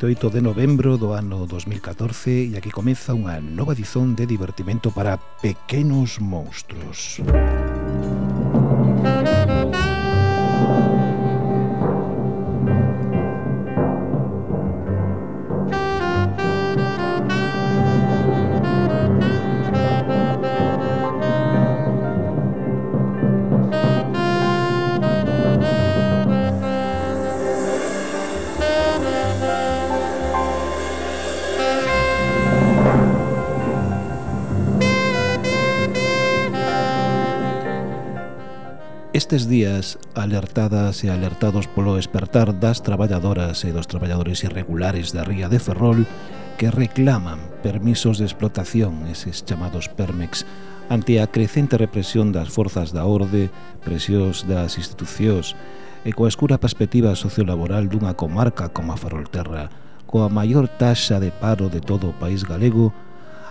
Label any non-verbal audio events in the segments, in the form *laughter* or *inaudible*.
28 de novembro do ano 2014 e aquí comeza unha nova edición de divertimento para pequenos monstruos. Música Nestes días, alertadas e alertados polo despertar das traballadoras e dos traballadores irregulares da ría de Ferrol que reclaman permisos de explotación, eses chamados PERMEX, ante a crecente represión das forzas da orde, presións das institucións e coa escura perspectiva sociolaboral dunha comarca como a Ferrolterra, coa maior taxa de paro de todo o país galego,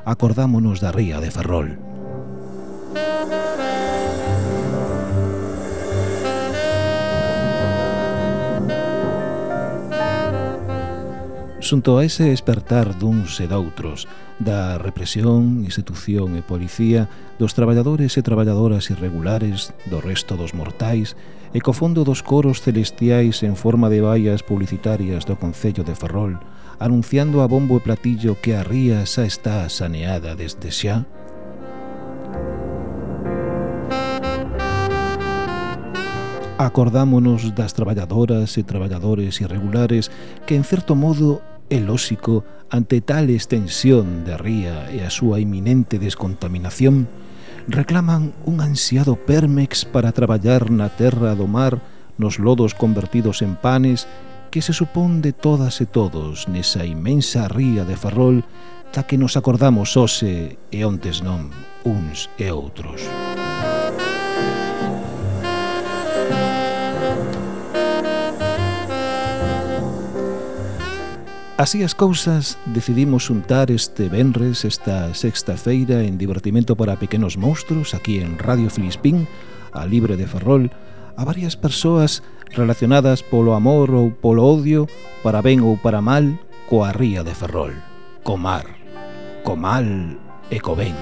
acordámonos da ría de Ferrol. Música Xunto a ese despertar duns e doutros, da represión, institución e policía, dos traballadores e traballadoras irregulares, do resto dos mortais, e co fondo dos coros celestiais en forma de vallas publicitarias do Concello de Ferrol, anunciando a bombo e platillo que a ría xa está saneada desde xa, acordámonos das traballadoras e traballadores irregulares que, en certo modo, é lóxico ante tal extensión de ría e a súa iminente descontaminación, reclaman un ansiado Permex para traballar na terra do mar nos lodos convertidos en panes que se supón de todas e todos nesa imensa ría de Ferrol da que nos acordamos hoxe e ontes non uns e outros. Música Así as cousas, decidimos xuntar este venres, esta sexta feira en divertimento para pequenos monstruos aquí en Radio Filispín, a Libre de Ferrol, a varias persoas relacionadas polo amor ou polo odio, para ben ou para mal, coa ría de Ferrol, co mar, co mal e co ben.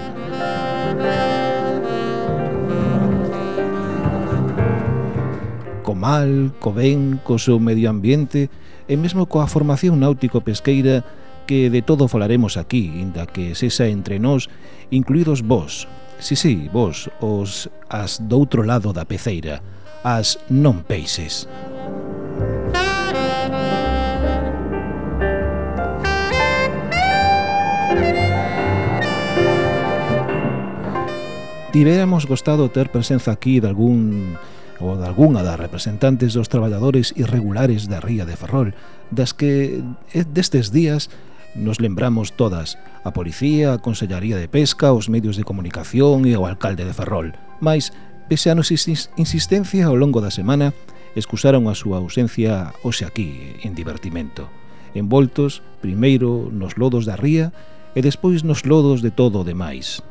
Co mal, co ben, co seu medio ambiente, e mesmo coa formación náutico-pesqueira que de todo falaremos aquí, inda que sexa entre nós, incluídos vós, si si, vós, os as do outro lado da peceira, as non peixes. Tiveramos gostado ter presenza aquí de algún ou algunha das representantes dos traballadores irregulares da ría de Ferrol, das que eh, destes días nos lembramos todas, a policía, a Consellaría de Pesca, os medios de comunicación e o alcalde de Ferrol. Mais, pese a nosa insistencia ao longo da semana, excusaron a súa ausencia hoxe aquí, en divertimento. Envoltos, primeiro, nos lodos da ría e despois nos lodos de todo o demais.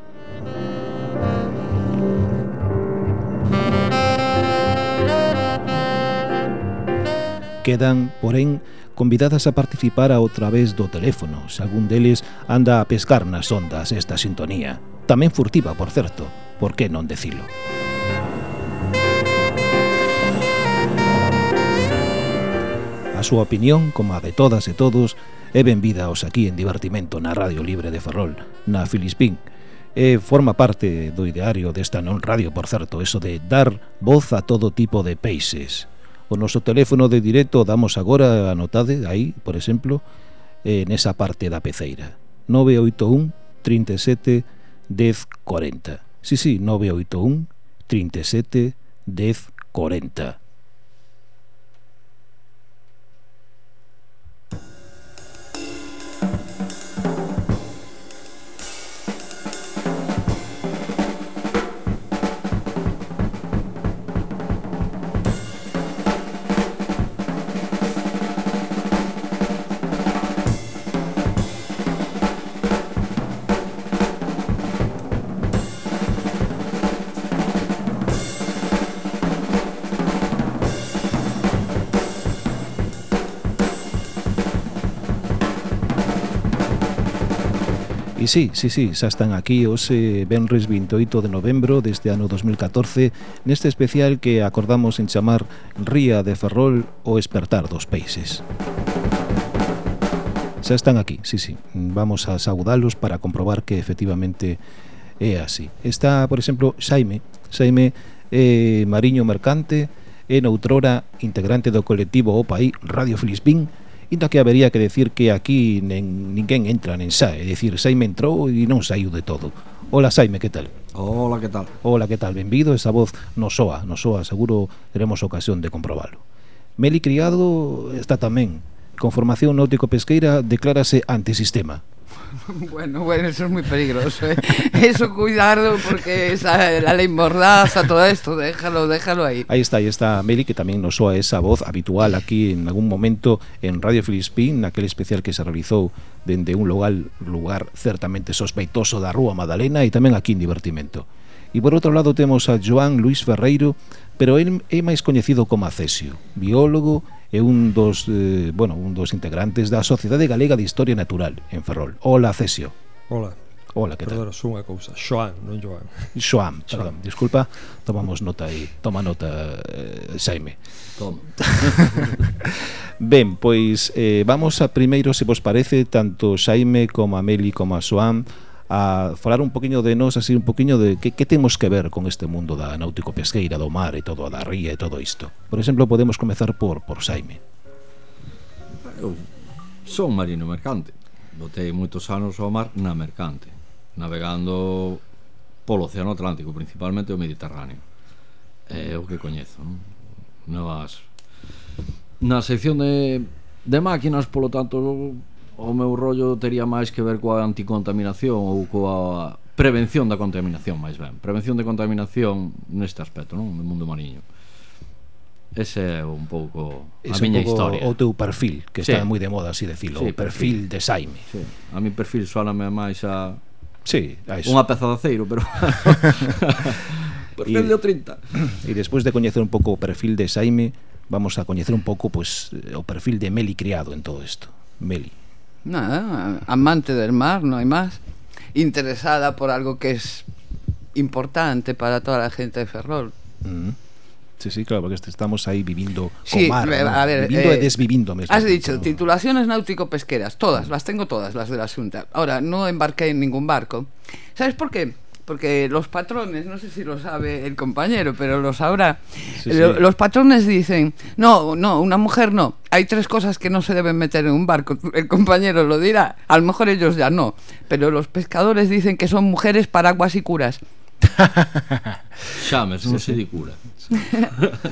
Música quedan, porén, convidadas a participar outra vez do teléfono, se algún deles anda a pescar nas ondas esta sintonía. Tamén furtiva, por certo, por que non decilo? A súa opinión, como a de todas e todos, é benvidaos aquí en Divertimento na Radio Libre de Ferrol, na Filispín, e forma parte do ideario desta non radio, por certo, eso de dar voz a todo tipo de peixes. O noso teléfono de directo damos agora, anotade, aí, por exemplo, eh, nesa parte da peceira. 981 37 10 40. Sí, sí, 981 37 10 40. Sí, sí, sí, sí, xa están aquí hoxe Benres 28 de novembro deste ano 2014 neste especial que acordamos en chamar Ría de Ferrol o Espertar dos Peixes. Xa están aquí, sí, sí, vamos a saudalos para comprobar que efectivamente é así. Está, por exemplo, Xaime, Xaime eh, Mariño Mercante, en outrora integrante do colectivo O Paí Radio Filispín, Inda que habería que decir que aquí nen, ninguén entra nen sae, é dicir, Saime entrou e non saiu de todo. Ola Saime, que tal? Ola, que tal? Ola, que tal? Benvido, esa voz nos soa, nos soa, seguro teremos ocasión de comprobalo. Meli Criado está tamén. Con formación náutico-pesqueira declárase antisistema. *laughs* Bueno, bueno, eso es muy peligroso. ¿eh? *laughs* Eso cuidado porque esa, la ley mordaza, todo esto, déjalo, déjalo ahí. Ahí está, ahí está Meli, que también nos soa esa voz habitual aquí en algún momento en Radio Filispín, aquel especial que se realizou dende un lugar, lugar certamente sospeitoso da Rúa Madalena e tamén aquí en Divertimento. E por outro lado temos a Joan Luis Ferreiro, pero él é máis coñecido como Acesio, biólogo, é un dos, eh, bueno, un dos integrantes da Sociedade Galega de Historia Natural en Ferrol. Ola, Cesio. Ola. Ola, que tal? Perdón, unha cousa. Xoan, non Joan. Xoan, perdón, Xoan. disculpa. Tomamos nota aí. Toma nota, eh, Saime. Tom. *laughs* ben, pois eh, vamos a primeiro, se vos parece, tanto Saime como a Meli como a Xoan, a falar un poquinho de nós así un poquinho de que, que temos que ver con este mundo da náutico pesqueira, do mar e todo da ría e todo isto. Por exemplo, podemos comezar por por Saime. Eu son marino mercante. Botei moitos anos ao mar na mercante, navegando polo Océano Atlántico, principalmente o Mediterráneo. É o que coñezo, non? Novas... Na sección de, de máquinas, polo tanto, o meu rollo tería máis que ver coa anticontaminación ou coa prevención da contaminación, máis ben. Prevención de contaminación neste aspecto, non? No mundo mariño. Ese é un pouco a Ese miña pouco historia. o teu perfil, que sí. está moi de moda, así decirlo. sí, o perfil, perfil de Saime. Sí. A mi perfil suáname máis a Sí, a eso. Unha peza de aceiro, pero *laughs* Perfil y, de 30. E despois de coñecer un pouco o perfil de Saime, vamos a coñecer un pouco pois pues, o perfil de Meli Criado en todo isto. Meli. Nada, amante del mar, no hay más. Interesada por algo que es importante para toda la gente de Ferrol. Mm. Sí, sí, claro, porque estamos ahí viviendo sí, con mar, ¿no? a ver, viviendo eh, e desvivindo mesmo. Has dicho, titulaciones náutico-pesqueras, todas, las tengo todas, las de la Junta. Ahora, no embarqué en ningún barco. ¿Sabes por qué? porque los patrones, no sé si lo sabe el compañero, pero lo sabrá, sí, sí. los patrones dicen, no, no, una mujer no, hay tres cosas que no se deben meter en un barco, el compañero lo dirá, a lo mejor ellos ya no, pero los pescadores dicen que son mujeres, paraguas y curas. Chames, non sí, *laughs* se dicura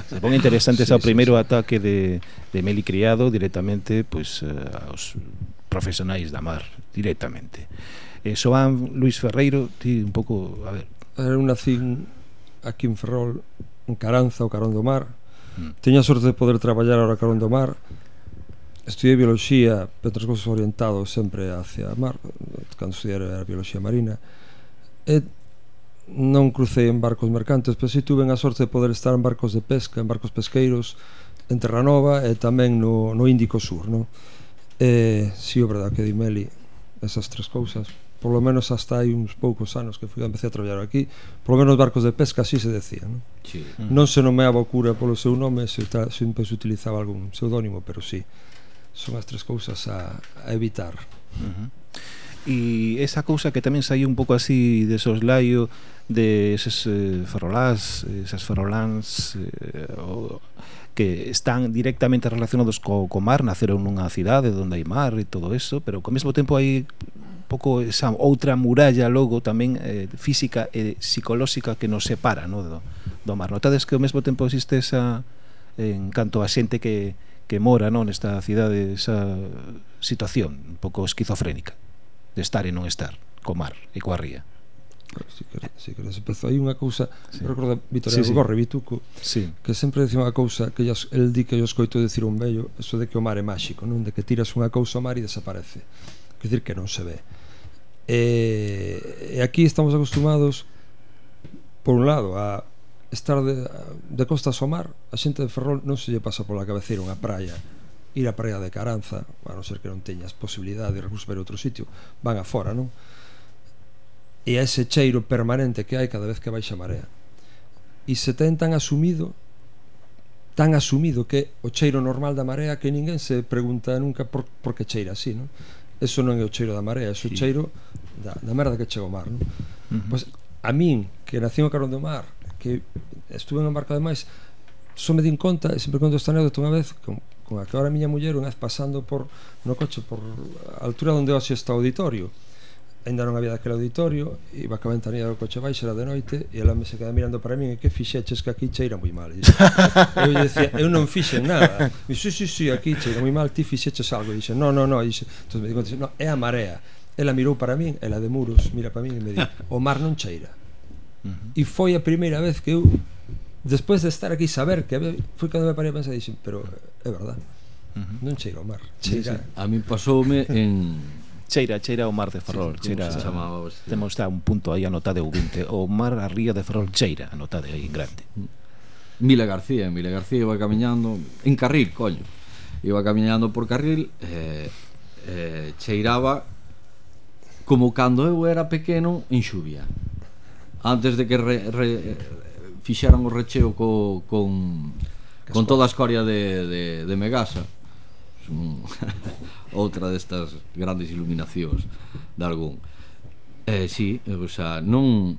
Se pon interesante sí, o primeiro sí, sí. ataque de, de Meli Criado directamente pues eh, a aos profesionais da mar directamente. Eh, Xoán Luis Ferreiro, ti un pouco, a ver. Eu nacín aquí en Ferrol, en Caranza, o Carón do Mar. Mm. Teña sorte de poder traballar ahora Carón do Mar. Estudiei Bioloxía pero outras cousas orientado sempre hacia a mar, cando estudiei era Bioloxía marina. E non crucei en barcos mercantes, pero si tuve a sorte de poder estar en barcos de pesca, en barcos pesqueiros, en Terranova e tamén no, no Índico Sur, non? E, eh, si, o verdad que di Meli, esas tres cousas por lo menos hasta hai uns poucos anos que fui empecé a traballar aquí, por lo menos barcos de pesca así se decía, non? Sí. Mm. Non se nomeaba o cura polo seu nome, se tra, sempre se utilizaba algún pseudónimo, pero sí. Son as tres cousas a, a evitar. Uh -huh. E esa cousa que tamén saía un pouco así de soslaio de eses eh, ferrolás, esas ferroláns eh, o, que están directamente relacionados co, co mar, naceron nunha cidade onde hai mar e todo eso, pero ao mesmo tempo hai pouco esa outra muralla logo tamén eh, física e psicolóxica que nos separa no, do, do mar. Notades que ao mesmo tempo existe esa en canto a xente que, que mora non nesta cidade esa situación un pouco esquizofrénica de estar e non estar co mar e coa ría. Si que, si que empezou hai unha cousa sí. recorda Vitoria sí, sí. Gorre Vituco sí. que sempre dicía unha cousa que ellas, el di que eu escoito decir un vello eso de que o mar é máxico non de que tiras unha cousa ao mar e desaparece quer dizer que non se ve E, e aquí estamos acostumados por un lado a estar de, de costa ao mar, a xente de Ferrol non se lle pasa pola cabeceira unha praia, ir á praia de Caranza, a non ser que non teñas posibilidade de recursos para outro sitio, van afora, non? E a ese cheiro permanente que hai cada vez que baixa a marea. E se ten tan asumido tan asumido que o cheiro normal da marea que ninguén se pregunta nunca por, por que cheira así, non? eso non é o cheiro da marea, é o sí. cheiro da, da merda que chega ao mar, non? Uh -huh. Pois a min, que nací no Carón do Mar, que estuve en un barco ademais, só me din conta, e sempre conto esta anécdota unha vez, con, con a que ahora a miña muller unha vez pasando por, no coche por a altura onde hoxe está o auditorio, uh Ainda non había daquele auditorio Iba ca ventanilla do coche baixo, era de noite E ela me se queda mirando para min E que fixeches que aquí cheira moi mal? E *laughs* Eu lle decía, eu non fixen nada. E si, si, si, aquí cheira moi mal Ti fixeches algo. E dixe, no, no, no. E dixe, entón me dixe, no, é a marea. Ela mirou para min, ela de muros Mira para min e me di, *laughs* o mar non cheira. Uh -huh. E foi a primeira vez que eu Despois de estar aquí saber que Foi cando me parei a pensar e dixen, pero é verdade Uh -huh. Non cheira o mar cheira... Sí, sí. A mí pasoume en Cheira, cheira o mar de Ferrol, sí, cheira. Chamaba, sí. Temos está un punto aí anotado o 20, o mar a ría de Ferrol cheira, anotade aí en grande. Mila García, Mila García iba camiñando en carril, coño. Iba camiñando por carril, eh, eh, cheiraba como cando eu era pequeno en xuvia. Antes de que re, re, fixeran o recheo co, con, con toda a escoria de, de, de Megasa. *laughs* outra destas grandes iluminacións de algún. Eh, sí, o sea, non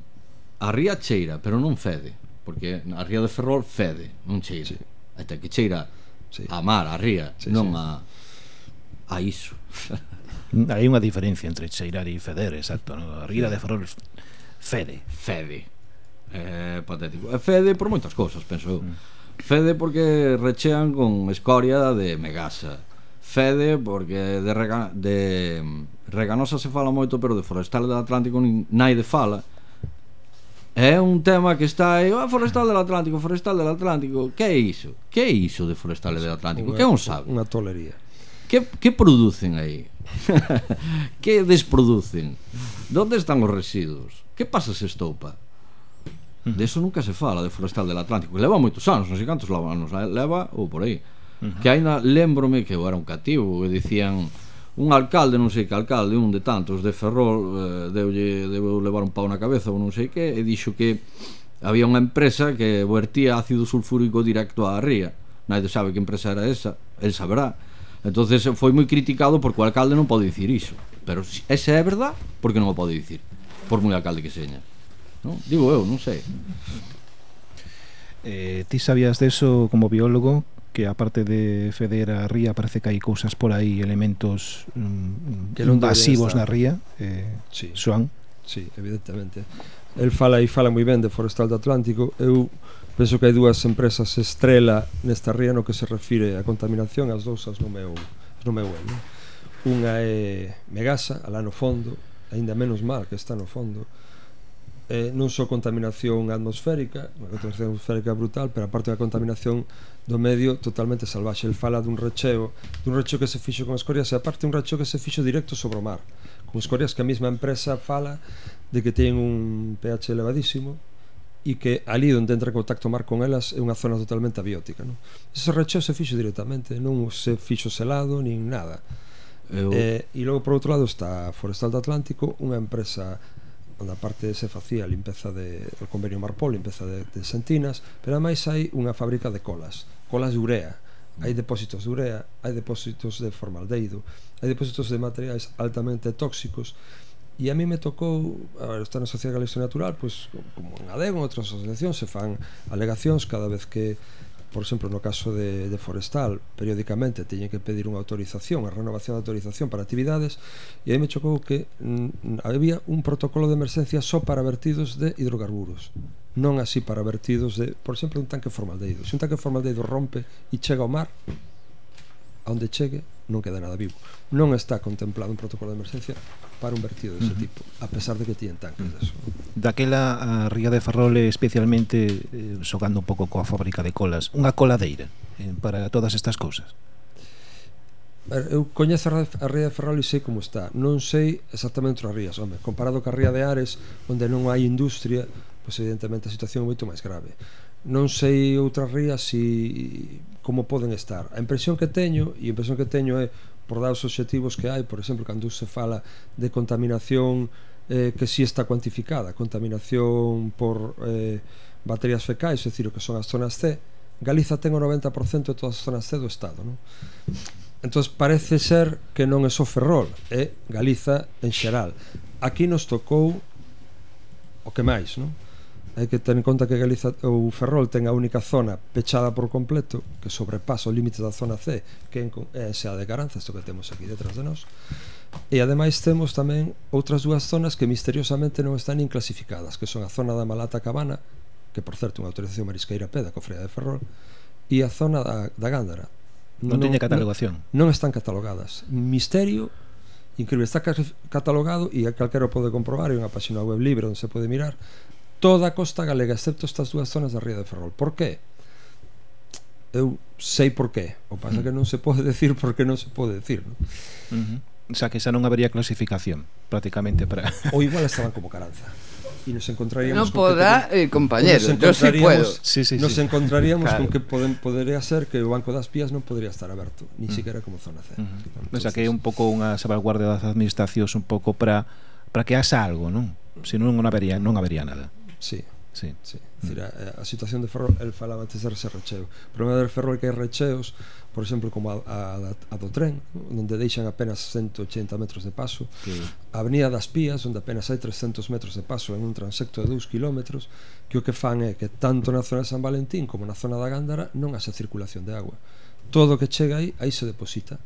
a ría cheira, pero non fede, porque a ría de Ferrol fede, non cheira. Sí. Até que cheira sí. a mar, a ría, sí, non sí. a a iso. Mm, hai unha diferencia entre cheirar e feder, exacto, no? A ría de Ferrol fede, fede. É eh, patético. E fede por moitas cousas, penso eu. Mm. Fede porque rechean con escoria de Megasa Fede, porque de, rega, de mm, Reganosa se fala moito, pero de Forestal del Atlántico naide fala. É un tema que está aí, ah, Forestal del Atlántico, Forestal del Atlántico. Que é iso? Que é iso de Forestal del Atlántico? Que non sabe? Unha tolería. Que, que producen aí? *laughs* que desproducen? Donde están os residuos? Que pasa se estoupa? De eso nunca se fala, de Forestal del Atlántico, que leva moitos anos, non sei cantos anos eh, leva ou por aí que aínda lembrome que eu era un cativo e dicían un alcalde, non sei que alcalde, un de tantos de Ferrol, eh, deulle, deu levar un pau na cabeza ou non sei que, e dixo que había unha empresa que vertía ácido sulfúrico directo á ría. Naide sabe que empresa era esa, el sabrá. Entonces foi moi criticado porque o alcalde non pode dicir iso. Pero se esa é verdad, porque non o pode dicir? Por moi alcalde que seña. Non? Digo eu, non sei. Eh, ti sabías deso como biólogo que aparte de feder a ría parece que hai cousas por aí elementos mm, que non invasivos na ría eh, sí. Suan Sí, evidentemente El fala e fala moi ben de Forestal do Atlántico Eu penso que hai dúas empresas estrela nesta ría no que se refire a contaminación As dousas no meu, no meu el, non? Unha é Megasa, alá no fondo, aínda menos mal que está no fondo. Eh, non só contaminación atmosférica, unha contaminación atmosférica brutal, pero aparte da contaminación do medio totalmente salvaxe. El fala dun recheo, dun recheo que se fixo con escorias e aparte un recheo que se fixo directo sobre o mar, con escorias que a mesma empresa fala de que teñen un pH elevadísimo e que ali onde entra en contacto mar con elas é unha zona totalmente abiótica, non? Ese recheo se fixo directamente, non se fixo selado nin nada. Eu... Eh, e logo por outro lado está Forestal do Atlántico, unha empresa onde a parte se facía a limpeza de, o convenio Marpol, limpeza de, de sentinas, pero ademais hai unha fábrica de colas colas de urea. Hai depósitos de urea hai depósitos de formaldehído hai depósitos de materiais altamente tóxicos. E a mí me tocou a ver, estar na Sociedade Galega Natural pois, como en ADEGO, en outras asociacións se fan alegacións cada vez que por exemplo, no caso de, de Forestal periódicamente teñen que pedir unha autorización a renovación da autorización para actividades e aí me chocou que mm, había un protocolo de emerxencia só para vertidos de hidrocarburos non así para vertidos de, por exemplo, un tanque formaldehído. Se un tanque formaldehído rompe e chega ao mar, onde chegue non queda nada vivo. Non está contemplado un protocolo de emergencia para un vertido dese de uh -huh. tipo, a pesar de que tiñen tanques de eso. Daquela a Ría de Ferrol especialmente eh, xogando un pouco coa fábrica de colas, unha coladeira eh, para todas estas cousas. Eu coñezo a ría de Ferrol e sei como está Non sei exactamente as rías home, Comparado ca ría de Ares Onde non hai industria pois evidentemente a situación é moito máis grave non sei outras rías si, como poden estar a impresión que teño e a impresión que teño é por dar os obxectivos que hai por exemplo, cando se fala de contaminación eh, que si está cuantificada contaminación por eh, baterías fecais, é dicir, o que son as zonas C Galiza ten o 90% de todas as zonas C do Estado non? entón parece ser que non é só Ferrol é Galiza en xeral aquí nos tocou o que máis, non? hai que ter en conta que Galiza ou Ferrol ten a única zona pechada por completo que sobrepasa o límite da zona C que é xa de Garanza, isto que temos aquí detrás de nós. E ademais temos tamén outras dúas zonas que misteriosamente non están nin clasificadas que son a zona da Malata Cabana que por certo unha autorización marisqueira peda co Freia de Ferrol e a zona da, da Gándara. Non, non teñe catalogación. non, non están catalogadas. Misterio increíble, está catalogado e calquera pode comprobar, é unha página web libre onde se pode mirar toda a costa galega excepto estas dúas zonas da ría de Ferrol por que? eu sei por qué o pasa que non se pode *laughs* decir porque non se pode decir non? Uh -huh. o sea que xa non habería clasificación prácticamente para... *laughs* o igual estaban como caranza e nos encontraríamos no podrá, que, eh, compañero, nos yo sí puedo. Sí, sí, nos sí. encontraríamos claro. con que poden, podería ser que o Banco das Pías non podría estar aberto, ni mm. siquiera como zona C. Uh -huh. Entonces, o sea, que é un pouco unha salvaguardia das administracións un pouco para para que haxa algo, non? Se non, non habería, non habería nada. Sí. Sí. sí. Mm. Decir, a, a situación de Ferrol, el falaba antes de ese recheo. O problema de Ferrol que hai recheos, por exemplo, como a, a, a do tren, onde deixan apenas 180 metros de paso, sí. a Avenida das Pías, onde apenas hai 300 metros de paso en un transecto de 2 km, que o que fan é que tanto na zona de San Valentín como na zona da Gándara non haxa circulación de agua. Todo o que chega aí, aí se deposita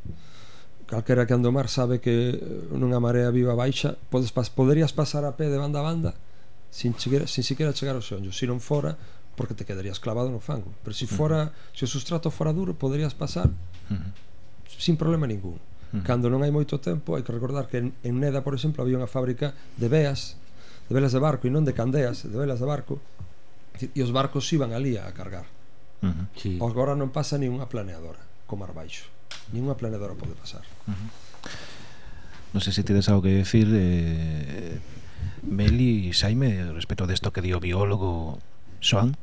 calquera que ando mar sabe que eh, nunha marea viva baixa podes pas, poderías pasar a pé de banda a banda sin, cheguera, sin siquiera chegar ao xeonllo se non fora porque te quedarías clavado no fango pero se fora, uh -huh. se o sustrato fora duro poderías pasar uh -huh. sin problema ningún uh -huh. cando non hai moito tempo hai que recordar que en, en Neda por exemplo había unha fábrica de veas de velas de barco e non de candeas de velas de barco e os barcos iban ali a cargar uh -huh. sí. agora non pasa nin unha planeadora como arbaixo nin unha planeadora pode pasar uh -huh. non sei se tedes algo que decir eh, Meli, saime respecto desto que dio o biólogo Xoan?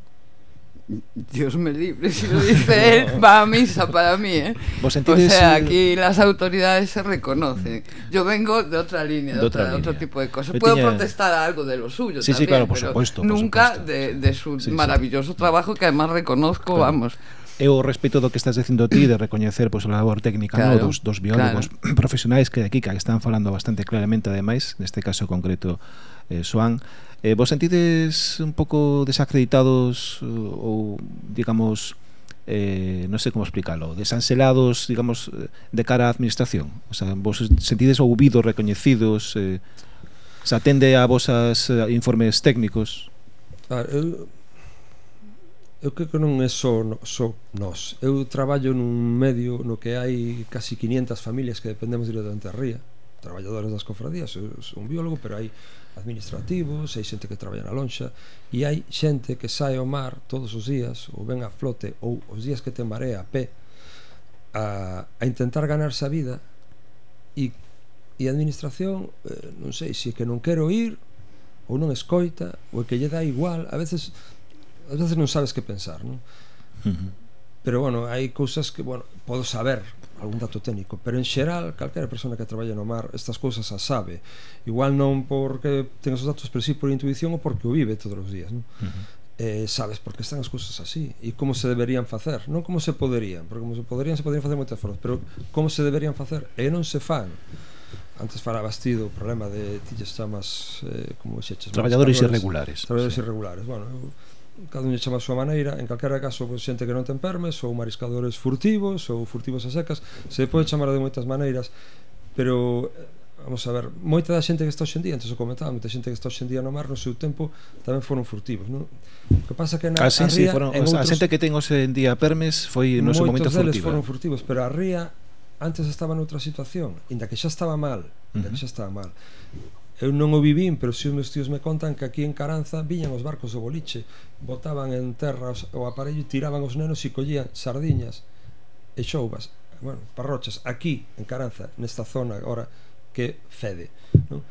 Dios me libre, si lo dice él, *laughs* va a misa para mí, ¿eh? ¿Vos o sea, aquí las autoridades se reconocen. Yo vengo de otra línea, de, de otra, otra línea. otro tipo de cosas. Puedo tiña... protestar algo de lo suyo Sí, también, sí, claro, por pero supuesto. Por nunca supuesto. De, de, su sí, maravilloso sí. trabajo que además reconozco, claro. vamos é o respeto do que estás dicindo ti de recoñecer pois, pues, a labor técnica claro, no? dos, dos biólogos claro. *clears throat* profesionais que aquí que están falando bastante claramente ademais, neste caso concreto eh, Soan eh, vos sentides un pouco desacreditados eh, ou digamos eh, non sei como explicarlo, desanselados, digamos, de cara á administración. O sea, vos sentides ouvidos recoñecidos, eh, se atende a vosas eh, informes técnicos. Claro, eu eu creo que non é só, no, só nós. Eu traballo nun medio no que hai casi 500 familias que dependemos directamente da ría traballadores das cofradías, eu sou un biólogo, pero hai administrativos, hai xente que traballa na lonxa e hai xente que sai ao mar todos os días ou ven a flote ou os días que ten marea a pé a, a intentar ganarse a vida. E, e a administración eh, non sei, se é que non quero ir ou non escoita ou é que lle dá igual. A veces a veces non sabes que pensar, non? Uh -huh. Pero bueno, hai cousas que, bueno, podo saber algún dato técnico, pero en xeral calquera persona que traballa no mar estas cousas as sabe. Igual non porque ten os datos, pero si sí por intuición ou porque o vive todos os días, non? Uh -huh eh, sabes por que están as cousas así e como se deberían facer, non como se poderían, porque como se poderían se poderían facer moitas formas, pero como se deberían facer e non se fan. Antes fará bastido o problema de ti lles chamas eh, como xeches traballadores irregulares. Traballadores sí. irregulares. Bueno, eu, cada un lle chama a súa maneira, en calquera caso pois, xente que non ten permes, ou mariscadores furtivos, ou furtivos a secas, se pode chamar de moitas maneiras, pero eh, vamos a ver, moita da xente que está hoxendía, antes o comentaba, moita xente que está hoxendía no mar no seu tempo tamén foron furtivos, non? O que pasa que na ah, sí, a ría, sí, foron, en outros, a xente que ten hoxendía permes foi no seu momento furtiva. Moitos foron furtivos, pero a ría antes estaba noutra situación, inda que xa estaba mal, inda uh -huh. que xa estaba mal eu non o vivín, pero si os meus tíos me contan que aquí en Caranza viñan os barcos do boliche, botaban en terra o aparello, tiraban os nenos e collían sardiñas e xouvas, bueno, parrochas, aquí en Caranza, nesta zona agora que fede, non?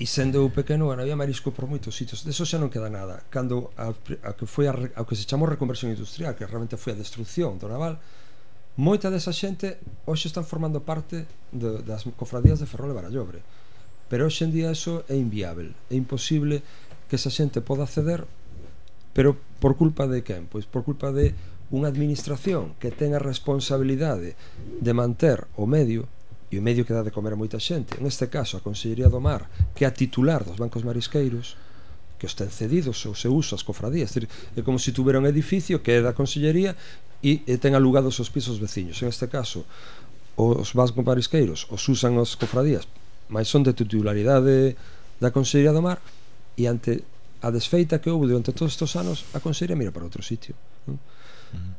E sendo eu pequeno, bueno, había marisco por moitos sitios. Deso xa non queda nada. Cando a, a que foi a, a que se chamou reconversión industrial, que realmente foi a destrucción do naval, moita desa xente hoxe están formando parte de, das cofradías de Ferrol e Barallobre pero hoxe en día eso é inviável é imposible que esa xente poda acceder pero por culpa de quen? pois por culpa de unha administración que ten a responsabilidade de manter o medio e o medio que dá de comer a moita xente. Neste caso a Consellería do Mar que é a titular dos bancos marisqueiros que os ten cedidos ou se usa as cofradías. É, é como se tuvera un edificio que é da Consellería e, e ten alugados os pisos veciños. En este caso os bancos marisqueiros os usan as cofradías mais son de titularidade da Consellería do Mar e ante a desfeita que houve durante todos estes anos a Consellería mira para outro sitio non? Uh -huh.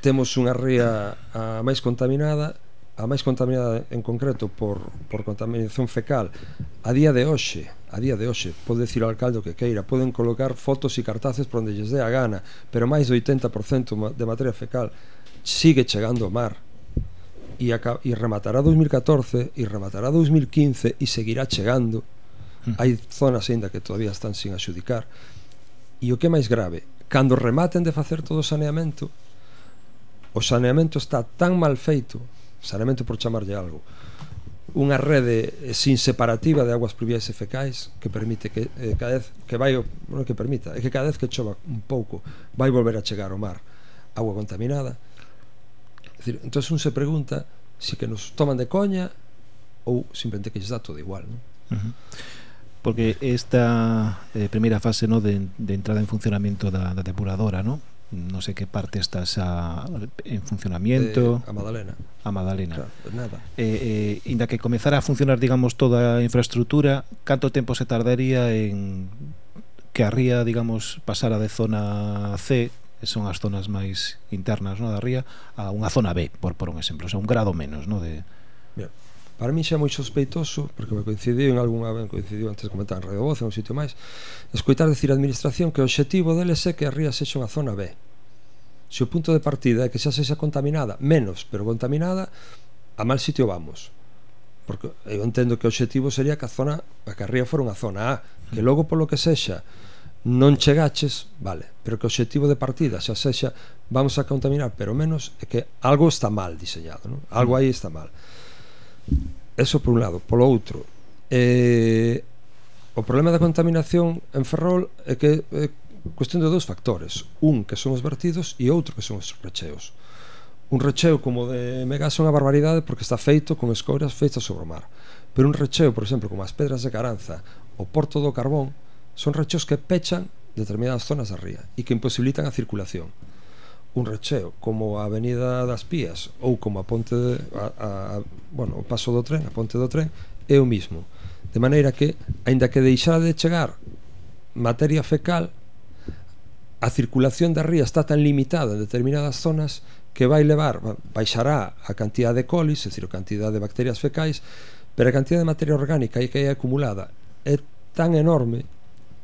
temos unha ría a máis contaminada a máis contaminada en concreto por, por contaminación fecal a día de hoxe a día de hoxe pode decir o alcalde o que queira poden colocar fotos e cartaces por onde lles dé a gana pero máis do 80% de materia fecal sigue chegando ao mar e, acá, e rematará 2014 e rematará 2015 e seguirá chegando mm. hai zonas aínda que todavía están sin axudicar e o que é máis grave cando rematen de facer todo o saneamento o saneamento está tan mal feito saneamento por chamarlle algo unha rede eh, sin separativa de aguas pluviais e fecais que permite que eh, cada vez que vai non que permita, é que cada vez que chova un pouco vai volver a chegar ao mar agua contaminada decir, entón un se pregunta si que nos toman de coña ou simplemente que lles dá todo igual, non? Uh -huh. Porque esta eh, primeira fase no de, de entrada en funcionamento da, da depuradora, ¿no? non sei que parte está xa en funcionamiento eh, a Madalena a Madalena claro, nada. Eh, eh, inda que comezara a funcionar digamos toda a infraestructura canto tempo se tardaría en que a ría digamos pasara de zona C son as zonas máis internas no, da ría a unha zona B, por, por un exemplo, o sea, un grado menos no, de... Bien. Para mí xa moi sospeitoso, porque me coincidiu en algunha vez, coincidiu antes de comentar en Radio Voz, en un sitio máis, escoitar decir a administración que o obxectivo deles é que a ría sexa unha zona B. Se o punto de partida é que xa sexa contaminada, menos, pero contaminada, a mal sitio vamos. Porque eu entendo que o obxectivo sería que a zona, a que a ría fora unha zona A, que logo polo que sexa, non chegaches, vale, pero que o obxectivo de partida xa sexa vamos a contaminar, pero menos é que algo está mal diseñado, non? Algo aí está mal. Eso por un lado, polo outro, eh, o problema da contaminación en Ferrol é que é cuestión de dous factores, un que son os vertidos e outro que son os recheos. Un recheo como de Megas é unha barbaridade porque está feito con escoiras feitas sobre o mar. Pero un recheo, por exemplo, como as pedras de Caranza, o Porto do Carbón, Son rocheos que pechan determinadas zonas da ría e que imposibilitan a circulación. Un rocheo como a Avenida das Pías ou como a ponte de, a, a, bueno, o paso do tren, a ponte do tren é o mismo. De maneira que, aínda que deixara de chegar materia fecal, a circulación da ría está tan limitada en determinadas zonas que vai levar, baixará a cantidad de colis, é dicir, a cantidad de bacterias fecais, pero a cantidad de materia orgánica que hai acumulada é tan enorme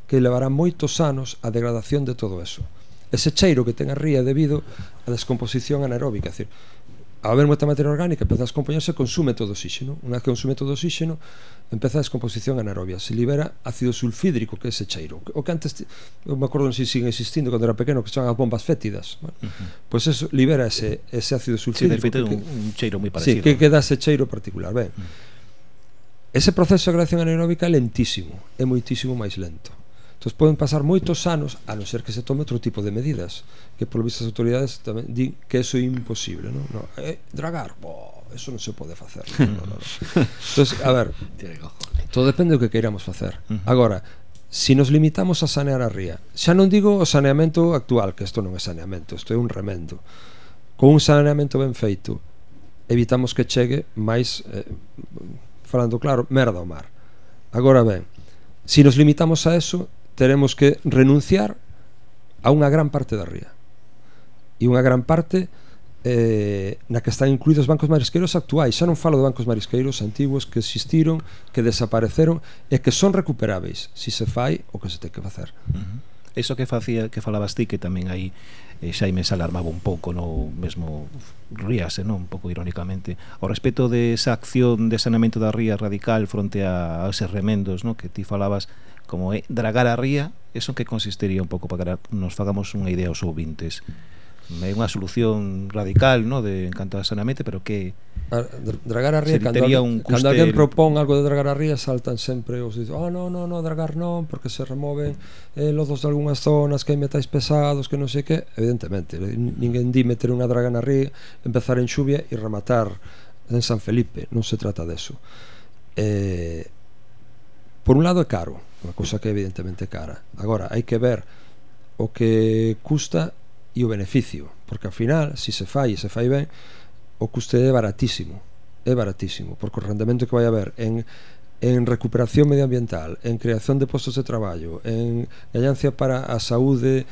que levará moitos anos a degradación de todo eso. Ese cheiro que ten a ría debido á descomposición anaeróbica, é dicir, ao haber moita materia orgánica empeza a descompoñerse consume todo o oxígeno unha vez que consume todo o oxígeno empeza a descomposición anaerobia. Se libera ácido sulfídrico que é ese cheiro. O que antes eu me acordo non sei se siguen existindo cando era pequeno que chaman as bombas fétidas. Bueno, uh -huh. pois pues eso libera ese, ese ácido sulfídrico sí, que, un, un cheiro moi parecido sí, que queda ese cheiro particular. Ben, uh -huh. ese proceso de degradación anaeróbica é lentísimo é moitísimo máis lento. Entón poden pasar moitos anos a non ser que se tome outro tipo de medidas, que polo visto as autoridades tamén din que eso é imposible, non? No, eh, dragar, bo, eso non se pode facer. Non, non, no. *laughs* entón, a ver, todo depende do que queiramos facer. Agora, si nos limitamos a sanear a ría, xa non digo o saneamento actual, que isto non é saneamento, isto é un remendo. Con un saneamento ben feito, evitamos que chegue máis eh, falando claro, merda ao mar. Agora ben, se si nos limitamos a eso, teremos que renunciar a unha gran parte da ría. E unha gran parte eh, na que están incluídos bancos marisqueiros actuais. Xa non falo de bancos marisqueiros antigos que existiron, que desapareceron e que son recuperáveis se si se fai o que se ten que facer. Uh -huh. Eso que facía que falabas ti que tamén aí eh, Xaime se alarmaba un pouco no mesmo ríase, non? Un pouco irónicamente. Ao respecto de esa acción de saneamento da ría radical fronte a, a eses remendos, no Que ti falabas como é dragar a ría, eso que consistiría un pouco para que nos fagamos unha idea aos ouvintes? É unha solución radical, no, de en canto a sanamente, pero que ah, a, dragar a ría cando, un custe... cando alguén propón algo de dragar a ría saltan sempre os dicen, "Oh, no, no, no, dragar non, porque se removen eh, lodos de algunhas zonas que hai metais pesados, que non sei que". Evidentemente, eh, ninguén di meter unha draga na ría, empezar en xuvia e rematar en San Felipe, non se trata deso. Eh, por un lado é caro, unha cousa que é evidentemente cara agora, hai que ver o que custa e o beneficio porque ao final, se se fai e se fai ben o custe é baratísimo é baratísimo, porque o rendemento que vai haber en, en recuperación medioambiental, en creación de postos de traballo, en gallancia para a saúde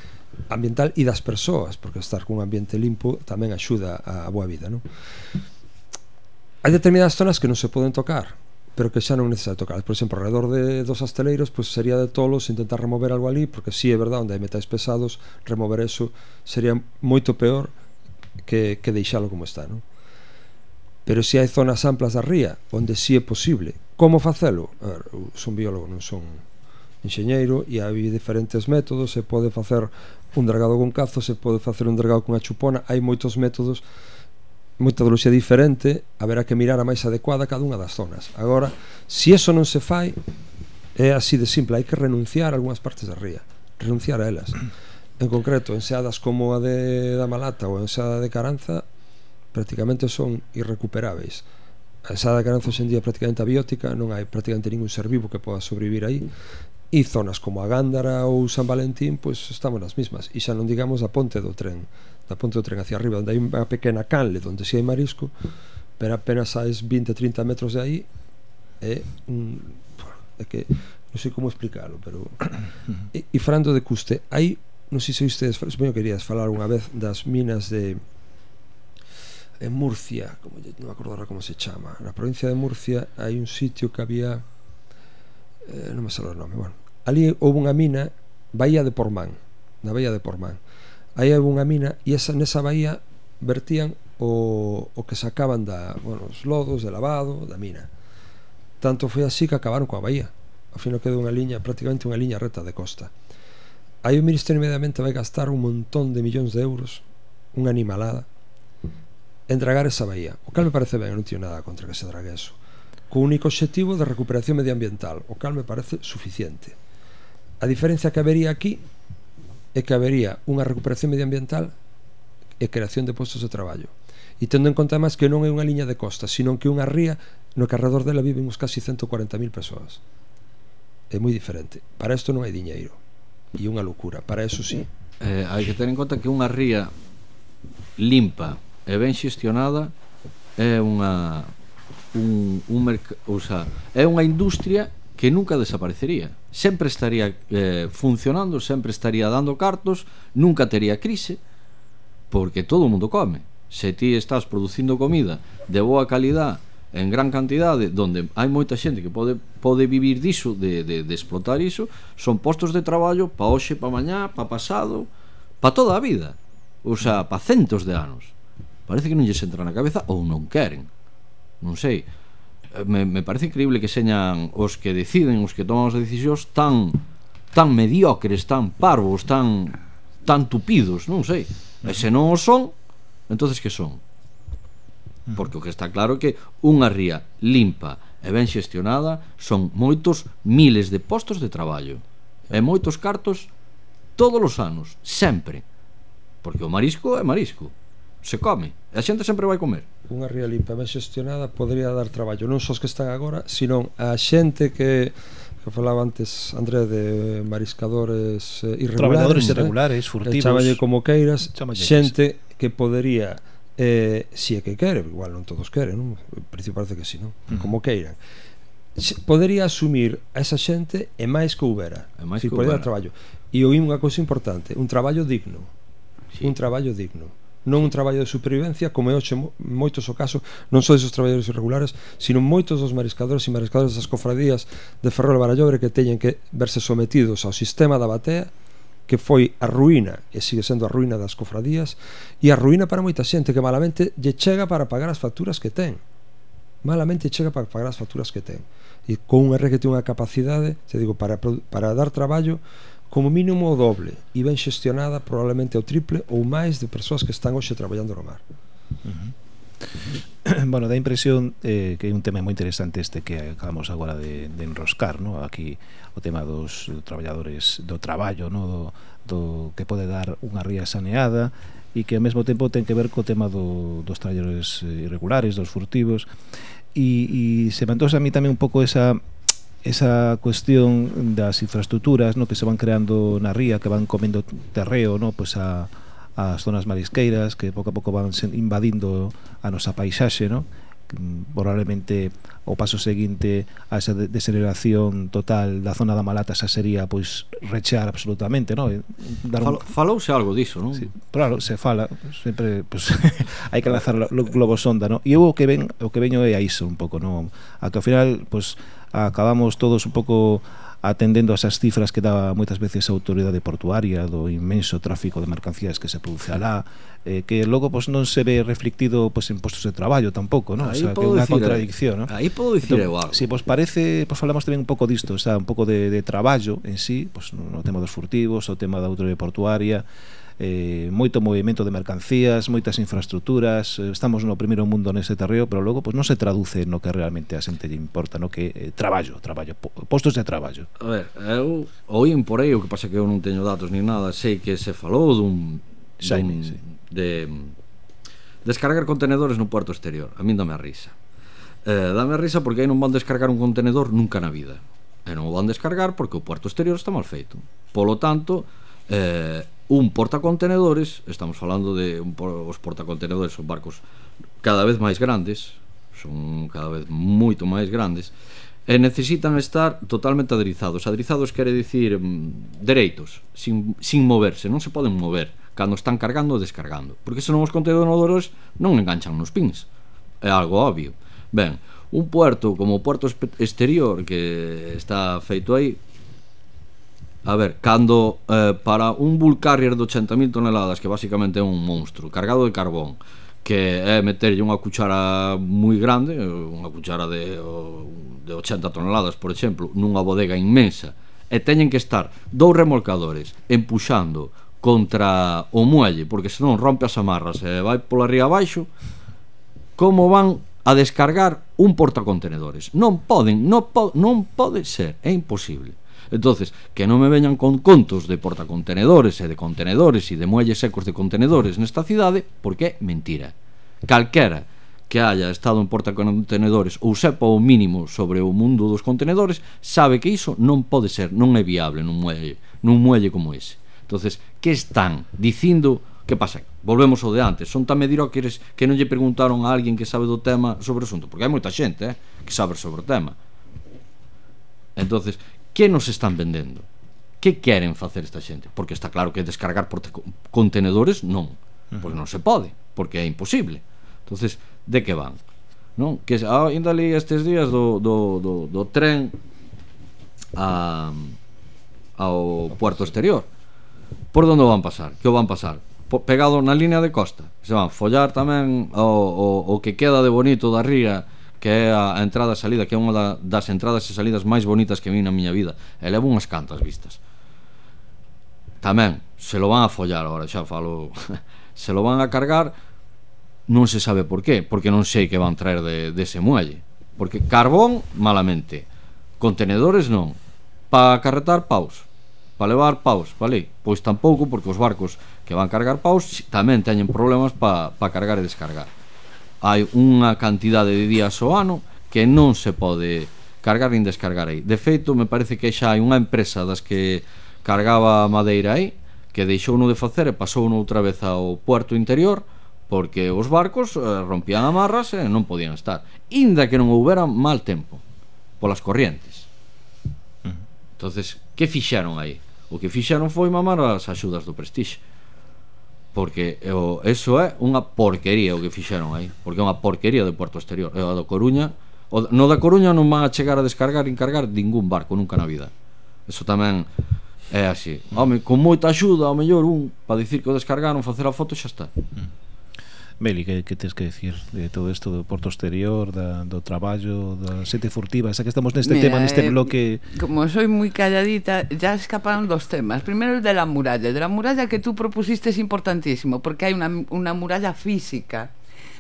ambiental e das persoas, porque estar cun ambiente limpo tamén axuda a boa vida, non? Hai determinadas zonas que non se poden tocar, pero que xa non necesita tocar. Por exemplo, alrededor de, dos asteleiros, pois pues, sería de tolos intentar remover algo ali, porque si sí, é verdade, onde hai metais pesados, remover eso sería moito peor que, que deixalo como está, non? Pero se hai zonas amplas da ría, onde si sí é posible, como facelo? A ver, son biólogo, non son enxeñeiro, e hai diferentes métodos, se pode facer un dragado con cazo, se pode facer un dragado con a chupona, hai moitos métodos metodoloxía diferente, haberá que mirar a máis adecuada cada unha das zonas. Agora, se eso non se fai, é así de simple, hai que renunciar a algunhas partes da ría, renunciar a elas. *clears throat* En concreto, enseadas como a de da Malata ou a enseada de Caranza prácticamente son irrecuperáveis. A enseada de Caranza hoxe día prácticamente abiótica, non hai prácticamente ningún ser vivo que poda sobrevivir aí e zonas como a Gándara ou San Valentín pois estamos nas mismas. E xa non digamos a ponte do tren da ponte do tren hacia arriba onde hai unha pequena canle onde si hai marisco pero apenas saes 20-30 metros de aí é un é que non sei como explicarlo pero e, e falando de custe hai non sei se ustedes supoño que querías falar unha vez das minas de en Murcia como, non me acordo ahora como se chama na provincia de Murcia hai un sitio que había eh, non me sale o nome bueno ali houve unha mina Baía de Pormán na Baía de Pormán. Aí houve unha mina e esa, nesa baía vertían o, o que sacaban da, bueno, os lodos de lavado da mina. Tanto foi así que acabaron coa baía ao final quedou unha liña, prácticamente unha liña reta de costa. Aí o Ministerio de Medio Ambiente vai gastar un montón de millóns de euros unha animalada en dragar esa baía o cal me parece ben, non tío nada contra que se drague eso. Co único obxectivo de recuperación medioambiental o cal me parece suficiente a diferencia que habería aquí é que habería unha recuperación medioambiental e creación de postos de traballo. E tendo en conta máis que non é unha liña de costa sino que unha ría no que alrededor dela vivimos casi 140.000 persoas. É moi diferente. Para isto non hai diñeiro. E unha locura. Para eso sí eh, hai que ter en conta que unha ría limpa e ben xestionada é unha un, un merc... o sea, é unha industria que nunca desaparecería. Sempre estaría eh, funcionando, sempre estaría dando cartos, nunca tería crise, porque todo o mundo come. Se ti estás producindo comida de boa calidad, en gran cantidade, donde hai moita xente que pode pode vivir diso, de, de, de explotar iso, son postos de traballo pa hoxe, pa mañá, pa pasado, pa toda a vida. O sea, pa centos de anos. Parece que non lles entra na cabeza ou non queren. Non sei me, me parece increíble que señan os que deciden, os que toman as decisións tan tan mediocres, tan parvos, tan tan tupidos, non sei. E se non o son, entonces que son? Mm. Porque o que está claro é que unha ría limpa e ben xestionada son moitos miles de postos de traballo e moitos cartos todos os anos, sempre. Porque o marisco é marisco, se come, e a xente sempre vai comer unha ría limpa ben xestionada podría dar traballo non só os que están agora, sino a xente que que falaba antes André de mariscadores eh, irregulares, traballadores eh, irregulares, eh? furtivos, chamalle como queiras, chamalle xente que podería eh, si é que quere, igual non todos queren, non? En principio parece que si, non? Como queiran. Podería asumir a esa xente e máis que houbera. E máis si que houbera. traballo. E oí unha cousa importante, un traballo digno. Sí. Un traballo digno non un traballo de supervivencia como é hoxe moitos o caso non só desos traballadores irregulares sino moitos dos mariscadores e mariscadoras das cofradías de Ferrol e Barallobre que teñen que verse sometidos ao sistema da batea que foi a ruína e sigue sendo a ruína das cofradías e a ruína para moita xente que malamente lle chega para pagar as facturas que ten. Malamente chega para pagar as facturas que ten. E con un R que ten unha capacidade te digo, para, para dar traballo como mínimo o doble e ben xestionada probablemente o triple ou máis de persoas que están hoxe traballando no mar. Uh *coughs* -huh. Bueno, dá impresión eh, que é un tema moi interesante este que acabamos agora de, de enroscar, no? aquí o tema dos traballadores do traballo, no? do, do que pode dar unha ría saneada e que ao mesmo tempo ten que ver co tema do, dos traballadores irregulares, dos furtivos e, e se mantouse a mí tamén un pouco esa esa cuestión das infraestructuras no que se van creando na ría que van comendo terreo no pois pues a, as zonas marisqueiras que pouco a pouco van invadindo a nosa paisaxe no probablemente o paso seguinte a esa deceleración total da zona da Malata xa sería pois rechear absolutamente, no? Dar un... Falouse algo diso, non? Sí, claro, se fala, sempre pois *laughs* hai que lanzar o globo sonda, no? E o que ven, o que veño é a iso un pouco, no? A que ao final pois acabamos todos un pouco atendendo a esas cifras que daba moitas veces a autoridade portuaria do inmenso tráfico de mercancías que se produce alá eh, que logo pois, non se ve reflectido pois, en postos de traballo tampouco ¿no? o sea, que é unha eh, contradicción ¿no? aí podo dicir entón, algo si, pois parece, pois falamos tamén un pouco disto o sea, un pouco de, de traballo en sí pois, no tema dos furtivos o tema da autoridade portuaria eh, moito movimento de mercancías, moitas infraestructuras, eh, estamos no primeiro mundo nese terreo, pero logo pues, non se traduce no que realmente a xente lle importa, no que eh, traballo, traballo, postos de traballo. A ver, eu oín por aí, o que pasa que eu non teño datos nin nada, sei que se falou dun... Xaime, dun, sí. De, descargar contenedores no puerto exterior. A min dame a risa. Eh, dame a risa porque aí non van descargar un contenedor nunca na vida. E non o van descargar porque o puerto exterior está mal feito. Polo tanto, eh, un portacontenedores, estamos falando de un, os portacontenedores son barcos cada vez máis grandes, son cada vez moito máis grandes, e necesitan estar totalmente adrizados. Adrizados quere dicir mm, dereitos, sin, sin moverse, non se poden mover cando están cargando ou descargando, porque senón os contenedores non enganchan nos pins. É algo obvio. Ben, un puerto como o puerto exterior que está feito aí A ver, cando eh, para un bull carrier de 80.000 toneladas, que basicamente é un monstro, cargado de carbón, que é meterlle unha cuchara moi grande, unha cuchara de, de 80 toneladas, por exemplo, nunha bodega inmensa, e teñen que estar dous remolcadores empuxando contra o muelle, porque senón rompe as amarras e vai pola ría abaixo, como van a descargar un portacontenedores? Non poden, non, po non pode ser, é imposible entonces que non me veñan con contos de portacontenedores e de contenedores e de muelles secos de contenedores nesta cidade, porque é mentira. Calquera que haya estado en portacontenedores ou sepa o mínimo sobre o mundo dos contenedores sabe que iso non pode ser, non é viable nun muelle, nun muelle como ese. entonces que están dicindo que pasa? Volvemos ao de antes, son tan mediocres que non lle preguntaron a alguén que sabe do tema sobre o asunto, porque hai moita xente eh, que sabe sobre o tema. entonces que nos están vendendo? Que queren facer esta xente? Porque está claro que descargar por contenedores non, porque non se pode, porque é imposible. Entonces, de que van? Non? Que ainda ah, li estes días do, do, do, do tren a, ao puerto exterior. Por onde van pasar? Que o van pasar? Pegado na línea de costa. Se van follar tamén o, o, o que queda de bonito da ría que é a, a entrada e salida, que é unha da, das entradas e salidas máis bonitas que vi na miña vida. E levo unhas cantas vistas. Tamén, se lo van a follar agora, xa falo... *laughs* se lo van a cargar, non se sabe por qué, porque non sei que van traer de, dese de muelle. Porque carbón, malamente. Contenedores, non. Para carretar, paus para levar paus, vale? Pois tampouco porque os barcos que van cargar paus tamén teñen problemas para pa cargar e descargar hai unha cantidade de días ao ano que non se pode cargar nin descargar aí. De feito, me parece que xa hai unha empresa das que cargaba madeira aí, que deixou no de facer e pasou outra vez ao puerto interior, porque os barcos eh, rompían amarras e non podían estar. Inda que non houbera mal tempo, polas corrientes. Entonces, que fixaron aí? O que fixaron foi mamar as axudas do Prestige Porque o, eso é unha porquería o que fixeron aí Porque é unha porquería de Puerto Exterior. E o da Coruña o, No da Coruña non van a chegar a descargar e encargar Ningún barco, nunca na vida. Eso tamén é así. Home, con moita axuda, ao mellor un Para dicir que o descargaron, facer a foto, xa está. Mm. Meli, que, que tens que decir de todo isto do porto exterior, da, do traballo, da sete furtiva, xa que estamos neste Mira, tema, neste eh, bloque... Como soy moi calladita, ya escaparon dos temas. Primero el de la muralla. De la muralla que tú propusiste es importantísimo, porque hai una, una muralla física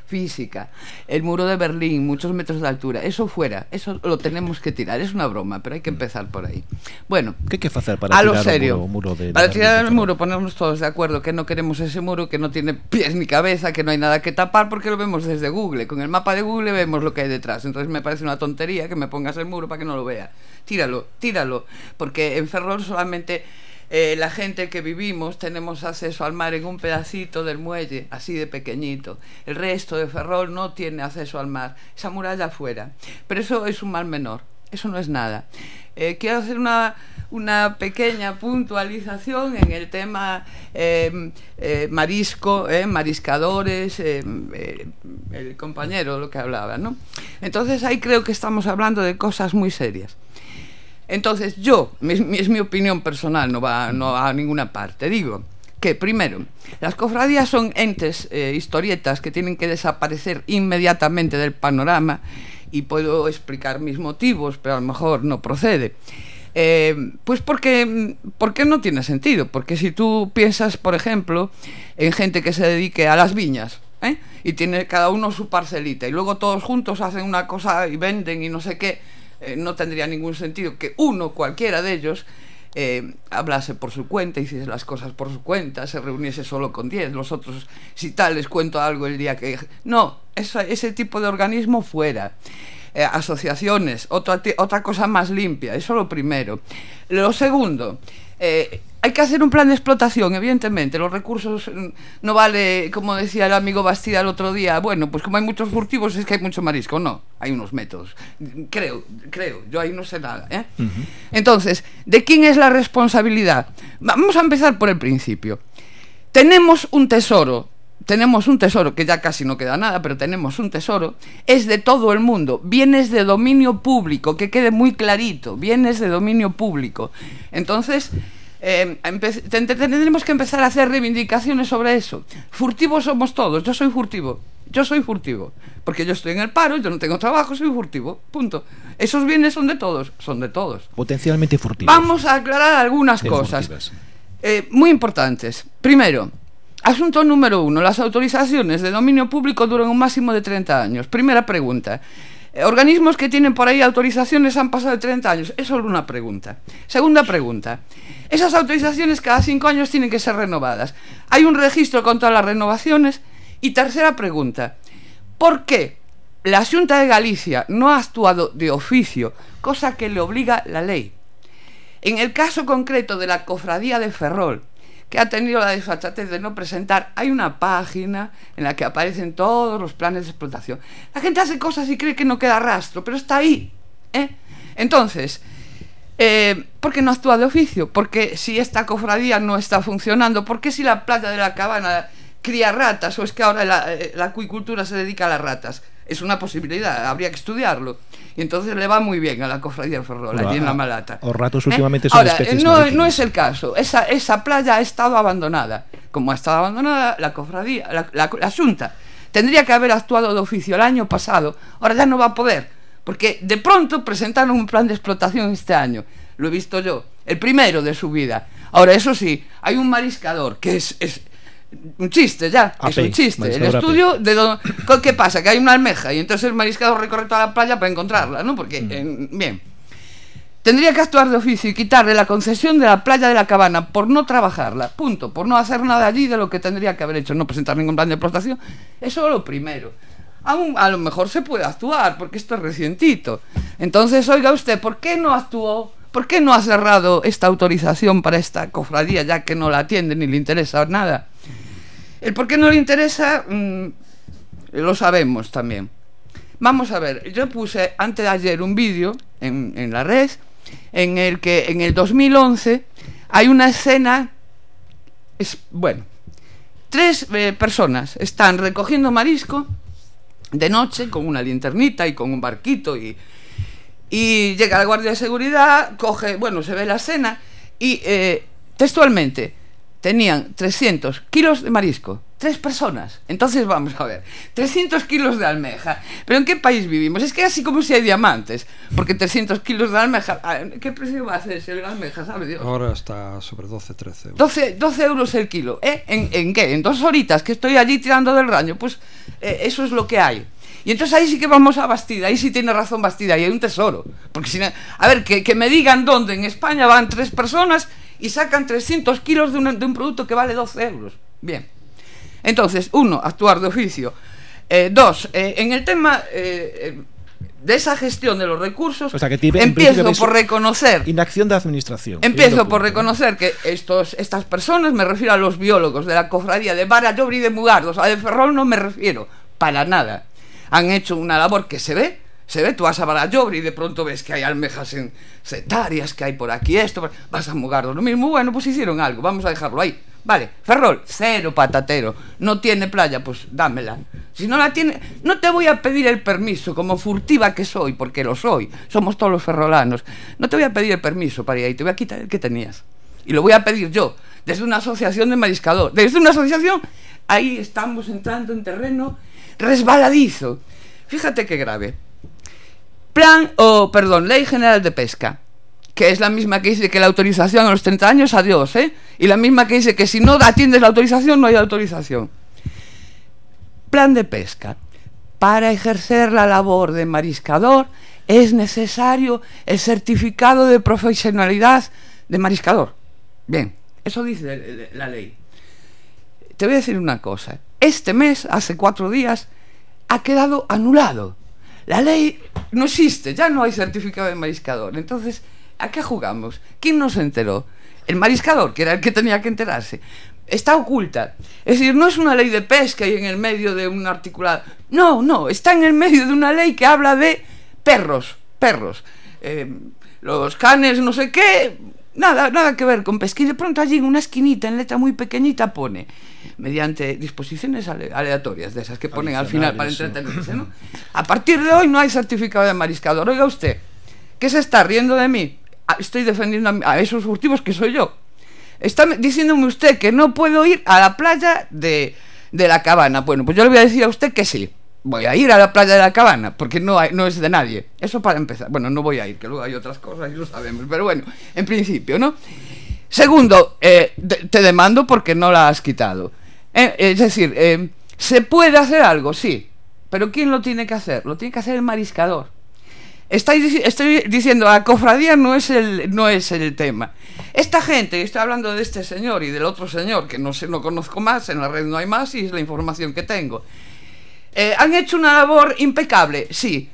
física, el muro de Berlín, muchos metros de altura, eso fuera, eso lo tenemos que tirar, es una broma, pero hay que empezar por ahí. Bueno, Que que facer para a tirar lo serio, o muro, muro de, para tirar el muro, ponernos todos de acuerdo que no queremos ese muro, que no tiene pies ni cabeza, que no hay nada que tapar, porque lo vemos desde Google. Con el mapa de Google vemos lo que hay detrás. Entonces me parece una tontería que me pongas el muro para que no lo vea. Tíralo, tíralo, porque en Ferrol solamente eh, la gente que vivimos tenemos acceso al mar en un pedacito del muelle, así de pequeñito. El resto de Ferrol no tiene acceso al mar, esa muralla afuera. Pero eso es un mal menor, eso no es nada. Eh, quiero hacer una, una pequeña puntualización en el tema eh, eh, marisco, eh, mariscadores, eh, el compañero lo que hablaba, ¿no? Entonces ahí creo que estamos hablando de cosas muy serias. Entonces yo, es mi opinión personal, no va, no a ninguna parte, digo que primero, las cofradías son entes, eh, historietas que tienen que desaparecer inmediatamente del panorama y puedo explicar mis motivos, pero a lo mejor no procede. Eh, pues porque, porque no tiene sentido, porque si tú piensas, por ejemplo, en gente que se dedique a las viñas, ¿eh? y tiene cada uno su parcelita, y luego todos juntos hacen una cosa y venden y no sé qué, eh, no tendría ningún sentido que uno, cualquiera de ellos, eh, hablase por su cuenta, hiciese las cosas por su cuenta, se reuniese solo con 10, los otros, si tal, les cuento algo el día que... No, ese tipo de organismo fuera. Eh, asociaciones, otra, otra cosa más limpia, eso lo primero. Lo segundo, hay que hacer un plan de explotación, evidentemente. Los recursos mm, no vale, como decía el amigo Bastida el otro día, bueno, pues como hay muchos furtivos es que hay mucho marisco. No, hay unos métodos. Creo, creo, yo ahí no sé nada. ¿eh? Entonces, ¿de quién es la responsabilidad? Vamos a empezar por el principio. Tenemos un tesoro, tenemos un tesoro que ya casi no queda nada, pero tenemos un tesoro, es de todo el mundo, bienes de dominio público, que quede muy clarito, bienes de dominio público. Entonces, eh, tendremos que empezar a hacer reivindicaciones sobre eso. Furtivos somos todos, yo soy furtivo, yo soy furtivo, porque yo estoy en el paro, yo no tengo trabajo, soy furtivo, punto. Esos bienes son de todos, son de todos. Potencialmente furtivos. Vamos a aclarar algunas de cosas eh, muy importantes. Primero, Asunto número uno, las autorizaciones de dominio público duran un máximo de 30 años. Primera pregunta. Eh, organismos que tienen por ahí autorizaciones han pasado de 30 años. Es solo una pregunta. Segunda pregunta. Esas autorizaciones cada cinco años tienen que ser renovadas. Hay un registro con todas las renovaciones. Y tercera pregunta. ¿Por qué la Junta de Galicia no ha actuado de oficio, cosa que le obliga la ley? En el caso concreto de la cofradía de Ferrol, que ha tenido la desfachatez de no presentar, hay una página en la que aparecen todos los planes de explotación. La gente hace cosas y cree que no queda rastro, pero está ahí. ¿eh? Entonces, eh, ¿por qué no actúa de oficio? Porque si esta cofradía no está funcionando, ¿por qué si la playa de la cabana cría ratas o es que ahora la, eh, la acuicultura se dedica a las ratas? Es una posibilidad, habría que estudiarlo. Y entonces le va muy bien a la cofradía de Ferrol, allí en la Malata. os ratos últimamente son Ahora, especies no, marítimas. no es el caso. Esa, esa playa ha estado abandonada. Como ha estado abandonada, la cofradía, la, la, la Junta tendría que haber actuado de oficio el año pasado. Ahora ya no va a poder. Porque de pronto presentaron un plan de explotación este año. Lo he visto yo. El primero de su vida. Ahora, eso sí, hay un mariscador que es, es un chiste ya. A es un chiste. El estudio de don- ¿co- ¿Qué pasa? Que hay una almeja y entonces el mariscador recorre toda la playa para encontrarla, ¿no? Porque, Mm. en- bien. Tendría que actuar de oficio y quitarle la concesión de la playa de la cabana por no trabajarla, punto, por no hacer nada allí de lo que tendría que haber hecho, no presentar ningún plan de explotación. Eso es lo primero. Aún, a lo mejor se puede actuar, porque esto es recientito. Entonces, oiga usted, ¿por qué no actuó? ¿Por qué no ha cerrado esta autorización para esta cofradía, ya que no la atiende ni le interesa nada? El por qué no le interesa, mm, lo sabemos también. Vamos a ver, yo puse antes de ayer un vídeo en, en la red en el que en el 2011 hay una escena, es, bueno, tres eh, personas están recogiendo marisco de noche con una linternita y con un barquito y, y llega la guardia de seguridad, coge, bueno, se ve la escena y eh, textualmente tenían 300 kilos de marisco, Tres personas. Entonces vamos a ver. 300 kilos de almeja. ¿Pero en qué país vivimos? Es que así como si hay diamantes. Porque 300 kilos de almeja... ¿Qué precio va a hacer ese almeja, sabe Dios? Ahora está sobre 12, 13 euros. 12, 12 euros el kilo. ¿Eh? ¿En, ¿En qué? En dos horitas que estoy allí tirando del raño. Pues eh, eso es lo que hay. Y entonces ahí sí que vamos a Bastida, ahí sí tiene razón Bastida, y hay un tesoro. Porque si no- a ver, que, que me digan dónde en España van tres personas y sacan 300 kilos de un, de un producto que vale 12 euros. Bien. Entonces, uno, actuar de oficio. Eh, dos, eh, en el tema eh, de esa gestión de los recursos, O sea, que empiezo por reconocer Inacción de administración. Empiezo por reconocer que estos, estas personas, me refiero a los biólogos de la cofradía de Barallobri y de Mugardos, a de Ferrol no me refiero, para nada. Han hecho una labor que se ve, se ve, tú vas a Barallobri y de pronto ves que hay almejas en setarias, que hay por aquí esto, vas a Mugardos, lo mismo, bueno, pues hicieron algo, vamos a dejarlo ahí. Vale, Ferrol, cero patatero, no tiene playa, pues dámela. Si no la tiene, no te voy a pedir el permiso, como furtiva que soy, porque lo soy, somos todos los ferrolanos. No te voy a pedir el permiso para ir ahí, te voy a quitar el que tenías. Y lo voy a pedir yo, desde una asociación de mariscador. Desde una asociación, ahí estamos entrando en terreno resbaladizo. Fíjate qué grave. Plan, o perdón, Ley General de Pesca, que es la misma que dice que la autorización a los 30 años, adiós, ¿eh? Y la misma que dice que si no atiendes la autorización, no hay autorización. Plan de pesca. Para ejercer la labor de mariscador es necesario el certificado de profesionalidad de mariscador. Bien, eso dice la ley. Te voy a decir una cosa. Este mes, hace cuatro días, ha quedado anulado. La lei non existe, ya non hai certificado de mariscador. Entonces, a que jugamos? ¿Quién nos enterou? El mariscador, que era el que tenía que enterarse. Está oculta. Es decir, no es una ley de pesca y en el medio de un articulado. No, no, está en el medio de una ley que habla de perros, perros. Eh, los canes, no sé qué, nada, nada que ver con pesca. Y de pronto allí en una esquinita, en letra muy pequeñita, pone mediante disposiciones ale- aleatorias, de esas que ponen al final para entretenerse, ¿no? A partir de hoy no hay certificado de mariscador. Oiga usted, ¿qué se está riendo de mí? Ah, Estoy defendiendo a, esos furtivos que soy yo. Está me- diciéndome usted que no puedo ir a la playa de, de la cabana. Bueno, pues yo le voy a decir a usted que sí. Voy a ir a la playa de la cabana, porque no, hay, no es de nadie. Eso para empezar. Bueno, no voy a ir, que luego hay otras cosas y lo sabemos. Pero bueno, en principio, ¿no? Segundo, eh, te demando porque no la has quitado. Eh, es decir, eh, ¿se puede hacer algo? Sí. Pero ¿quién lo tiene que hacer? Lo tiene que hacer el mariscador. Estoy diciendo, la cofradía no es el, no es el tema. Esta gente, estoy hablando de este señor y del otro señor, que no sé, no conozco más, en la red no hay más y es la información que tengo. Eh, ¿Han hecho una labor impecable? Sí.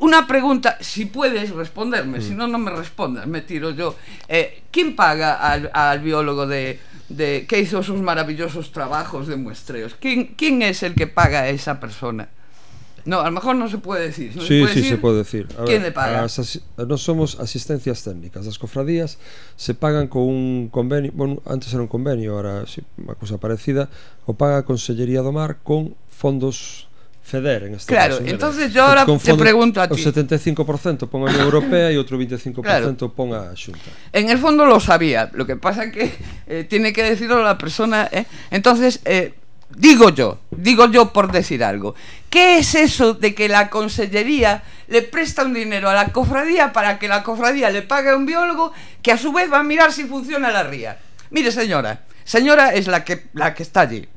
Una pregunta, si puedes responderme, mm. si no, no me respondas, me tiro yo. Eh, ¿Quién paga al, al biólogo de, de, que hizo sus maravillosos trabajos de muestreos? ¿Quién, ¿Quién es el que paga a esa persona? No, a lo mejor no se puede decir. ¿no sí, se puede sí, decir? se puede decir. A ¿Quién ver, le paga? As, no somos asistencias técnicas. Las cofradías se pagan con un convenio, bueno, antes era un convenio, ahora sí, una cousa parecida, o paga a Consellería do Mar con fondos FEDER en este Claro, caso, entonces yo ahora te pregunto a ti. O 75% pon a Unión Europea e outro 25% claro. pon a Xunta. En el fondo lo sabía, lo que pasa que eh, tiene que decirlo la persona, ¿eh? Entonces, eh, digo yo, digo yo por decir algo. ¿Qué es eso de que la consellería le presta un dinero a la cofradía para que la cofradía le pague a un biólogo que a su vez va a mirar si funciona la ría? Mire, señora, señora es la que la que está allí.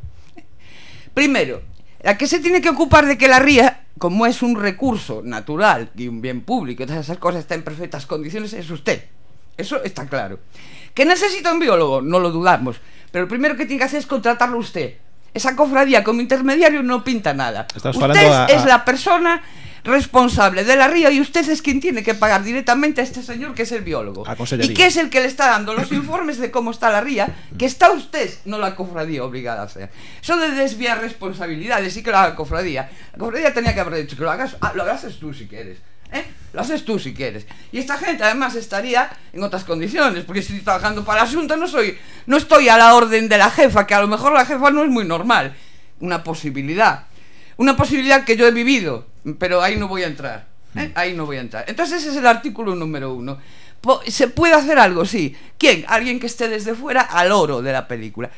Primero, la que se tiene que ocupar de que la ría, como es un recurso natural y un bien público, y todas esas cosas están en perfectas condiciones, es usted. Eso está claro. ¿Que necesita un biólogo? No lo dudamos. Pero lo primero que tiene que hacer es contratarlo usted. Esa cofradía como intermediario no pinta nada. Estás usted es a- la persona responsable de la ría y usted es quien tiene que pagar directamente a este señor que es el biólogo. Y que es el que le está dando los *coughs* informes de cómo está la ría, que está usted, no la cofradía obligada a hacer. Eso de desviar responsabilidades, sí que la cofradía. La cofradía tenía que haber dicho que lo hagas, ah, lo haces tú si quieres. ¿eh? Lo haces tú si quieres. Y esta gente además estaría en otras condiciones, porque estoy trabajando para la Junta no soy, no estoy a la orden de la jefa, que a lo mejor la jefa no es muy normal. Una posibilidad. Una posibilidad que yo he vivido, pero ahí no voy a entrar. ¿eh? Ahí no voy a entrar. Entonces ese es el artículo número uno. ¿Se puede hacer algo? Sí. ¿Quién? Alguien que esté desde fuera al oro de la película.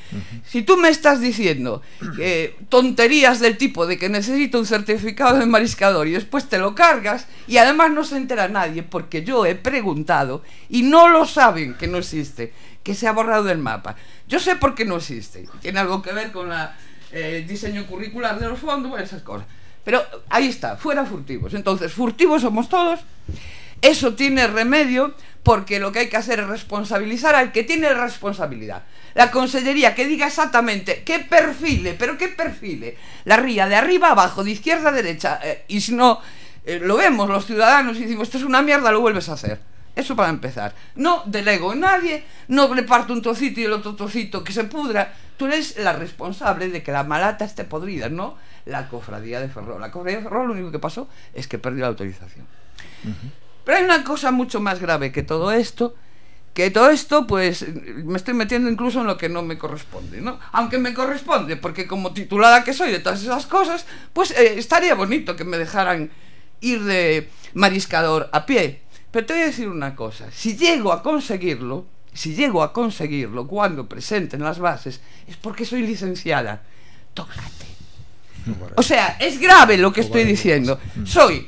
Si tú me estás diciendo eh, tonterías del tipo de que necesito un certificado de mariscador y después te lo cargas y además no se entera nadie porque yo he preguntado y no lo saben que no existe, que se ha borrado del mapa. Yo sé por qué no existe. Tiene algo que ver con la, eh, diseño curricular de los fondos, bueno, esas cosas. Pero ahí está, fuera furtivos. Entonces, furtivos somos todos. Eso tiene remedio porque lo que hay que hacer es responsabilizar al que tiene responsabilidad. La consellería que diga exactamente qué perfile, pero qué perfile. La ría de arriba abajo, de izquierda a derecha. eh, y si no, eh, lo vemos los ciudadanos y decimos esto es una mierda, lo vuelves a hacer. Eso para empezar. No delego en nadie, no le parto un trocito y el otro trocito que se pudra. Tú eres la responsable de que la malata esté podrida, no la cofradía de Ferrol. La cofradía de Ferrol lo único que pasó es que perdió la autorización. Pero hay una cosa mucho más grave que todo esto, que todo esto, pues, me estoy metiendo incluso en lo que no me corresponde, ¿no? Aunque me corresponde, porque como titulada que soy de todas esas cosas, pues eh, estaría bonito que me dejaran ir de mariscador a pie. Pero te voy a decir una cosa, si llego a conseguirlo, si llego a conseguirlo cuando presenten las bases, es porque soy licenciada. Tócate. O sea, es grave lo que estoy diciendo. Soy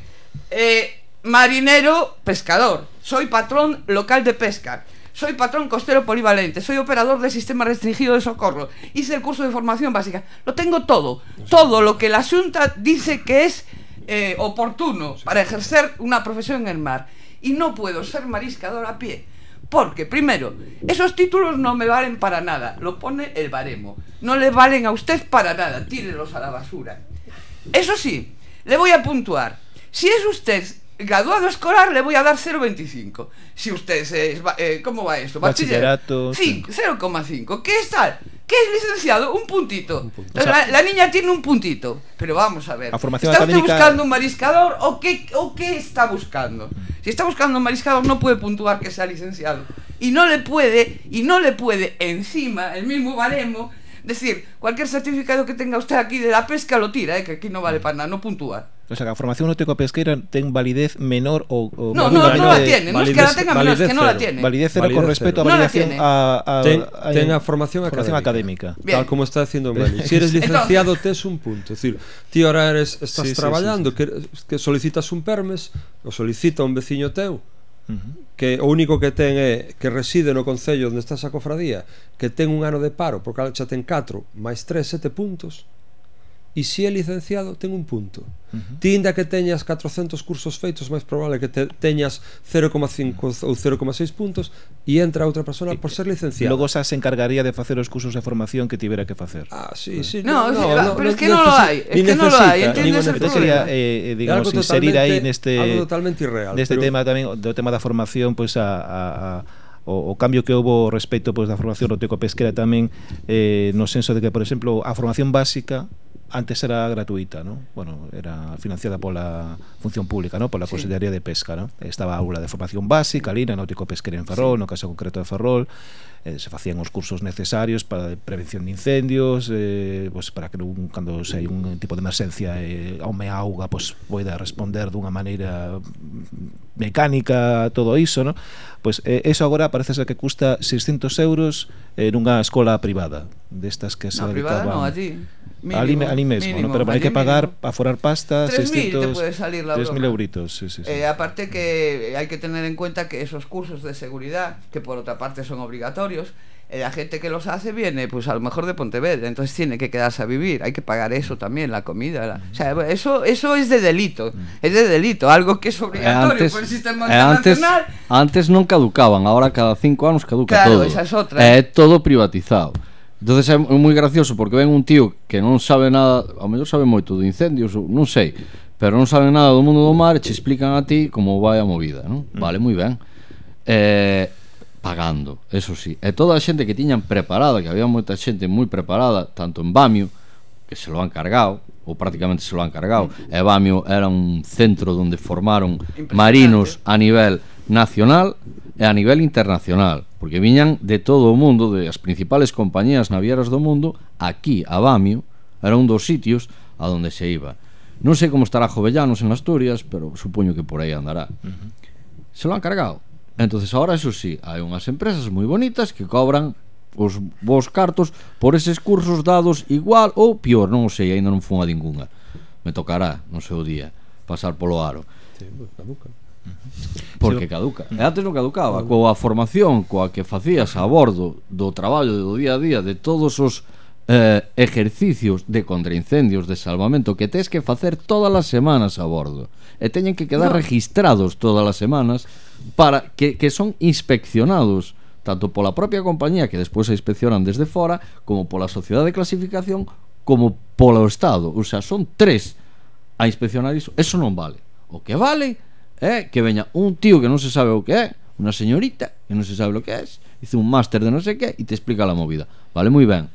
eh, marinero pescador, soy patrón local de pesca, soy patrón costero polivalente, soy operador del sistema restringido de socorro, hice el curso de formación básica, lo tengo todo, todo lo que la Junta dice que es eh, oportuno para ejercer una profesión en el mar. Y no puedo ser mariscador a pie. Porque, primero, esos títulos no me valen para nada. Lo pone el baremo. No le valen a usted para nada. Tírelos a la basura. Eso sí, le voy a puntuar. Si es usted graduado escolar, le voy a dar 0,25. Si usted es... eh, ¿Cómo va esto? Bachillerato, Sí, 0,5. ¿Qué es tal? ¿Qué es licenciado? Un puntito. Entonces, la, la niña tiene un puntito. Pero vamos a ver. Formación ¿Está académica- usted buscando un mariscador o qué, o qué está buscando? Si está buscando un mariscador no puede puntuar que sea licenciado. Y no le puede, y no le puede encima, el mismo baremo, decir, cualquier certificado que tenga usted aquí de la pesca lo tira, eh, que aquí no vale mm. para nada, no puntúa. O sea, que a formación náutico pesqueira ten validez menor ou... ou no, no, no, no la tiene, no es que la tenga menos, es que no la tiene. Validez cero validez con respecto cero. a validación no a, a, ten, a... Ten a formación, formación académica. académica. Bien. Tal como está haciendo Meli. *laughs* Si eres licenciado, Entonces, tes un punto. Es decir, ti ahora eres, estás sí, traballando, sí, sí, sí. que, que solicitas un permes, o solicita un veciño teu, que o único que ten é que reside no concello onde está esa cofradía, que ten un ano de paro, porque xa ten 4 máis 3, 7 puntos, e se é licenciado ten un punto. Uh -huh. ti inda que teñas 400 cursos feitos máis probable que te, teñas 0,5 ou 0,6 puntos e entra outra persona por ser licenciado. Logo xa se encargaría de facer os cursos de formación que tivera que facer. Ah, sí, sí, no, no, no, no, pero es que non lo hai es que non lo hai entende el problema? quería, eh, eh digamos, inserir aí neste totalmente irreal neste pero... tema tamén do tema da formación pois pues, a, a, a o, o cambio que houve respecto pois, da formación roteco pesquera tamén eh, no senso de que, por exemplo, a formación básica antes era gratuita, ¿no? Bueno, era financiada pola Función Pública, ¿no? Pola sí. Consellería de Pesca, ¿no? Estaba a aula de formación básica, Lina, Náutico Pesquería en Ferrol, sí. no caso concreto de Ferrol, eh, se facían os cursos necesarios para prevención de incendios, eh, pues para que un, cando se hai un tipo de emerxencia eh, home auga, pois pues, poida responder dunha maneira mecánica todo iso, ¿no? Pois eh, eso agora parece ser que custa 600 euros eh, nunha escola privada, destas que se no, privada non, allí mínimo, ¿no? pero hai allí que pagar mínimo. para forar pasta 3.000 te 600 puede salir la 3.000 broma. euritos, sí, sí, sí. Eh, aparte que hay que tener en cuenta que esos cursos de seguridad, que por otra parte son obligatorios, eh, la gente que los hace viene pues a lo mejor de Pontevedra, entonces tiene que quedarse a vivir, hay que pagar eso también, la comida, la- o sea, eso eso es de delito, es de delito, algo que es obligatorio antes, por el sistema e antes, internacional. antes non caducaban, ahora cada cinco anos caduca Claro, todo. esa es otra. Todo privatizado. entonces é moi gracioso porque ven un tío que non sabe nada, ao mellor sabe moito de incendios, non sei, pero non sabe nada do mundo do mar, e che explican a ti como vai a movida, non? Mm. Vale, moi ben. Eh, pagando, eso sí. E toda a xente que tiñan preparada, que había moita xente moi preparada, tanto en Bamio, que se lo han cargado, ou prácticamente se lo han cargado, mm. e Bamio era un centro onde formaron marinos a nivel nacional e a nivel internacional porque viñan de todo o mundo, de as principales compañías navieras do mundo, aquí, a Bamio, era un dos sitios a donde se iba. Non sei como estará Jovellanos en Asturias, pero supoño que por aí andará. Uh -huh. Se lo han cargado. Entonces ahora eso sí, hai unhas empresas moi bonitas que cobran os vos cartos por eses cursos dados igual ou pior, non o sei, aínda non fun a ningunha. Me tocará, non sei o día, pasar polo aro. Sí, pues, Porque caduca. E antes non caducaba. Coa formación coa que facías a bordo do traballo do día a día de todos os eh, ejercicios de contraincendios de salvamento que tes que facer todas as semanas a bordo e teñen que quedar no. registrados todas as semanas para que, que son inspeccionados tanto pola propia compañía que despois a inspeccionan desde fora como pola sociedade de clasificación como polo Estado o sea, son tres a inspeccionar iso eso non vale o que vale eh, que veña un tío que non se sabe o que é, unha señorita que non se sabe o que é, hizo un máster de non sei que e te explica a movida. Vale moi ben.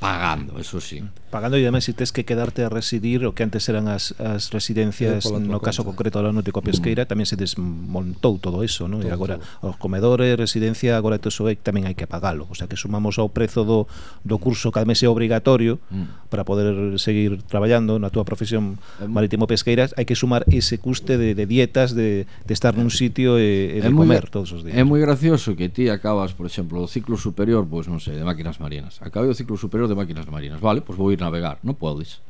Pagando, eso sí pagando e ademais se tes que quedarte a residir o que antes eran as, as residencias no caso conta. concreto da Náutico Pesqueira mm. tamén se desmontou todo eso no? Todo, e agora todo. os comedores, residencia agora todo eso tamén hai que pagalo o sea que sumamos ao prezo do, do curso que ademais é obrigatorio mm. para poder seguir traballando na túa profesión marítimo pesqueiras hai que sumar ese custe de, de dietas de, de estar nun sitio e, e de muy, comer todos os días é moi gracioso que ti acabas por exemplo o ciclo superior pois pues, non sei de máquinas marinas acabe o ciclo superior de máquinas marinas vale, pois pues vou ir navegar, non podes.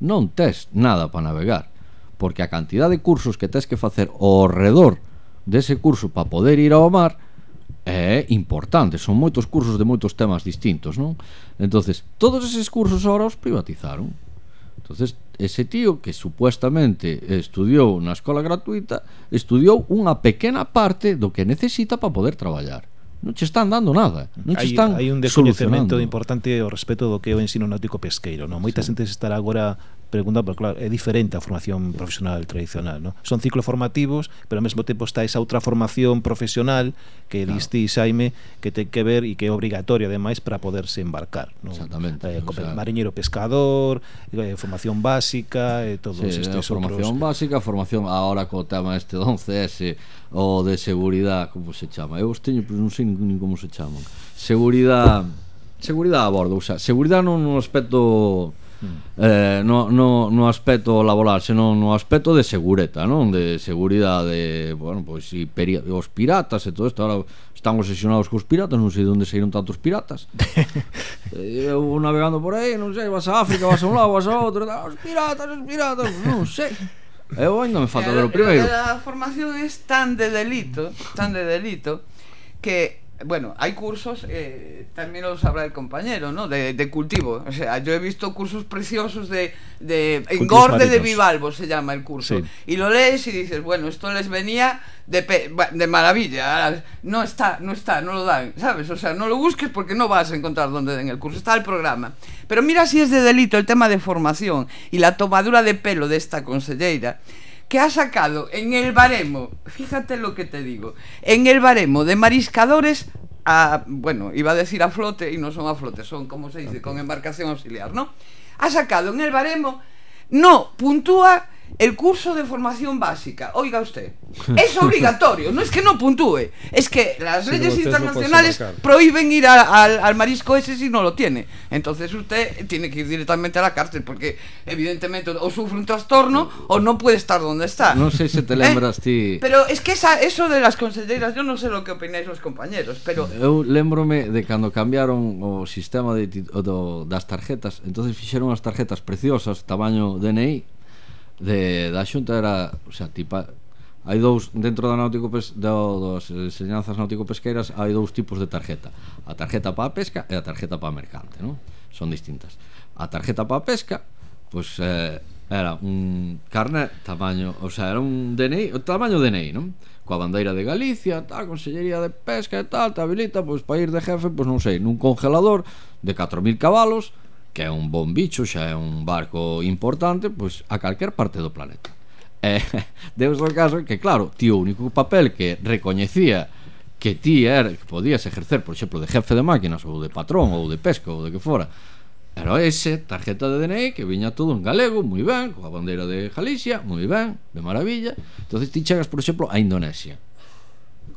Non tes nada para navegar, porque a cantidad de cursos que tes que facer ao redor dese curso para poder ir ao mar é importante, son moitos cursos de moitos temas distintos, non? Entonces, todos eses cursos ahora os privatizaron. Entonces, ese tío que supuestamente estudiou na escola gratuita, estudiou unha pequena parte do que necesita para poder traballar non che están dando nada, non che están hai, un descoñecemento importante ao respecto do que é o ensino náutico pesqueiro, non? Moita sí. xente estará agora pregunta, pero claro, é diferente a formación profesional tradicional, ¿no? Son ciclos formativos, pero ao mesmo tempo está esa outra formación profesional que claro. diste Xaime que ten que ver e que é obrigatoria ademais para poderse embarcar, ¿no? Exactamente. Eh, o sea, mariñeiro pescador, eh, formación básica, eh, todos sí, estes eh, formación outros... básica, formación agora co tema este 11S o de seguridade, como se chama? Eu os teño, pero non sei nin como se chaman. Seguridade seguridade a bordo, o sea, seguridade nun aspecto eh, no, no, no aspecto laboral, senón no aspecto de segureta, non? De seguridade, bueno, pois si peri os piratas e todo isto, ahora están obsesionados cos piratas, non sei de onde saíron tantos piratas. *laughs* Eh, eu navegando por aí, non sei, vas a África, vas a un lado, vas a outro, os piratas, os piratas, non sei. Eu ainda me falta ver o primeiro. A formación é tan de delito, tan de delito, que bueno, hay cursos, eh, también lo sabrá el compañero, ¿no? De, de, cultivo. O sea, yo he visto cursos preciosos de, de engorde de bivalvo, se llama el curso. Sí. Y lo lees y dices, bueno, esto les venía de, pe de maravilla. No está, no está, no lo dan, ¿sabes? O sea, no lo busques porque no vas a encontrar dónde den el curso. Está el programa. Pero mira si es de delito el tema de formación y la tomadura de pelo de esta consellera que ha sacado en el baremo, fíjate lo que te digo, en el baremo de mariscadores a, bueno, iba a decir a flote y no son a flote, son como se dice, con embarcación auxiliar, ¿no? Ha sacado en el baremo, no puntúa el curso de formación básica, oiga usted, es obligatorio, no es que no puntúe, es que las si leyes internacionales no prohíben ir a, a, al marisco ese si no lo tiene. Entonces usted tiene que ir directamente a la cárcel porque evidentemente o sufre un trastorno o no puede estar donde está. No sé si te ¿Eh? lembras ¿Eh? ti. Pero es que esa, eso de las conselleras, yo non sei lo que opináis os compañeros, pero eu lembrome de cando cambiaron o sistema de, do, das tarjetas, entonces fixeron as tarjetas preciosas, tamaño DNI de, da Xunta era, o sea, tipa, hai dous dentro da náutico pes, do, dos enseñanzas náutico pesqueiras hai dous tipos de tarjeta a tarjeta para a pesca e a tarjeta para a mercante non? son distintas a tarjeta para a pesca pois pues, eh, era un carne tamaño o sea era un DNI o tamaño DNI non? coa bandeira de Galicia tal consellería de pesca e tal te habilita pois para ir de jefe pois non sei nun congelador de 4000 cabalos que é un bon bicho, xa é un barco importante, pois a calquer parte do planeta. *laughs* E eh, deus o caso que, claro, ti o único papel que recoñecía que ti era, que podías ejercer, por exemplo, de jefe de máquinas ou de patrón ou de pesca ou de que fora, era ese, tarjeta de DNI, que viña todo en galego, moi ben, coa bandeira de Galicia, moi ben, de maravilla. entonces ti chegas, por exemplo, a Indonesia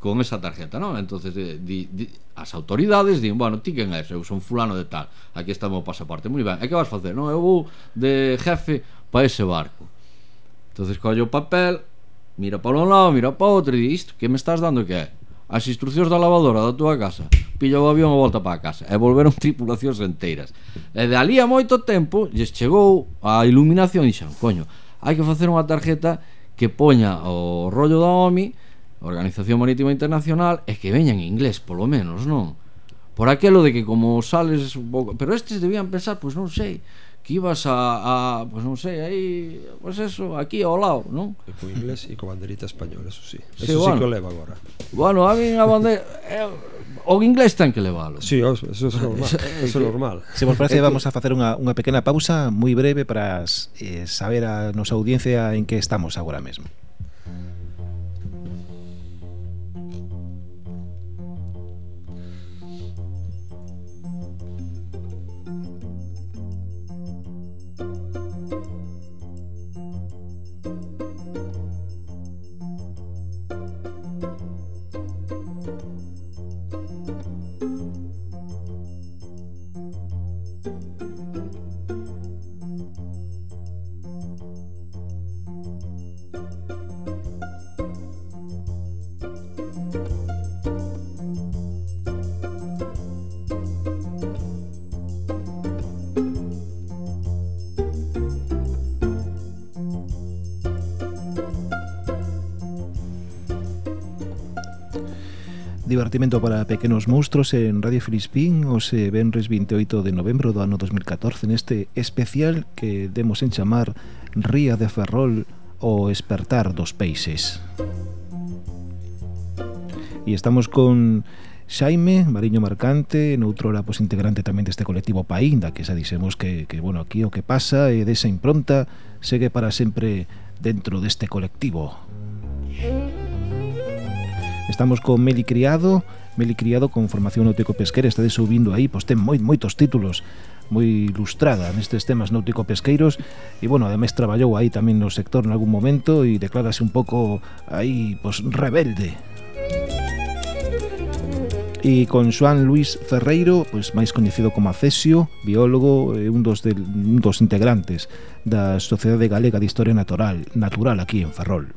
con esa tarjeta, non? Entonces eh, di, di, as autoridades din, bueno, ti quen és? Eu son fulano de tal, aquí está o meu pasaporte. Moi ben, e que vas facer? Non, eu vou de jefe para ese barco. Entonces colle o papel, mira para un lado, mira para outro e di, isto que me estás dando que é? As instruccións da lavadora da túa casa Pilla o avión e volta para casa E volveron *laughs* tripulacións enteiras E de ali a moito tempo Lles chegou a iluminación e dixan Coño, hai que facer unha tarjeta que poña o rollo da OMI Organización Marítima Internacional e que veñan en inglés, polo menos, non? Por aquelo de que como sales un pouco... Pero estes debían pensar, pois non sei, que ibas a, a pois non sei, aí, pois eso, aquí ao lado, non? E con inglés e con banderita española, eso sí. Eso sí, sí bueno. que o leva agora. Bueno, a mí a bandeira... Eh, o inglés ten que levalo. Sí, eso, eso é normal. Eso, eh, eso é normal. Se vos parece, vamos a facer unha, unha pequena pausa moi breve para eh, saber a nosa audiencia en que estamos agora mesmo. Divertimento para pequenos monstruos en Radio Filispín o se venres 28 de novembro do ano 2014 neste especial que demos en chamar Ría de Ferrol o Espertar dos Peixes. E estamos con Xaime, Mariño Marcante, noutrora pois integrante tamén deste colectivo Paínda, que xa dixemos que, que bueno, aquí o que pasa e desa impronta segue para sempre dentro deste colectivo. Estamos con Meli Criado, Meli Criado con formación náutico-pesqueira, está subindo aí, pois ten moi, moitos títulos moi ilustrada nestes temas náutico-pesqueiros e, bueno, ademais traballou aí tamén no sector nalgún momento e declárase un pouco aí, pois, rebelde. E con Joan Luis Ferreiro, pois máis coñecido como Acesio, biólogo e un dos, de, un dos integrantes da Sociedade Galega de Historia Natural, natural aquí en Ferrol.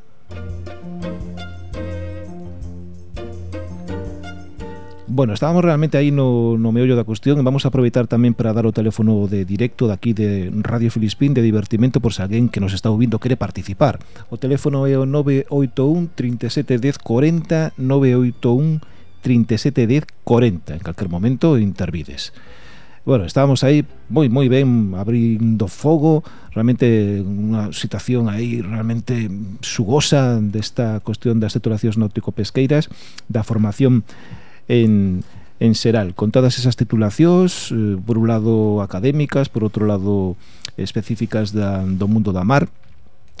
Bueno, estábamos realmente aí no, no meollo da cuestión Vamos a aproveitar tamén para dar o teléfono de directo daqui de Radio Filispín de divertimento por se alguén que nos está ouvindo quere participar. O teléfono é o 981 37 10 40 981 37 10 40 En calquer momento intervides. Bueno, estábamos aí moi moi ben abrindo fogo, realmente unha situación aí realmente sugosa desta cuestión das titulacións náutico-pesqueiras, da formación en, en Seral, con todas esas titulacións, eh, por un lado académicas, por outro lado específicas da, do mundo da mar,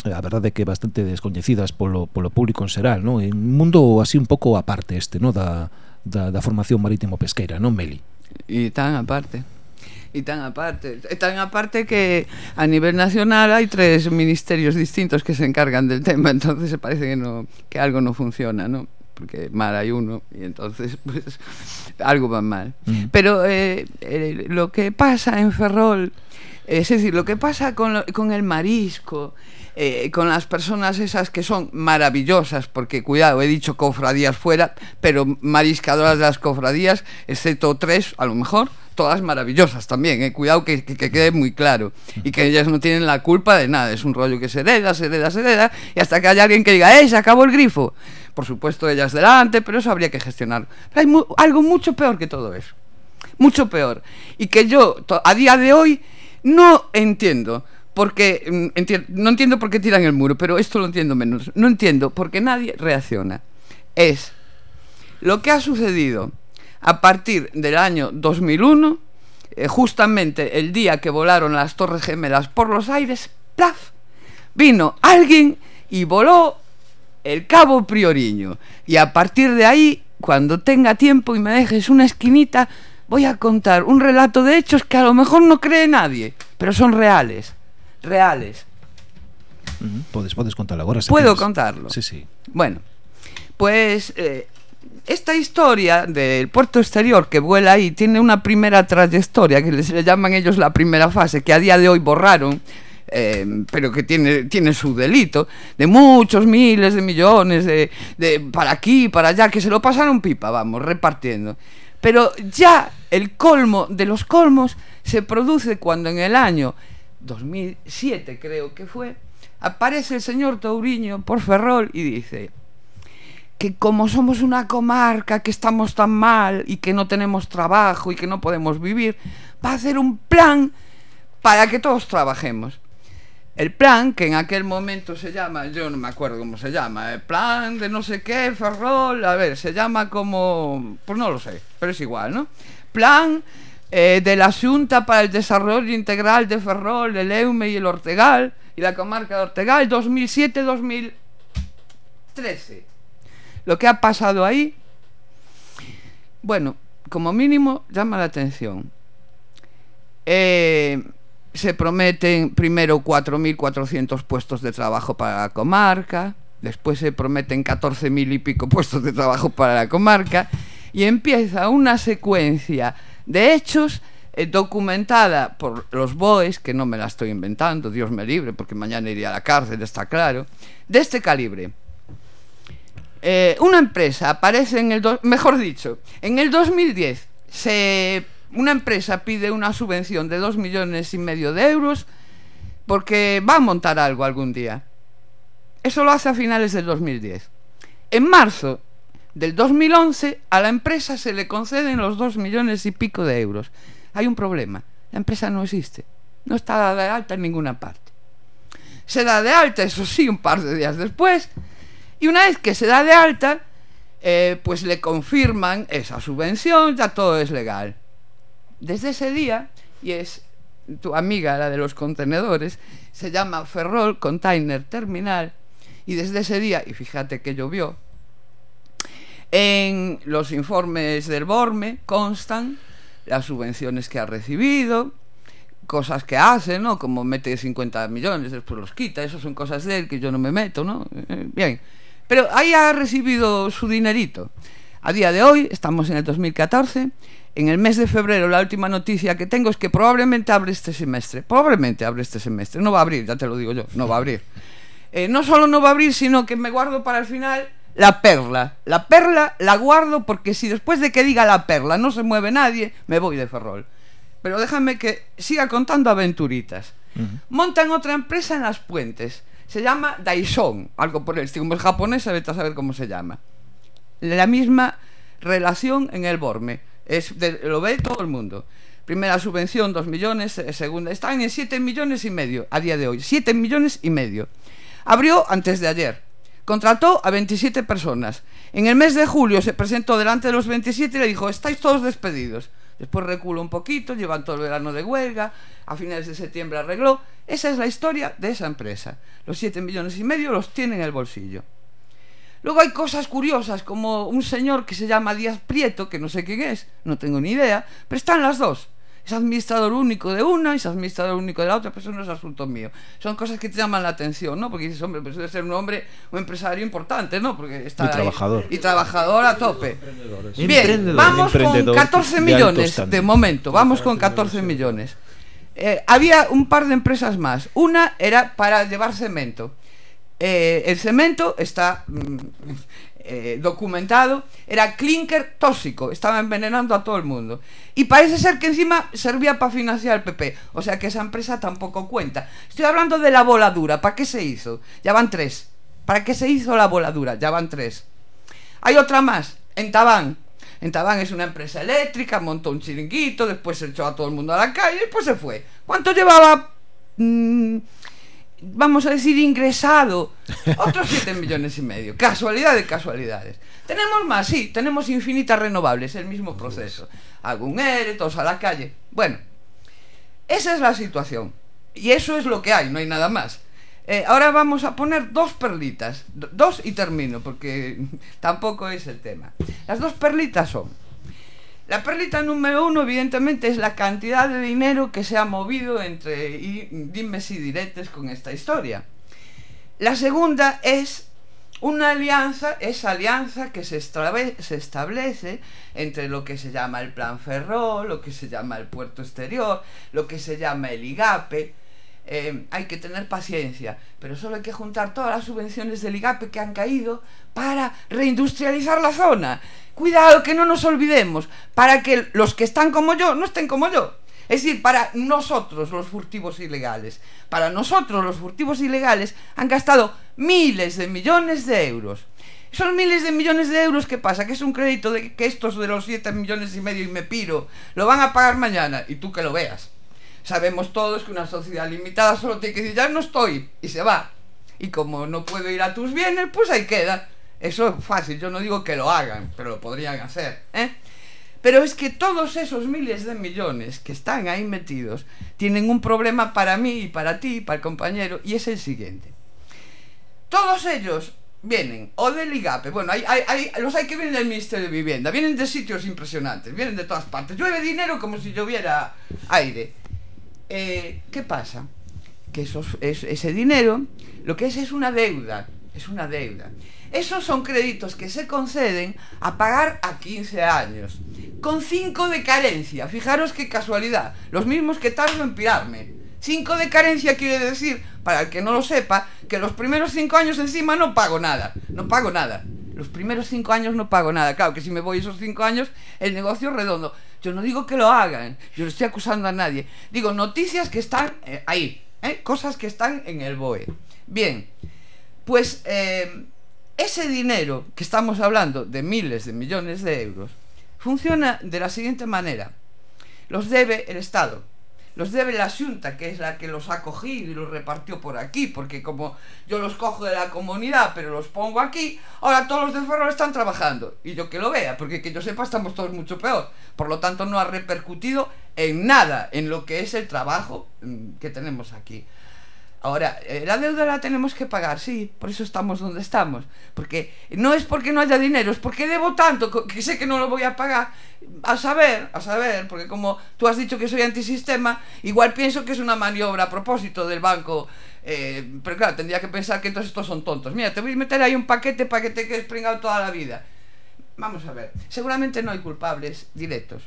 eh, a verdade é que bastante descoñecidas polo, polo público en xeral, non? En un mundo así un pouco aparte este, non? Da, da, da formación marítimo pesqueira, non, Meli? E tan aparte. E tan aparte, e tan aparte que a nivel nacional hai tres ministerios distintos que se encargan del tema, entonces se parece que no que algo non funciona, non? Porque mal hay uno y entonces *laughs* pues algo va mal. Pero eh, eh, lo que pasa en Ferrol, es decir, lo que pasa con, lo- con el marisco, eh, con las personas esas que son maravillosas, porque cuidado, he dicho cofradías fuera, pero mariscadoras de las cofradías, excepto tres, a lo mejor, todas maravillosas también, eh, cuidado que, que- que quede muy claro, y que ellas no tienen la culpa de nada, es un rollo que se hereda, se hereda, se hereda, y hasta que haya alguien que diga, ¡eh, se acabó el grifo! Por supuesto, ellas delante, pero eso habría que gestionar. Pero hay algo mucho peor que todo eso mucho peor. Y que yo, a día de hoy, no entiendo. Porque mm, no entiendo por qué tiran el muro, pero esto lo entiendo menos. No entiendo por qué nadie reacciona. Es lo que ha sucedido a partir del año 2001, eh, justamente el día que volaron las Torres Gemelas por los aires, ¡plaf! Vino alguien y voló el Cabo Prioriño. Y a partir de ahí, cuando tenga tiempo y me dejes una esquinita, voy a contar un relato de hechos que a lo mejor no cree nadie, pero son reales. Reales. Ujú. Podes, podes contar agora se Puedo queres. contarlo. Sí, sí. Bueno, pues eh, esta historia del puerto exterior que vuela ahí tiene una primera trayectoria que les le llaman ellos la primera fase, que a día de hoy borraron. Eh, pero que tiene, tiene su delito, de muchos miles de millones, de, para aquí, para allá, que se lo pasaron pipa, vamos, repartiendo. Pero ya el colmo de los colmos se produce cuando en el año 2007, creo que fue, aparece el señor Touriño por Ferrol y dice que como somos una comarca, que estamos tan mal y que no tenemos trabajo y que no podemos vivir, va a hacer un plan para que todos trabajemos. El plan, que en aquel momento se llama, yo no me acuerdo cómo se llama, el plan de no sé qué, Ferrol, a ver, se llama como, pues no lo sé, pero es igual, ¿no? Plan eh, de la Junta para el Desarrollo Integral de Ferrol, el Eume y el Ortegal, y la comarca de Ortegal, 2007-2013. Lo que ha pasado ahí, bueno, como mínimo llama la atención. Eh, se prometen primero 4.400 puestos de trabajo para la comarca, después se prometen 14.000 y pico puestos de trabajo para la comarca, y empieza una secuencia de hechos eh, documentada por los BOEs, que no me la estoy inventando, Dios me libre, porque mañana iría a la cárcel, está claro, de este calibre. Eh, una empresa aparece en el, do- mejor dicho, en el 2010 se una empresa pide una subvención de dos millones y medio de euros porque va a montar algo algún día. Eso lo hace a finales del 2010. En marzo del 2011 a la empresa se le conceden los dos millones y pico de euros. Hay un problema. La empresa no existe. No está dada de alta en ninguna parte. Se da de alta, eso sí, un par de días después. Y una vez que se da de alta, eh, pues le confirman esa subvención, ya todo es legal. Desde ese día, y es tu amiga, la de los contenedores, se llama Ferrol Container Terminal, y desde ese día, y fíjate que llovió, en los informes del Borme constan las subvenciones que ha recibido, cosas que hace, ¿no? Como mete 50 millones, después los quita, eso son cosas de él que yo no me meto, ¿no? Eh, bien, pero ahí ha recibido su dinerito. A día de hoy, estamos en el 2014, en el mes de febrero la última noticia que tengo es que probablemente abre este semestre, probablemente abre este semestre, no va a abrir, ya te lo digo yo, no va a abrir. Eh, no solo no va a abrir, sino que me guardo para el final la perla. La perla la guardo porque si después de que diga la perla no se mueve nadie, me voy de Ferrol. Pero déjame que siga contando aventuritas. Montan otra empresa en las puentes. Se llama Daison, algo por el estilo. Como es japonesa, vete a saber cómo se llama. La misma relación en el Borme. De- lo ve todo el mundo. Primera subvención, 2 millones. eh, Segunda, están en 7 millones y medio a día de hoy. 7 millones y medio. Abrió antes de ayer. Contrató a 27 personas. En el mes de julio se presentó delante de los 27 y le dijo, estáis todos despedidos. Después reculó un poquito, llevan todo el verano de huelga, a finales de septiembre arregló. Esa es la historia de esa empresa. Los 7 millones y medio los tiene en el bolsillo. Luego hay cosas curiosas, como un señor que se llama Díaz Prieto, que no sé quién es, no tengo ni idea, pero están las dos. Es administrador único de una y es administrador único de la otra, pero eso no es asunto mío. Son cosas que te llaman la atención, ¿no? Porque dices, hombre, pues debe ser un hombre, un empresario importante, ¿no? Porque está Y ahí. trabajador. Y trabajador a tope. Bien, vamos con Emprendedor 14 de millones de momento, vamos con 14 millones. Eh, había un par de empresas más. Una era para llevar cemento. Eh, el cemento está mm, eh, documentado, era clinker tóxico, estaba envenenando a todo el mundo. Y parece ser que encima servía para financiar el PP, o sea que esa empresa tampoco cuenta. Estoy hablando de la voladura, ¿para qué se hizo? Ya van tres. ¿Para qué se hizo la voladura? Ya van tres. Hay otra más, en Tabán. En Tabán es una empresa eléctrica, montó un chiringuito, después se echó a todo el mundo a la calle y después se fue. ¿Cuánto llevaba? Mm, vamos a decir, ingresado. Otros *laughs* 7 millones y medio. Casualidad de casualidades. Tenemos más, sí, tenemos infinitas renovables, el mismo proceso. Algún ERE, todos a la calle. Bueno, esa es la situación. Y eso es lo que hay, no hay nada más. Eh, ahora vamos a poner dos perlitas. Do- Dos y termino, porque *laughs* tampoco es el tema. Las dos perlitas son. La perlita número uno, evidentemente, es la cantidad de dinero que se ha movido entre dimes y diretes con esta historia. La segunda es una alianza, esa alianza que se establece entre lo que se llama el Plan Ferrol, lo que se llama el Puerto Exterior, lo que se llama el IGAPE, eh, hay que tener paciencia, pero solo hay que juntar todas las subvenciones del IGAPE que han caído para reindustrializar la zona. Cuidado que no nos olvidemos, para que los que están como yo no estén como yo. Es decir, para nosotros los furtivos ilegales, para nosotros los furtivos ilegales han gastado miles de millones de euros. Son miles de millones de euros, ¿qué pasa? Que es un crédito de que estos de los 7 millones y medio y me piro lo van a pagar mañana y tú que lo veas. Sabemos todos que una sociedad limitada solo tiene que decir ya no estoy y se va. Y como no puedo ir a tus bienes, pues ahí queda. Eso es fácil, yo no digo que lo hagan, pero lo podrían hacer. ¿eh? Pero es que todos esos miles de millones que están ahí metidos tienen un problema para mí y para ti y para el compañero y es el siguiente. Todos ellos vienen o del IGAPE, bueno, hay, hay, hay, los hay que vienen del Ministerio de Vivienda, vienen de sitios impresionantes, vienen de todas partes, llueve dinero como si lloviera aire. Eh, ¿Qué pasa? Que esos, es, ese dinero lo que es es una deuda, es una deuda. Esos son créditos que se conceden a pagar a 15 años, con 5 de carencia. Fijaros qué casualidad, los mismos que tardo en pirarme. 5 de carencia quiere decir, para el que no lo sepa, que los primeros 5 años encima no pago nada. No pago nada. Los primeros 5 años no pago nada. Claro que si me voy esos 5 años, el negocio es redondo. Yo no digo que lo hagan, yo no estoy acusando a nadie. Digo noticias que están eh, ahí, ¿eh? cosas que están en el BOE. Bien, pues eh, ese dinero que estamos hablando de miles de millones de euros funciona de la siguiente manera. Los debe el Estado, los debe la Junta, que es la que los ha cogido y los repartió por aquí, porque como yo los cojo de la comunidad, pero los pongo aquí, ahora todos los de Ferrol están trabajando. Y yo que lo vea, porque que yo sepa estamos todos mucho peor. Por lo tanto, no ha repercutido en nada en lo que es el trabajo mm, que tenemos aquí. Ahora, eh, la deuda la tenemos que pagar, sí, por eso estamos donde estamos. Porque no es porque no haya dinero, es porque debo tanto que sé que no lo voy a pagar. A saber, a saber, porque como tú has dicho que soy antisistema, igual pienso que es una maniobra a propósito del banco. Eh, pero claro, tendría que pensar que entonces estos son tontos. Mira, te voy a meter ahí un paquete para que te quedes pringado toda la vida. Vamos a ver, seguramente no hay culpables directos.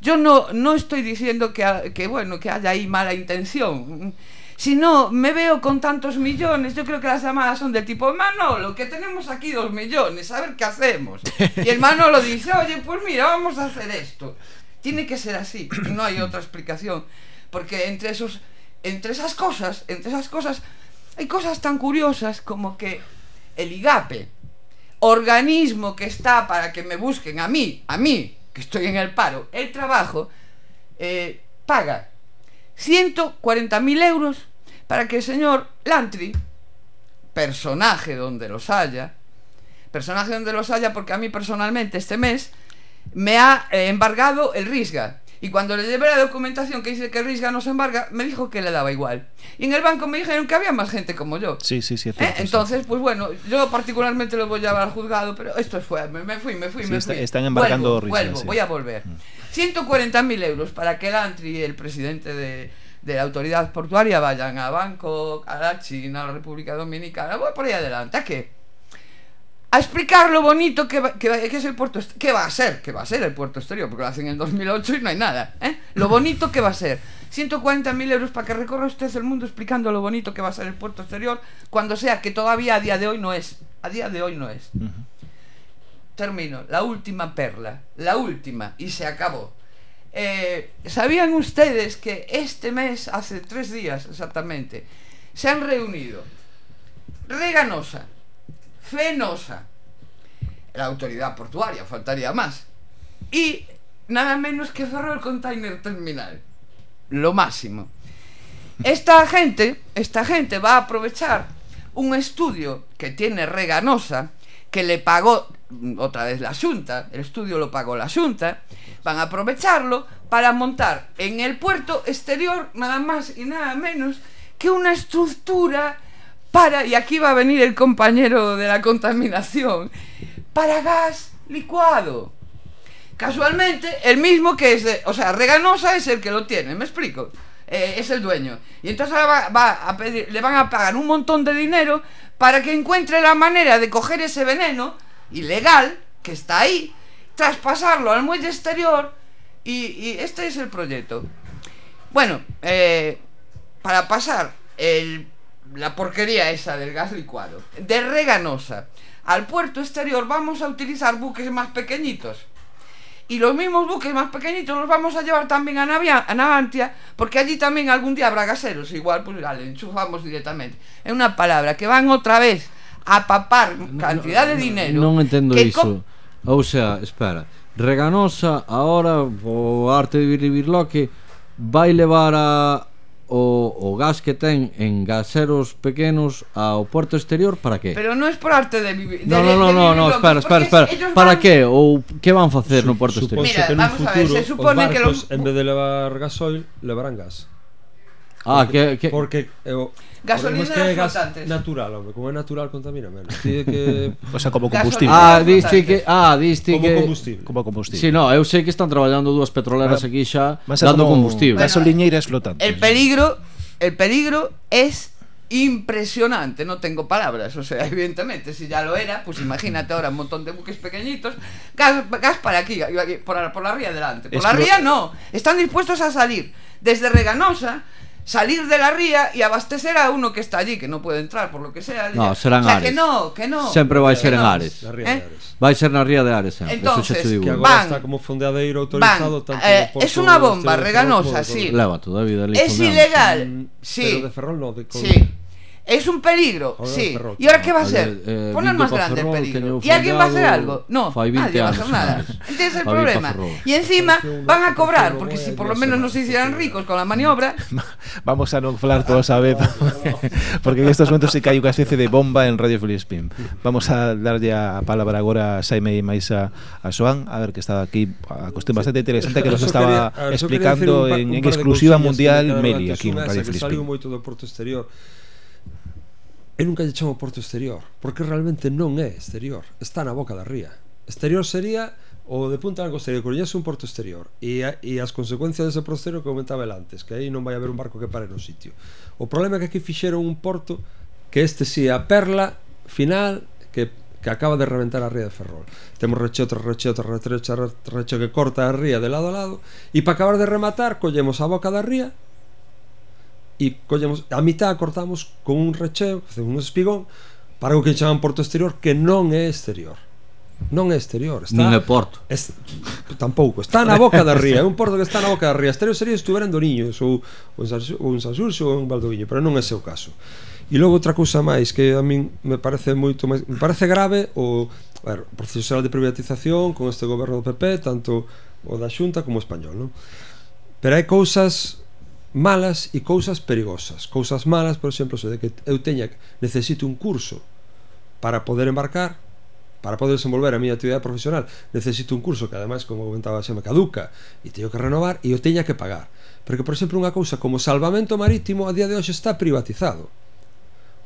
Yo no, no estoy diciendo que, que, bueno, que haya ahí mala intención si no me veo con tantos millones, yo creo que las llamadas son del tipo, Manolo, que tenemos aquí dos millones, a ver qué hacemos. Y el Manolo dice, oye, pues mira, vamos a hacer esto. Tiene que ser así, no hay otra explicación. Porque entre, esos, entre esas cosas, entre esas cosas, hay cosas tan curiosas como que el IGAPE, organismo que está para que me busquen a mí, a mí, que estoy en el paro, el trabajo, eh, paga 140.000 euros para que el señor Lantry, personaje donde los haya, personaje donde los haya porque a mí personalmente este mes me ha eh, embargado el RISGA. Y cuando le llevé la documentación que dice que el RISGA no se embarga, me dijo que le daba igual. Y en el banco me dijeron que había más gente como yo. Sí, sí, sí. ¿Eh? Entonces, pues bueno, yo particularmente lo voy a llevar al juzgado, pero esto fue, me, me fui, me fui, Sí, me está- fui. están embargando vuelvo, RISGA, vuelvo, sí. voy a volver. 140.000 euros para que el Antri, el presidente de, de la autoridad portuaria, vayan a Bangkok, a la China, a la República Dominicana, voy por ahí adelante. ¿A qué? A explicar lo bonito que, va- que, va- que es el puerto est- ¿Qué va a ser? ¿Qué va a ser el puerto exterior? Porque lo hacen en el 2008 y no hay nada. ¿eh? Lo bonito que va a ser. 140.000 euros para que recorra usted el mundo explicando lo bonito que va a ser el puerto exterior, cuando sea que todavía a día de hoy no es. A día de hoy no es. Termino. La última perla. La última. Y se acabó. Eh, ¿Sabían ustedes que este mes, hace tres días exactamente, se han reunido Reganosa, Fenosa, la autoridad portuaria, faltaría más, y nada menos que Ferrol Container Terminal? Lo máximo. Esta gente, esta gente va a aprovechar un estudio que tiene Reganosa, que le pagó mm, otra vez la Junta, el estudio lo pagó la Junta, van a aprovecharlo para montar en el puerto exterior nada más y nada menos que una estructura para, y aquí va a venir el compañero de la contaminación, para gas licuado. Casualmente, el mismo que es. O sea, Reganosa es el que lo tiene, ¿me explico? Eh, es el dueño. Y entonces ahora va, a pedir, le van a pagar un montón de dinero para que encuentre la manera de coger ese veneno ilegal que está ahí, traspasarlo al muelle exterior. Y, y este es el proyecto. Bueno, eh, para pasar el, la porquería esa del gas licuado de Reganosa al puerto exterior vamos a utilizar buques más pequeñitos. Y los mismos buques más pequeñitos los vamos a llevar también a, Navia, a Navantia, porque allí también algún día habrá gaseros. Igual, pues ya le enchufamos directamente. Es una palabra que van otra vez a papar cantidad de dinero. Non entendo que iso. Ou sea, espera, Reganosa ahora o arte de Birloque vai levar a o, o gas que ten en gaseros pequenos ao porto exterior para que? Pero non es por arte de vivir. No, no, no, no, no, espera, espera, espera. Para van... que? Ou que van facer Su, no porto exterior? Mira, que vamos futuro, a ver, se supone que los en vez de levar gasoil, levarán gas. Ah, porque, que, que... porque eh, o, Gasolina que gas flotantes. natural, home, como é natural contamina menos. Tiene que *laughs* O sea, como combustible. Ah, diste que ah, diste que como combustible. Como combustible. Si, sí, no, eu sei que están traballando dúas petroleras aquí xa dando como... combustible. Bueno, Gasoliñeiras flotantes. El peligro, el peligro es impresionante, no tengo palabras, o sea, *laughs* evidentemente, si ya lo era, pues imagínate ahora un montón de buques pequeñitos, gas, gas para aquí, por la, por la ría delante, por es la ría no, están dispuestos a salir desde Reganosa, salir de la ría y abastecer a uno que está allí, que no puede entrar por lo que sea. No, será en o sea, Ares. que no, que no. Sempre vai ser en no. Ares. la ría ¿Eh? de Ares. Vai ser na ría de Ares sempre. Entonces, Eso que agora van, está como fondeadeiro autorizado van, tanto eh, Es unha bomba reganosa, sí. Leva toda a vida ali. Es ilegal, mm, sí. Pero de Ferrol no, de con- Sí. Es un peligro, Joder, sí. Ferrol, ¿Y ahora qué va a ser? Eh, Poner más grande Ferrol, el peligro. ¿Y alguien va a hacer algo? No, nadie va a hacer nada. *laughs* Ese es el problema. Y encima van a cobrar, porque si por lo menos no se hicieran ricos con la maniobra... *laughs* Vamos a no hablar todos a vez, *laughs* porque en estos momentos se cae unha especie de bomba en Radio Filispín. Vamos a darlle a palabra agora a Saime e máis a, a Joan, a ver que estaba aquí a cuestión bastante interesante que nos estaba explicando en, en exclusiva mundial Meli, aquí en Radio Filispín. Saliu moito do Porto Exterior E nunca lle chamo porto exterior, porque realmente non é exterior, está na boca da ría. Exterior sería o de Punta algo Costeira, Coruña é un porto exterior e, a, e as consecuencias dese porto exterior que comentaba el antes, que aí non vai haber un barco que pare no sitio. O problema é que aquí fixeron un porto que este si é a perla final que, que acaba de reventar a ría de Ferrol. Temos recheo tras recheo tras recheo, recheo, recheo que corta a ría de lado a lado e para acabar de rematar collemos a boca da ría e collemos a mitad cortamos con un recheo, facemos un espigón para o que chaman porto exterior que non é exterior. Non é exterior está, Nin é porto. Es, Tampouco, está na boca da ría É un porto que está na boca da ría. Exterior sería estuvera en Doriños Ou, ou en Sanxurxo ou en Valdoviño Pero non é seu caso. E logo outra cousa máis que a min me parece moito máis Me parece grave o, a ver, o proceso de privatización Con este goberno do PP Tanto o da Xunta como o español non? Pero hai cousas malas e cousas perigosas. Cousas malas, por exemplo, se de que eu teña necesito un curso para poder embarcar, para poder desenvolver a miña actividade profesional, necesito un curso que ademais, como comentaba, se me caduca e teño que renovar e o teña que pagar. Porque, por exemplo, unha cousa como salvamento marítimo a día de hoxe está privatizado.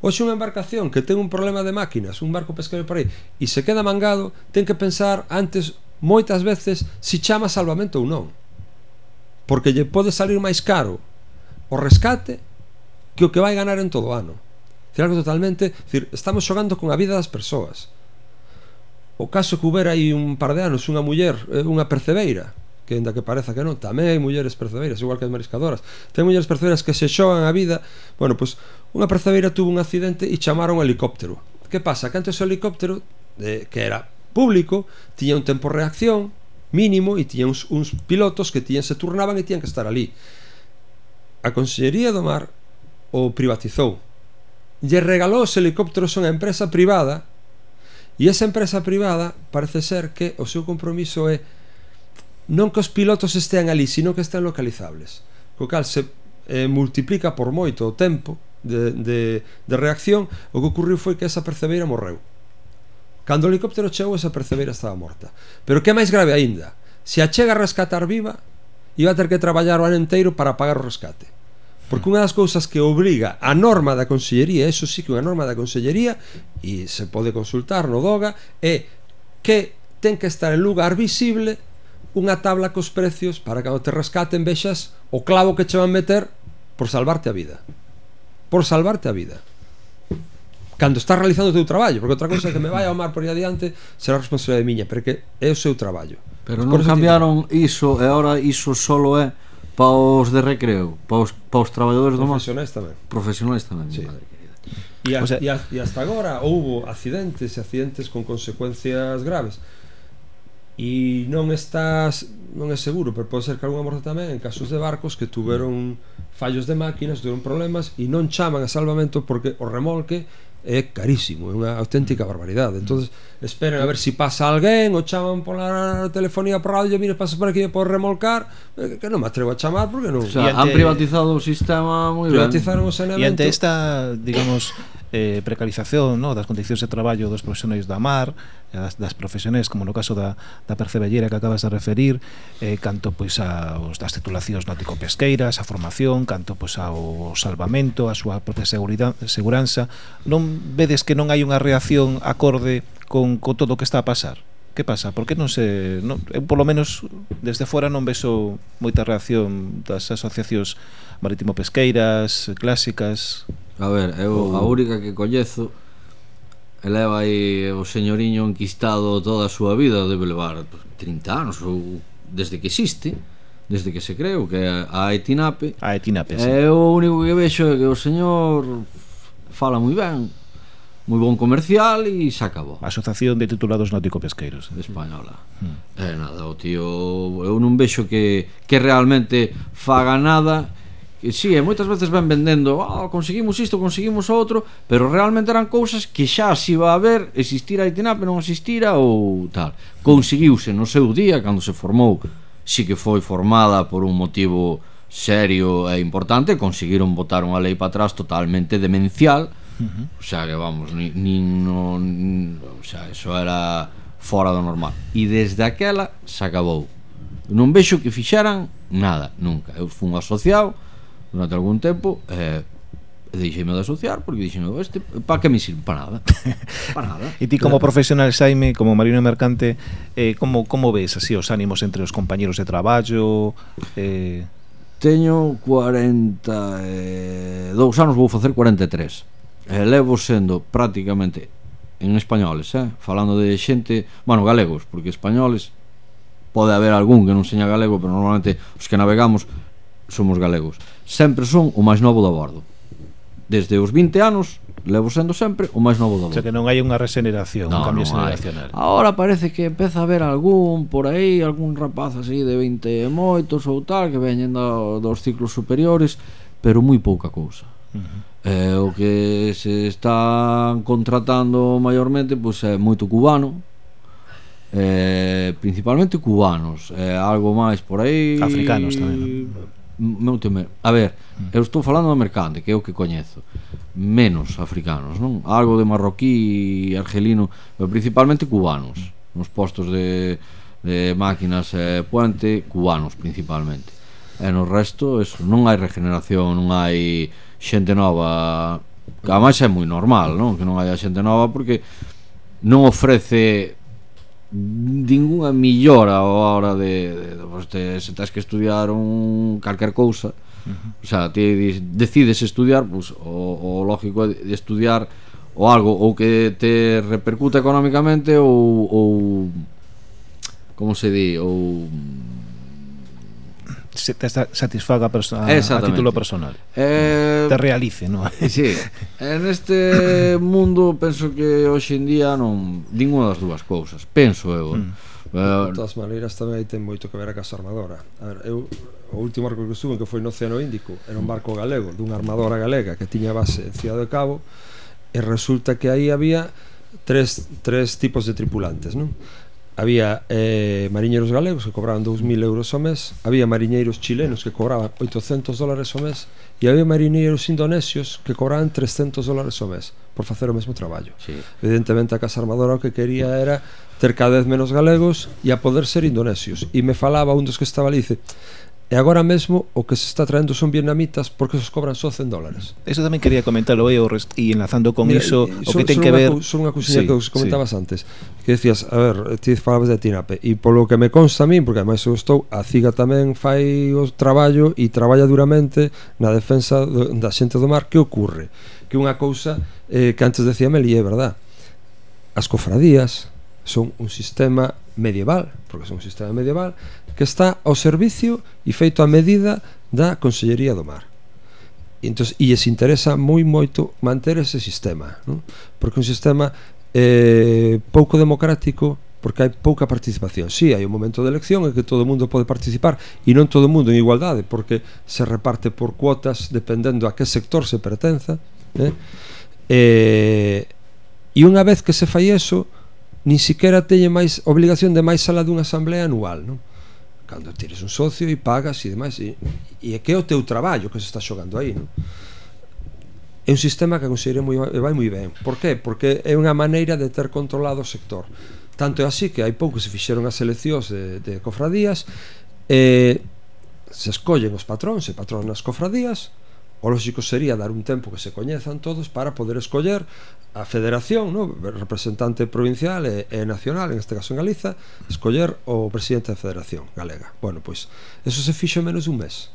Hoxe unha embarcación que ten un problema de máquinas, un barco pesqueiro por aí, e se queda mangado, ten que pensar antes moitas veces se si chama salvamento ou non. Porque lle pode salir máis caro o rescate que o que vai ganar en todo o ano. Dicir, algo totalmente, dicir, estamos xogando con a vida das persoas. O caso que hubera aí un par de anos unha muller, eh, unha percebeira, que ainda que pareza que non, tamén hai mulleres percebeiras, igual que as mariscadoras. Ten mulleres percebeiras que se xogan a vida. Bueno, pois unha percebeira tuvo un accidente e chamaron un helicóptero. Que pasa? Que antes o helicóptero, de, que era público, tiña un tempo de reacción mínimo e tiña uns, uns pilotos que tiñan se turnaban e tiñan que estar ali. A Consellería do Mar o privatizou. Lle regalou os helicópteros a unha empresa privada e esa empresa privada parece ser que o seu compromiso é non que os pilotos estean ali, sino que estén localizables. Co cal se eh, multiplica por moito o tempo de, de, de reacción, o que ocurriu foi que esa percebeira morreu. Cando o helicóptero chegou, esa percebeira estaba morta. Pero que é máis grave aínda, se a chega a rescatar viva, iba a ter que traballar o ano inteiro para pagar o rescate. Porque unha das cousas que obriga a norma da Consellería, eso sí que unha norma da Consellería, e se pode consultar no DOGA, é que ten que estar en lugar visible unha tabla cos precios para que cando te rescaten vexas o clavo que che van meter por salvarte a vida. Por salvarte a vida. Cando estás realizando o teu traballo, porque outra cousa que me vai ao mar por aí adiante será responsabilidade miña, porque é o seu traballo. Pero non cambiaron iso e agora iso solo é pa os de recreo, pa os, pa os traballadores do mar. Profesionais tamén. Profesionais tamén, sí. madre querida. E, a, o sea, e, a, e hasta agora houbo accidentes e accidentes con consecuencias graves. E non estás, non é seguro, pero pode ser que algunha morte tamén en casos de barcos que tuveron fallos de máquinas, tuveron problemas e non chaman a salvamento porque o remolque é carísimo, é unha auténtica mm. barbaridade. Entonces, mm. esperen a ver se si pasa alguén, o chaman pola telefonía por radio, mira, pasa por aquí por remolcar, eh, que non me atrevo a chamar porque non. O sea, ante, han privatizado o sistema moi ben. Privatizaron o saneamento. E ante esta, digamos, eh, precarización no, das condicións de traballo dos profesionais da mar das, das profesionais como no caso da, da percebellera que acabas de referir eh, canto pois aos das titulacións náutico-pesqueiras, a formación canto pois ao salvamento a súa propia seguridad, seguranza non vedes que non hai unha reacción acorde con, con todo o que está a pasar? que pasa? Por que non se... Non, eu, polo menos, desde fora non vexo moita reacción das asociacións marítimo-pesqueiras, clásicas, A ver, eu a única que coñezo Eleva aí o señoriño enquistado toda a súa vida Debe levar 30 anos ou desde que existe Desde que se creu que é a Etinape A Etinape, sí. E o único que vexo é que o señor fala moi ben moi bon comercial e se acabou. Asociación de Titulados Náutico-Pesqueiros. Española. Mm. E nada, o tío, eu non vexo que, que realmente faga nada que si, sí, e moitas veces ven vendendo, ah, oh, conseguimos isto, conseguimos outro, pero realmente eran cousas que xa se iba a ver, existira a ITNAP, non existira ou tal. Conseguiuse no seu día cando se formou, si que foi formada por un motivo serio e importante, conseguiron botar unha lei para atrás totalmente demencial. Uh -huh. O sea, que vamos, ni, ni no, ni, o sea, eso era fora do normal. E desde aquela se acabou. Non vexo que fixaran nada, nunca. Eu fun asociado, durante algún tempo e eh, deixeime de asociar porque dixeme, oh, este pa que me sirve para nada. Para nada. *laughs* E ti como claro. profesional, Saime, como marino mercante, eh, como como ves así os ánimos entre os compañeiros de traballo? Eh Teño 42 eh, anos, vou facer 43. E levo sendo prácticamente en españoles, eh? falando de xente, bueno, galegos, porque españoles pode haber algún que non seña galego, pero normalmente os que navegamos somos galegos sempre son o máis novo do bordo. Desde os 20 anos levo sendo sempre o máis novo do bordo. Sea que non hai unha regeneración, no, un cambio generacional Agora parece que empeza a haber algún por aí, algún rapaz así de 20 e moitos ou tal que veñen do, dos ciclos superiores, pero moi pouca cousa. Uh -huh. eh, o que se están contratando maiormente pois é moito cubano, eh, principalmente cubanos, eh, algo máis por aí. Africanos tamén. ¿no? meu teme, a ver, eu estou falando do mercante, que é o que coñezo. Menos africanos, non? Algo de marroquí, argelino, pero principalmente cubanos. Nos postos de, de máquinas e eh, puente, cubanos principalmente. E no resto, eso, non hai regeneración, non hai xente nova. Que ademais é moi normal, non? Que non haya xente nova porque non ofrece ningunha millora a hora de, de, de pues te, se tens que estudiar un calquer cousa uh -huh. o sea, ti decides estudiar pues, o, o lógico é de estudiar o algo ou que te repercuta económicamente ou, ou como se di ou se te satisfaga persona, a título personal eh, te realice no? *laughs* sí. en este mundo penso que hoxe en día non ninguna das dúas cousas penso eu mm. eh, de todas maneiras tamén ten moito que ver a casa armadora a ver, eu o último barco que estuve que foi no Océano Índico era un mm. barco galego dunha armadora galega que tiña base en Ciudad de Cabo e resulta que aí había tres, tres tipos de tripulantes non? había eh, mariñeiros galegos que cobraban 2.000 euros ao mes, había mariñeiros chilenos que cobraban 800 dólares ao mes e había mariñeiros indonesios que cobraban 300 dólares ao mes por facer o mesmo traballo. Sí. Evidentemente a Casa Armadora o que quería era ter cada vez menos galegos e a poder ser indonesios. E me falaba un dos que estaba ali, dice, E agora mesmo o que se está traendo son vietnamitas porque os cobran só 100 dólares. Eso tamén quería comentarlo eu e enlazando con Mira, iso eh, o son, que ten que ver una, son unha cousinha sí, que os comentabas sí. antes, que decías, a ver, ti falabas de Tinape e polo que me consta a min, porque ademais eu estou, a Ciga tamén fai o traballo e traballa duramente na defensa do, da xente do mar, que ocurre? Que unha cousa eh, que antes decía Meli, é verdad. As cofradías son un sistema medieval, porque son un sistema medieval que está ao servicio e feito a medida da Consellería do Mar. Entón, e lles interesa moi moito manter ese sistema, non? porque un sistema eh, pouco democrático porque hai pouca participación. Si, sí, hai un momento de elección en que todo o mundo pode participar e non todo o mundo en igualdade, porque se reparte por cuotas dependendo a que sector se pertenza, eh? Eh, e unha vez que se fai eso, nin siquiera teñe máis obligación de máis sala dunha asamblea anual, non? cando tires un socio e pagas e demais e, e é que é o teu traballo que se está xogando aí non? é un sistema que considero moi, vai moi ben por qué? porque é unha maneira de ter controlado o sector tanto é así que hai pouco se fixeron as eleccións de, de cofradías e se escollen os patróns e patronas cofradías o lógico sería dar un tempo que se coñezan todos para poder escoller a federación, no? representante provincial e, e nacional, en este caso en Galiza, escoller o presidente da federación galega. Bueno, pois, eso se fixo en menos dun mes.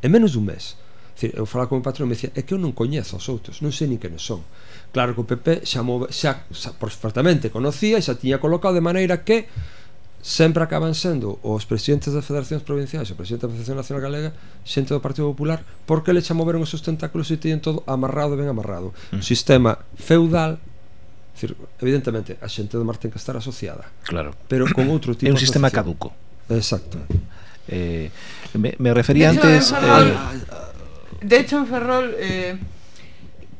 En menos dun mes. Decir, eu falaba con o patrón e me dicía, é que eu non coñezo os outros, non sei ni que non son. Claro que o PP xa, move, xa, xa, xa perfectamente conocía e xa tiña colocado de maneira que sempre acaban sendo os presidentes das federacións provinciais o presidente da Federación Nacional Galega xente do Partido Popular porque le moveron os seus tentáculos e teñen todo amarrado ben amarrado. Mm. sistema feudal decir, evidentemente a xente do mar ten que estar asociada. Claro. Pero con outro tipo é un sistema caduco. Exacto. Eh, me, me refería antes eh, de hecho en Ferrol eh,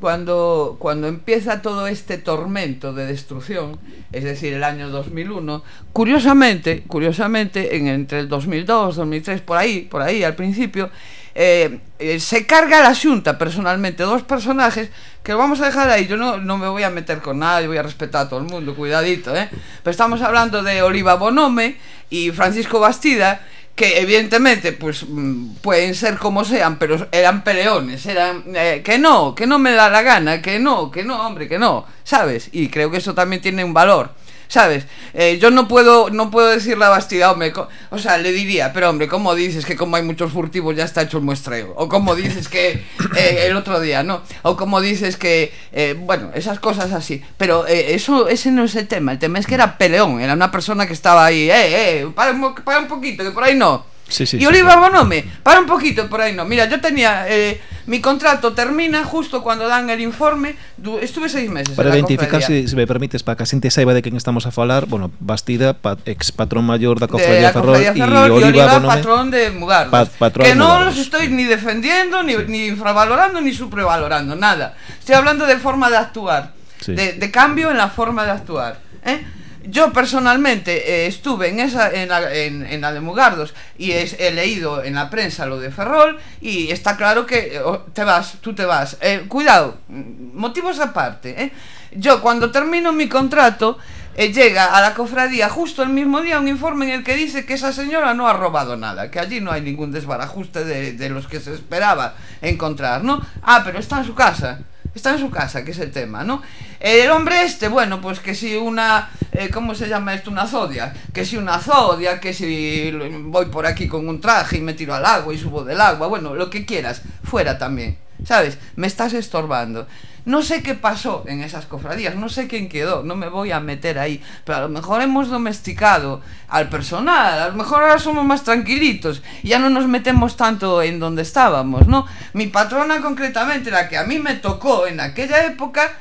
cuando, cuando empieza todo este tormento de destrucción, es decir, el año 2001, curiosamente, curiosamente, en, entre el 2002, 2003, por ahí, por ahí al principio, eh, eh, se carga la Junta personalmente, dos personajes que lo vamos a dejar ahí. Yo no, no me voy a meter con nada, yo voy a respetar a todo el mundo, cuidadito, ¿eh? Pero estamos hablando de Oliva Bonome y Francisco Bastida que evidentemente pues mm, pueden ser como sean, pero eran peleones, eran eh, que no, que no me da la gana, que no, que no, hombre, que no, ¿sabes? Y creo que eso también tiene un valor. ¿Sabes? Eh, yo no puedo no puedo decirle a Bastida, hombre, o sea, le diría, pero hombre, ¿cómo dices que como hay muchos furtivos ya está hecho el muestreo? O como dices que eh, el otro día, ¿no? O como dices que, eh, bueno, esas cosas así. Pero eso ese no es el tema, el tema es que era peleón, era una persona que estaba ahí, eh, eh, para, para un poquito, que por ahí no. Sí, sí, y Oliva sí, Bonome, para un poquito por ahí no. Mira, yo tenía. Eh, mi contrato termina justo cuando dan el informe. Du, estuve seis meses. Para identificar, si, si, me permites, para que a xente saiba de quen estamos a falar, bueno, Bastida, pa, ex patrón mayor da Cofradía Ferrol, Ferrol y Oliva, y Oliva Bonome, patrón de Mugardos. Pa, patrón que Mugardos. no los estoy ni defendiendo, ni, ni infravalorando, ni supravalorando, nada. Estoy hablando de forma de actuar, de, de cambio en la forma de actuar. ¿eh? Yo personalmente eh, estuve en esa en la, en, en la de Mugardos y es, he leído en la prensa lo de Ferrol y está claro que eh, te vas, tú te vas. Eh, cuidado, motivos aparte. Yo cuando termino mi contrato llega a la cofradía justo el mismo día un informe en el que dice que esa señora no ha robado nada, que allí no hay ningún desbarajuste de, de los que se esperaba encontrar, ¿no? Ah, pero está en su casa está en su casa, que es el tema, ¿no? El hombre este, bueno, pues que si una, eh, ¿cómo se llama esto? Una zodia, que si una zodia, que si voy por aquí con un traje y me tiro al agua y subo del agua, bueno, lo que quieras, fuera también, ¿sabes? Me estás estorbando. No sé qué pasó en esas cofradías, no sé quién quedó, no me voy a meter ahí, pero a lo mejor hemos domesticado al personal, a lo mejor ahora somos más tranquilitos, ya no nos metemos tanto en donde estábamos, ¿no? Mi patrona concretamente, la que a mí me tocó en aquella época,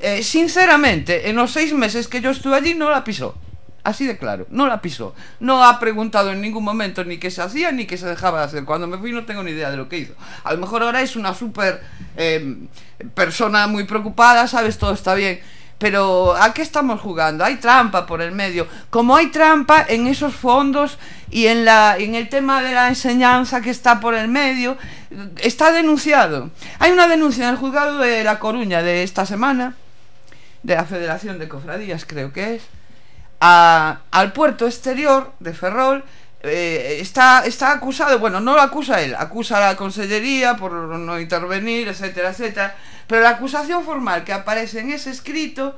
eh, sinceramente, en los seis meses que yo estuve allí no la pisó. Así de claro, no la pisó. No ha preguntado en ningún momento ni qué se hacía ni qué se dejaba de hacer. Cuando me fui no tengo ni idea de lo que hizo. A lo mejor ahora es una súper eh, persona muy preocupada, sabes, todo está bien. Pero ¿a qué estamos jugando? Hay trampa por el medio. Como hay trampa en esos fondos y en, la, en el tema de la enseñanza que está por el medio, está denunciado. Hay una denuncia en el juzgado de La Coruña de esta semana, de la Federación de Cofradías creo que es, a, al puerto exterior de Ferrol eh, está, está acusado, bueno, no lo acusa él, acusa a la consellería por no intervenir, etcétera, etcétera, pero la acusación formal que aparece en ese escrito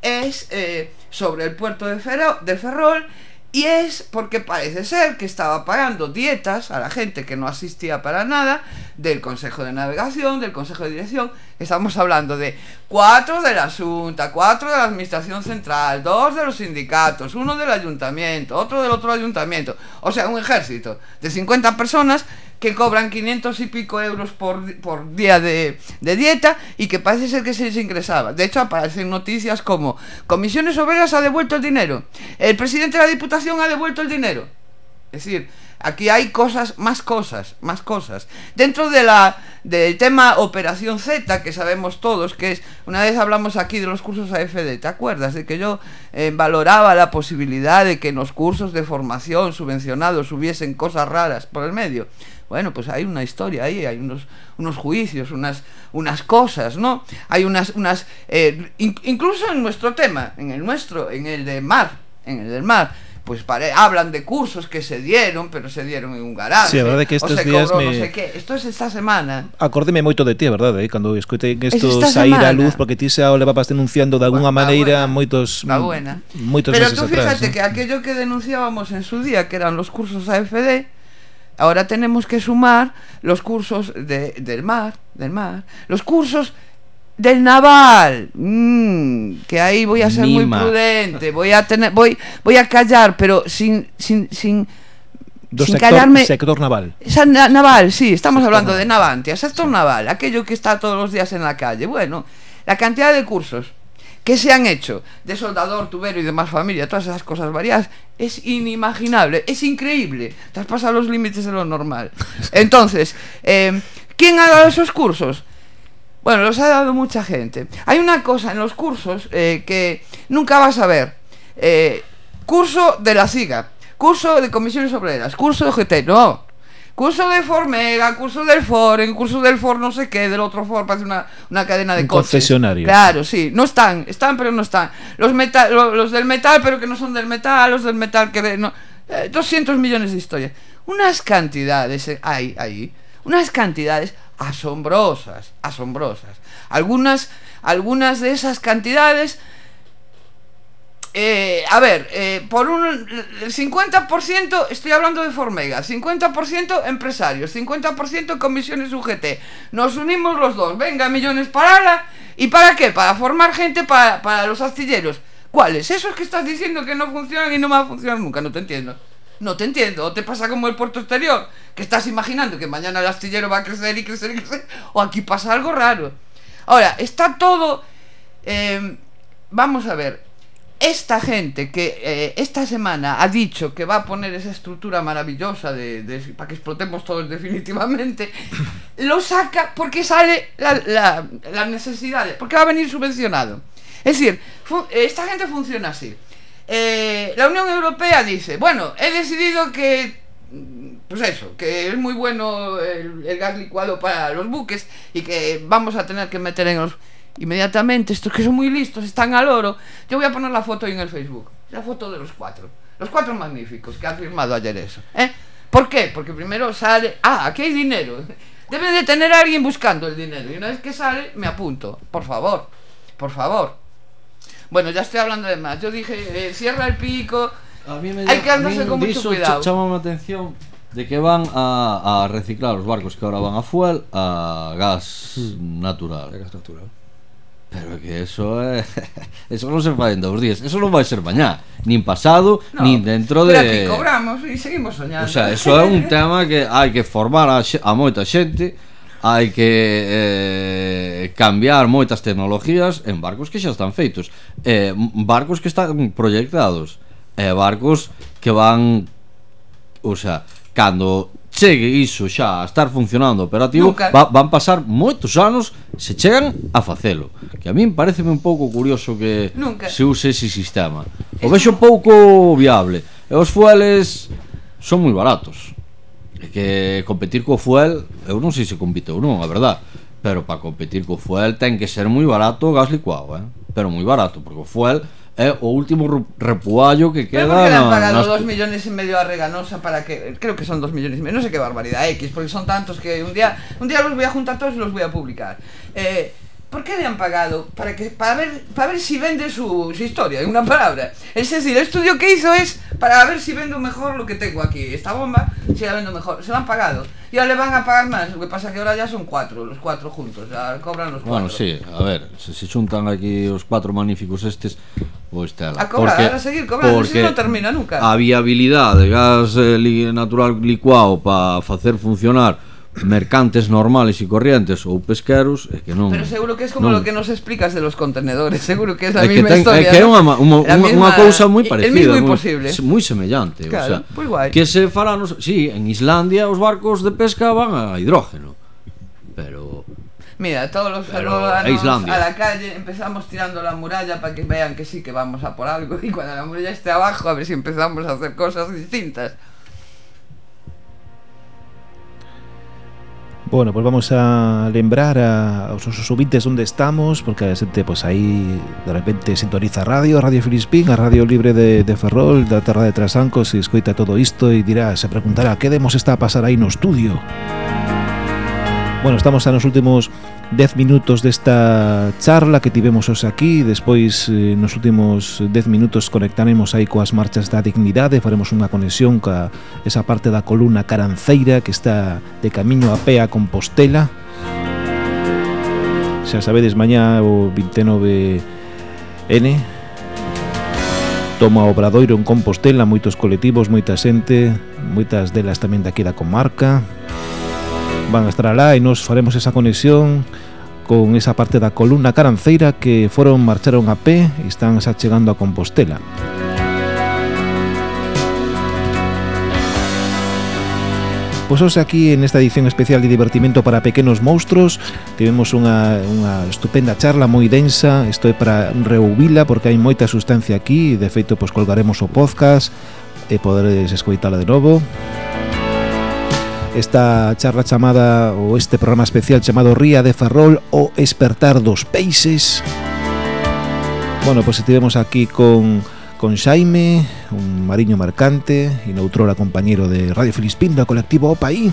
es eh, sobre el puerto de, Ferro, de Ferrol y es porque parece ser que estaba pagando dietas a la gente que no asistía para nada del Consejo de Navegación, del Consejo de Dirección, Estamos hablando de cuatro de la Junta, cuatro de la Administración Central, dos de los sindicatos, uno del ayuntamiento, otro del otro ayuntamiento. O sea, un ejército de 50 personas que cobran 500 y pico euros por, por día de, de dieta y que parece ser que se les ingresaba. De hecho, aparecen noticias como Comisiones Obreras ha devuelto el dinero, el presidente de la Diputación ha devuelto el dinero. Es decir, aquí hay cosas, más cosas, más cosas. Dentro de la del tema Operación Z, que sabemos todos que es, una vez hablamos aquí de los cursos AFD, ¿te acuerdas? De que yo eh, valoraba la posibilidad de que en los cursos de formación subvencionados hubiesen cosas raras por el medio. Bueno, pues hay una historia ahí, hay unos, unos juicios, unas, unas cosas, ¿no? Hay unas, unas eh, incluso en nuestro tema, en el nuestro, en el de mar, en el del mar, pues pare, hablan de cursos que se dieron, pero se dieron en un garaje. Sí, a verdade que estes se días me... no sé qué. Esto es esta semana. Acórdeme moito de ti, a verdade, eh? cando escoitei que isto es saír a luz, porque ti se o levabas denunciando de alguna maneira buena, moitos buena. moitos Pero meses tú fíjate ¿no? que aquello que denunciábamos en su día, que eran los cursos AFD, ahora tenemos que sumar los cursos de, del mar, del mar, los cursos del naval, Mm, que ahí voy a ser muy prudente, voy a tener, voy, voy a callar, pero sin, sin, sin, Do sin sector, callarme. sector naval. Esa na- naval, sí, estamos Sector hablando naval. de Navantia, sector naval, aquello que está todos los días en la calle. Bueno, la cantidad de cursos que se han hecho de soldador, tubero y demás familia, todas esas cosas variadas, es inimaginable, es increíble. Pasado los límites de lo normal. *laughs* Entonces, eh, ¿quién ha dado esos cursos? Bueno, los ha dado mucha gente. Hay una cosa en los cursos eh, que nunca vas a ver. Eh, curso de la SIGA, curso de comisiones obreras, curso de GT, no. Curso de Formega, curso del Foren, curso del For no sé qué, del otro For, parece una, una cadena de Un coches. concesionario. Claro, sí, no están, están pero no están. Los, metal, lo- los del metal pero que no son del metal, los del metal que... de- no, eh, 200 millones de historias. Unas cantidades eh, hay ahí, unas cantidades asombrosas, asombrosas. Algunas, algunas de esas cantidades eh, a ver, eh, por un el 50% estoy hablando de Formega, 50% empresarios, 50% comisiones UGT. Nos unimos los dos, venga, millones para la ¿Y para qué? Para formar gente para, para los astilleros. ¿Cuáles? Esos que estás diciendo que no funcionan y no van a funcionar nunca, no te entiendo. No te entiendo, o te pasa como el puerto exterior, que estás imaginando que mañana el astillero va a crecer y crecer y crecer, o aquí pasa algo raro. Ahora, está todo... eh, vamos a ver, esta gente que eh, esta semana ha dicho que va a poner esa estructura maravillosa de, de- para que explotemos todos definitivamente, *laughs* lo saca porque sale la, la, la necesidad, de- porque va a venir subvencionado. Es decir, esta gente funciona así. Eh, la Unión Europea dice, bueno, he decidido que pues eso, que es muy bueno el, el gas licuado para los buques y que vamos a tener que meter en los... Inmediatamente, estos que son muy listos, están al oro. Yo voy a poner la foto ahí en el Facebook. La foto de los cuatro. Los cuatro magníficos que han firmado ayer eso. ¿eh? ¿Por qué? Porque primero sale... Ah, aquí hay dinero. Debe de tener a alguien buscando el dinero. Y una vez que sale, me apunto. Por favor. Por favor. Bueno, ya estoy hablando de más. Yo dije, eh, cierra el pico. A mí me Hay que andarse a mí con mucho diso cuidado. a atención de que van a, a reciclar os barcos que ahora van a fuel a gas Hmm. natural. É gas natural. Pero que eso é... *laughs* Eso non se fai en dous días Eso non vai ser mañá Nin pasado, no, nin dentro de... Pero aquí cobramos e seguimos soñando. O sea, eso é un tema que hai que formar a, a moita xente Hai que eh, cambiar moitas tecnologías en barcos que xa están feitos eh, Barcos que están proyectados eh, Barcos que van... O sea, cando chegue iso xa a estar funcionando operativo, Nunca... va, van pasar moitos anos se chegan a facelo. Que a min pareceme un pouco curioso que Nunca. se use ese sistema. O vexo pouco viable. E os fueles son moi baratos. É que competir co fuel, eu non sei se compite ou non, a verdad. Pero para competir co fuel ten que ser moi barato o gas licuado, eh? pero moi barato, porque o fuel é o último repuallo que Pero queda porque le han pagado dos millones y medio a Reganosa para que creo que son dos millones y medio no sé qué barbaridad X porque son tantos que un día un día los voy a juntar todos y los voy a publicar. Eh, ¿por qué le han pagado? para que para ver para ver si vende su, su historia en una palabra. Es decir el estudio que hizo es para ver si vendo mejor lo que tengo aquí. Esta bomba si la vendo mejor. Se lo han pagado Y ahora le van a pagar más, lo que pasa que ahora ya son cuatro, los cuatro juntos, ya cobran los bueno, cuatro. Bueno, sí, a ver, se, se xuntan aquí os cuatro magníficos estes, pois pues, tela. A cobrar, porque, a seguir cobrando, porque non termina nunca. A viabilidade de gas eh, natural licuado para facer funcionar mercantes normales e corrientes ou pesqueros é que non Pero seguro que es como non. lo que nos explicas de los contenedores, seguro que es la é misma ten, historia. É que é unha unha, unha cousa moi parecida, el imposible. moi, semellante, claro, o sea, pues que se faranos, si, sí, en Islandia os barcos de pesca van a hidrógeno. Pero Mira, todos los peruanos a, a la calle empezamos tirando la muralla para que vean que sí que vamos a por algo y cuando la muralla esté abajo a ver si empezamos a hacer cosas distintas. Bueno, pues vamos a lembrar a, aos nosos ouvintes onde estamos Porque a xente, pois pues, aí, de repente, sintoniza a radio A Radio Filispín, a radio libre de, de Ferrol Da terra de Trasancos, e escoita todo isto E dirá, se preguntará, que demos está a pasar aí no estudio? Bueno, estamos a nos últimos 10 minutos desta charla que tivemos os aquí. Despois eh, nos últimos 10 minutos conectaremos aí coas marchas da dignidade. Faremos unha conexión ca esa parte da columna caranceira Que está de camiño a pé a Compostela. Xa sabedes, mañá o 29N Toma o Obradoiro en Compostela Moitos colectivos, moita xente Moitas delas tamén daqui da comarca van a estar alá e nos faremos esa conexión con esa parte da columna caranceira que foron marcharon a pé e están xa chegando a Compostela. Pois hoxe aquí en esta edición especial de divertimento para pequenos monstruos Tivemos unha, unha estupenda charla moi densa. Isto é para reubila porque hai moita sustancia aquí. De feito, pois colgaremos o podcast e poderedes escoitala de novo. Música esta charla chamada ou este programa especial chamado Ría de Ferrol o Espertar dos Peixes. Bueno, pois pues, estivemos aquí con con Xaime, un mariño mercante e noutrora compañeiro de Radio Filispín do colectivo Opaí.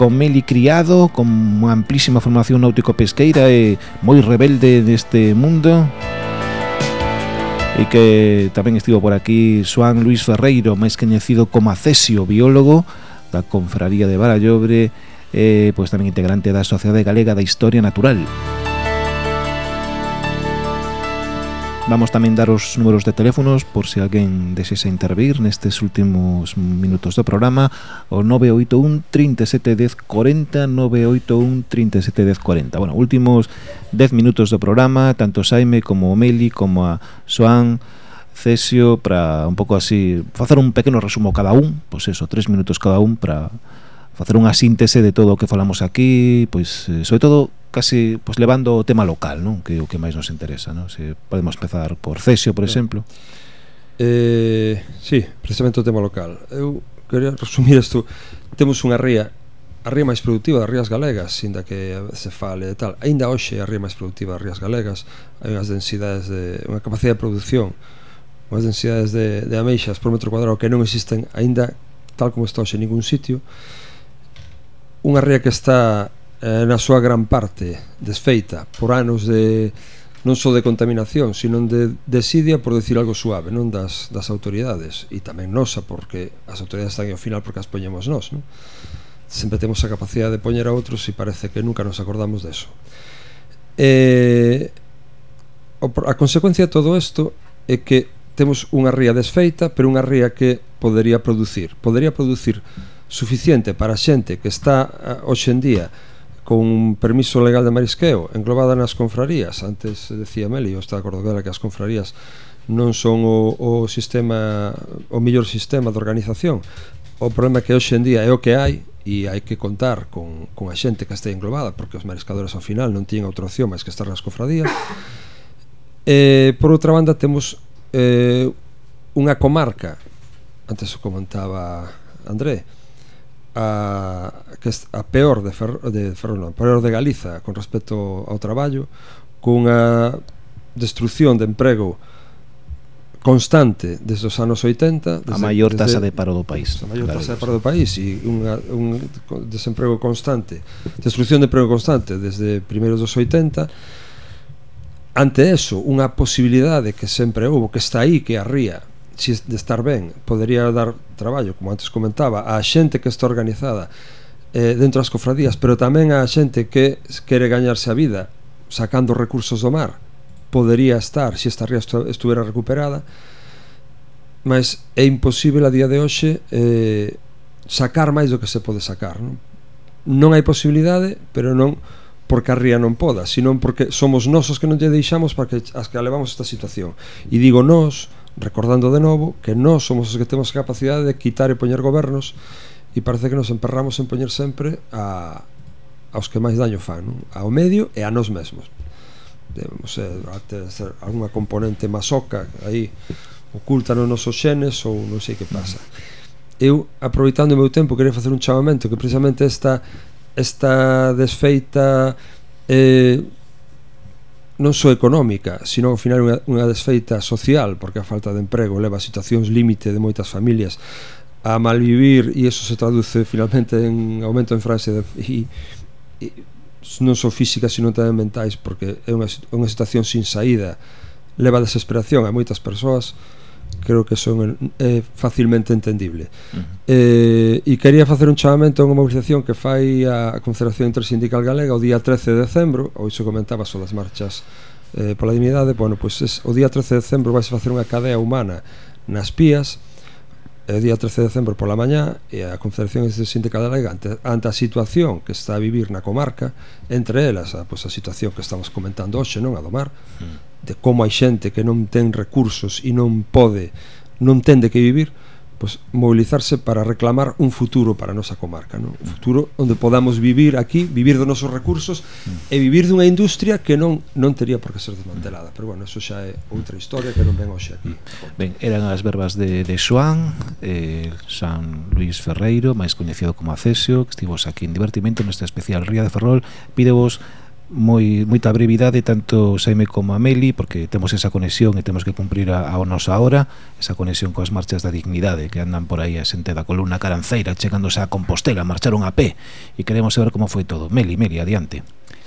Con Meli Criado, con unha amplísima formación náutico-pesqueira e moi rebelde deste mundo. E que tamén estivo por aquí Suán Luis Ferreiro, máis coñecido como Cesio, biólogo, da Confraría de Barallobre, eh, pois tamén integrante da Sociedade Galega da Historia Natural. Vamos tamén dar os números de teléfonos por se si alguén desese intervir nestes últimos minutos do programa o 981 37 10 40 981 37 10 40 Bueno, últimos 10 minutos do programa tanto Saime como Meli como a Soan Cesio para un pouco así facer un pequeno resumo cada un, pois eso, tres minutos cada un para facer unha síntese de todo o que falamos aquí, pois eh, sobre todo casi pois levando o tema local, non? Que o que máis nos interesa, non? Se podemos empezar por Cesio, por exemplo. Eh, sí, precisamente o tema local. Eu quería resumir isto. Temos unha ría a ría máis productiva das rías galegas, sinda que se fale e tal. Aínda hoxe a ría máis productiva das rías galegas, hai unhas densidades de unha capacidade de produción unhas densidades de, de ameixas por metro cuadrado que non existen aínda tal como está hoxe en ningún sitio unha ría que está eh, na súa gran parte desfeita por anos de non só de contaminación, sino de desidia por decir algo suave, non das, das autoridades e tamén nosa, porque as autoridades están ao final porque as poñemos nós non? sempre temos a capacidade de poñer a outros e parece que nunca nos acordamos deso eh, a consecuencia de todo isto é que temos unha ría desfeita, pero unha ría que podería producir. Podería producir suficiente para a xente que está hoxendía con un permiso legal de marisqueo englobada nas confrarías. Antes decía Meli, eu está acordada que as confrarías non son o, o sistema o mellor sistema de organización. O problema que hoxe en día é o que hai e hai que contar con, con a xente que está englobada porque os mariscadores ao final non tiñen outra opción máis que estar nas confradías e eh, por outra banda temos eh, unha comarca antes o comentaba André a, que a peor de, Fer, de Ferrol, non, peor de Galiza con respecto ao traballo cunha destrucción de emprego constante desde os anos 80 desde, a maior taxa de paro do país a maior taxa de paro do país e unha, un desemprego constante destrucción de emprego constante desde primeiros dos 80 ante eso, unha posibilidade que sempre houve, que está aí, que a ría, si de estar ben, podería dar traballo, como antes comentaba, á xente que está organizada eh, dentro das cofradías, pero tamén á xente que quere gañarse a vida sacando recursos do mar, podería estar, se esta ría estuvera recuperada, mas é imposible a día de hoxe eh, sacar máis do que se pode sacar. Non, non hai posibilidade, pero non porque a ría non poda, senón porque somos nós os que non lle deixamos para que as que levamos esta situación. E digo nós, recordando de novo, que nós somos os que temos a capacidade de quitar e poñer gobernos e parece que nos emperramos en poñer sempre a, aos que máis daño fan, non? ao medio e a nós mesmos. Debemos ser, ser alguna componente masoca aí oculta nos nosos xenes ou non sei que pasa. Eu, aproveitando o meu tempo, queria facer un chamamento que precisamente esta esta desfeita eh, non só económica, sino ao final unha, unha desfeita social, porque a falta de emprego leva a situacións límite de moitas familias a malvivir e eso se traduce finalmente en aumento en frase de, *laughs* e, e non só física, sino tamén mentais, porque é unha, unha situación sin saída, leva a desesperación a moitas persoas, creo que son eh, facilmente entendible. Uh -huh. eh, e quería facer un chamamento a unha mobilización que fai a Confederación Intersindical Galega o día 13 de decembro, hoxe se comentaba so as marchas eh, pola dignidade, bueno, pois pues es, o día 13 de decembro vais a facer unha cadea humana nas Pías, o día 13 de decembro pola mañá e a Confederación Sindical Galega ante, ante a situación que está a vivir na comarca entre elas a, pois, a situación que estamos comentando hoxe non a do mar mm. de como hai xente que non ten recursos e non pode non ten de que vivir pues, mobilizarse para reclamar un futuro para a nosa comarca non? un futuro onde podamos vivir aquí vivir dos nosos recursos mm. e vivir dunha industria que non non teria por que ser desmantelada. Pero bueno, eso xa é outra historia que non ven hoxe aquí. Mm. Ben, eran as verbas de, de Xoan eh, San Luis Ferreiro máis coñecido como Acesio que estivos aquí en divertimento neste especial Ría de Ferrol. Pidevos moi moita brevidade tanto Saime como a Meli porque temos esa conexión e temos que cumprir a, a nosa hora esa conexión coas marchas da dignidade que andan por aí a xente da columna caranceira chegándose a Compostela, marcharon a pé e queremos saber como foi todo. Meli, Meli, adiante.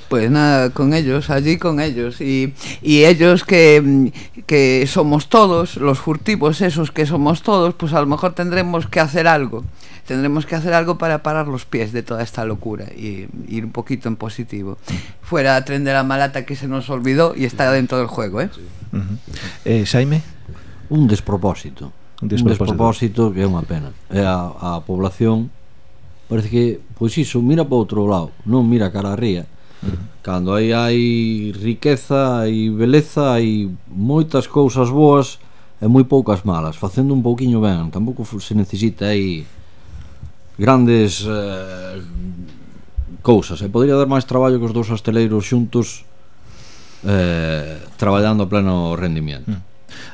Pois pues nada, con ellos, allí con ellos. Y, y ellos que, que somos todos, los furtivos esos que somos todos, pues a lo mejor tendremos que hacer algo. Tendremos que hacer algo para parar los pies de toda esta locura y ir un poquito en positivo. Fuera a tren de la malata que se nos olvidó y está dentro del juego, ¿eh? Uh -huh. eh Xaime? Un despropósito. Un despropósito. Un despropósito que é unha pena. É a, a población parece que, pois iso, mira para outro lado, non mira cara a ría Cando aí hai riqueza e beleza, hai moitas cousas boas e moi poucas malas, facendo un pouquiño ben, tampouco se necesita aí grandes eh, cousas. E podría dar máis traballo que os dous asteleiros xuntos eh, traballando a pleno rendimiento. Mm.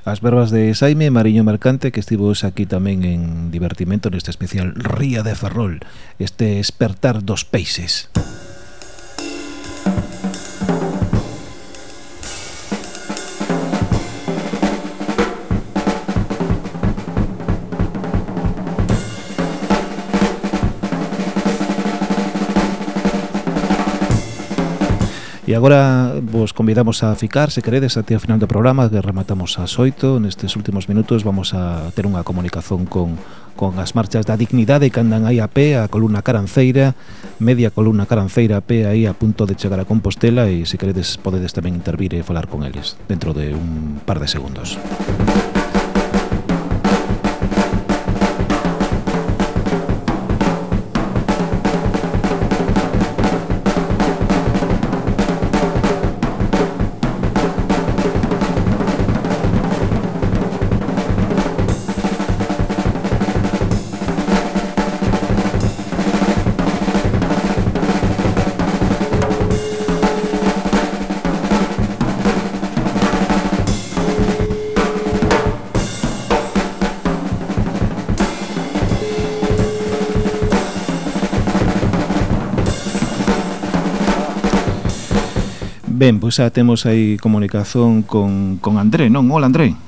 As verbas de Saime Mariño Mercante que estivo aquí tamén en divertimento neste especial Ría de Ferrol, este espertar dos peixes. Música E agora vos convidamos a ficar, se queredes, até o final do programa, que rematamos a xoito. Nestes últimos minutos vamos a ter unha comunicación con, con as marchas da dignidade que andan aí a pé, a columna caranceira, media columna caranceira a pé aí a punto de chegar a Compostela e se queredes podedes tamén intervir e falar con eles dentro de un par de segundos. Música Ben, pois xa temos aí comunicación con, con André, non? Hola, André.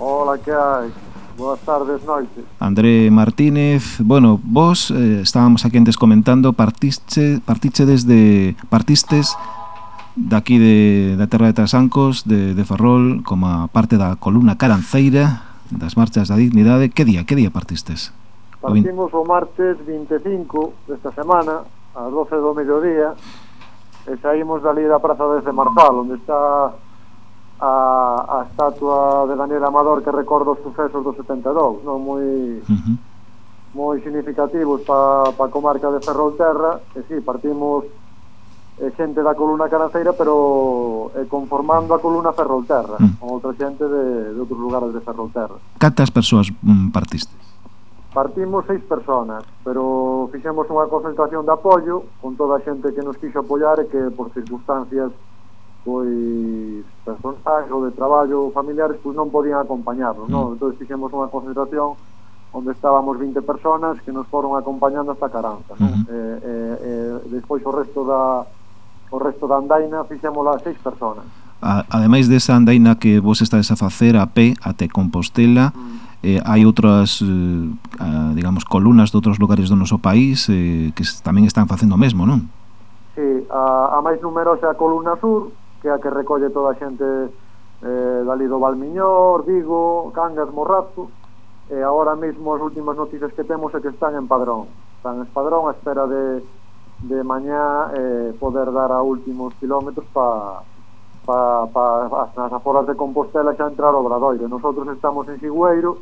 Hola, que hai? Boas tardes, noite. André Martínez, bueno, vos eh, estábamos aquí antes comentando, partiste, partiste desde, partistes daqui de, da terra de Trasancos, de, de Ferrol, como a parte da columna caranceira das marchas da dignidade. Que día, que día partistes? Partimos o martes 25 desta semana, ás 12 do mediodía, e saímos dali da Praza de Marzal, onde está a, a estatua de Daniel Amador que recorda os sucesos do 72, non moi uh -huh. moi significativos para pa a comarca de Ferrolterra, e si, sí, partimos e xente da columna canaceira, pero e conformando a columna Ferrolterra, mm. con outra xente de, de outros lugares de Ferrolterra. Cantas persoas mm, partistes? Partimos seis personas, pero fixemos unha concentración de apoio con toda a xente que nos quixo apoiar e que por circunstancias pois personais ou de traballo familiares pois non podían acompañarnos, mm. non? Entón fixemos unha concentración onde estábamos 20 personas que nos foron acompañando hasta Caranza, non? Mm-hmm. Eh, eh, eh, despois o resto da o resto da andaina fixémola seis personas. A, ademais desa andaina que vos estades a facer a pé até Compostela, mm eh, hai outras eh, ah, digamos columnas de outros lugares do noso país eh, que tamén están facendo o mesmo, non? Sí, a, a máis numerosa a columna sur que é a que recolle toda a xente eh, dali do Valmiñor, Vigo, Cangas, Morrazo e agora mesmo as últimas noticias que temos é que están en padrón están en padrón a espera de, de mañá eh, poder dar a últimos kilómetros para pa, pa, nas aforas de Compostela xa entrar o Obradoiro. Nosotros estamos en Sigüeiro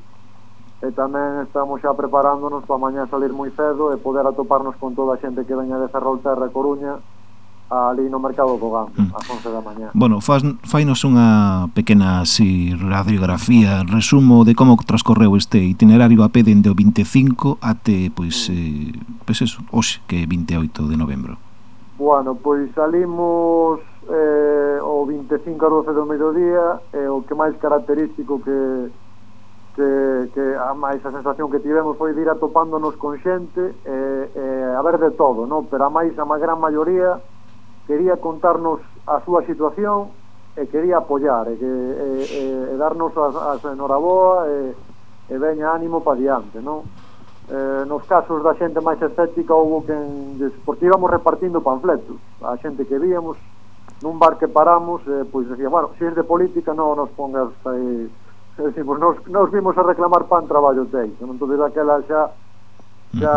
e tamén estamos xa preparándonos para mañá salir moi cedo e poder atoparnos con toda a xente que veña de Ferrolterra e Coruña ali no mercado do Gán, mm. ás 11 da mañá. Bueno, faz, fainos unha pequena así, radiografía, resumo de como transcorreu este itinerario a pé dende o 25 até, pois, mm. eh, pois eso, hoxe, que é 28 de novembro. Bueno, pois salimos eh, o 25 a 12 do mediodía e eh, o que máis característico que que, que a máis a sensación que tivemos foi de ir atopándonos con xente e, e a ver de todo, non? pero a máis a má gran maioría quería contarnos a súa situación e quería apoiar e, que, e, e, e darnos as, as enhoraboa e, e veña ánimo para diante non? Eh, nos casos da xente máis escéptica houve quen, porque íbamos repartindo panfletos a xente que víamos nun bar que paramos, eh, pois decía, bueno, se si es de política non nos pongas aí eh, decimos, nos, nos vimos a reclamar pan traballo teixo, non? Entón, aquela xa xa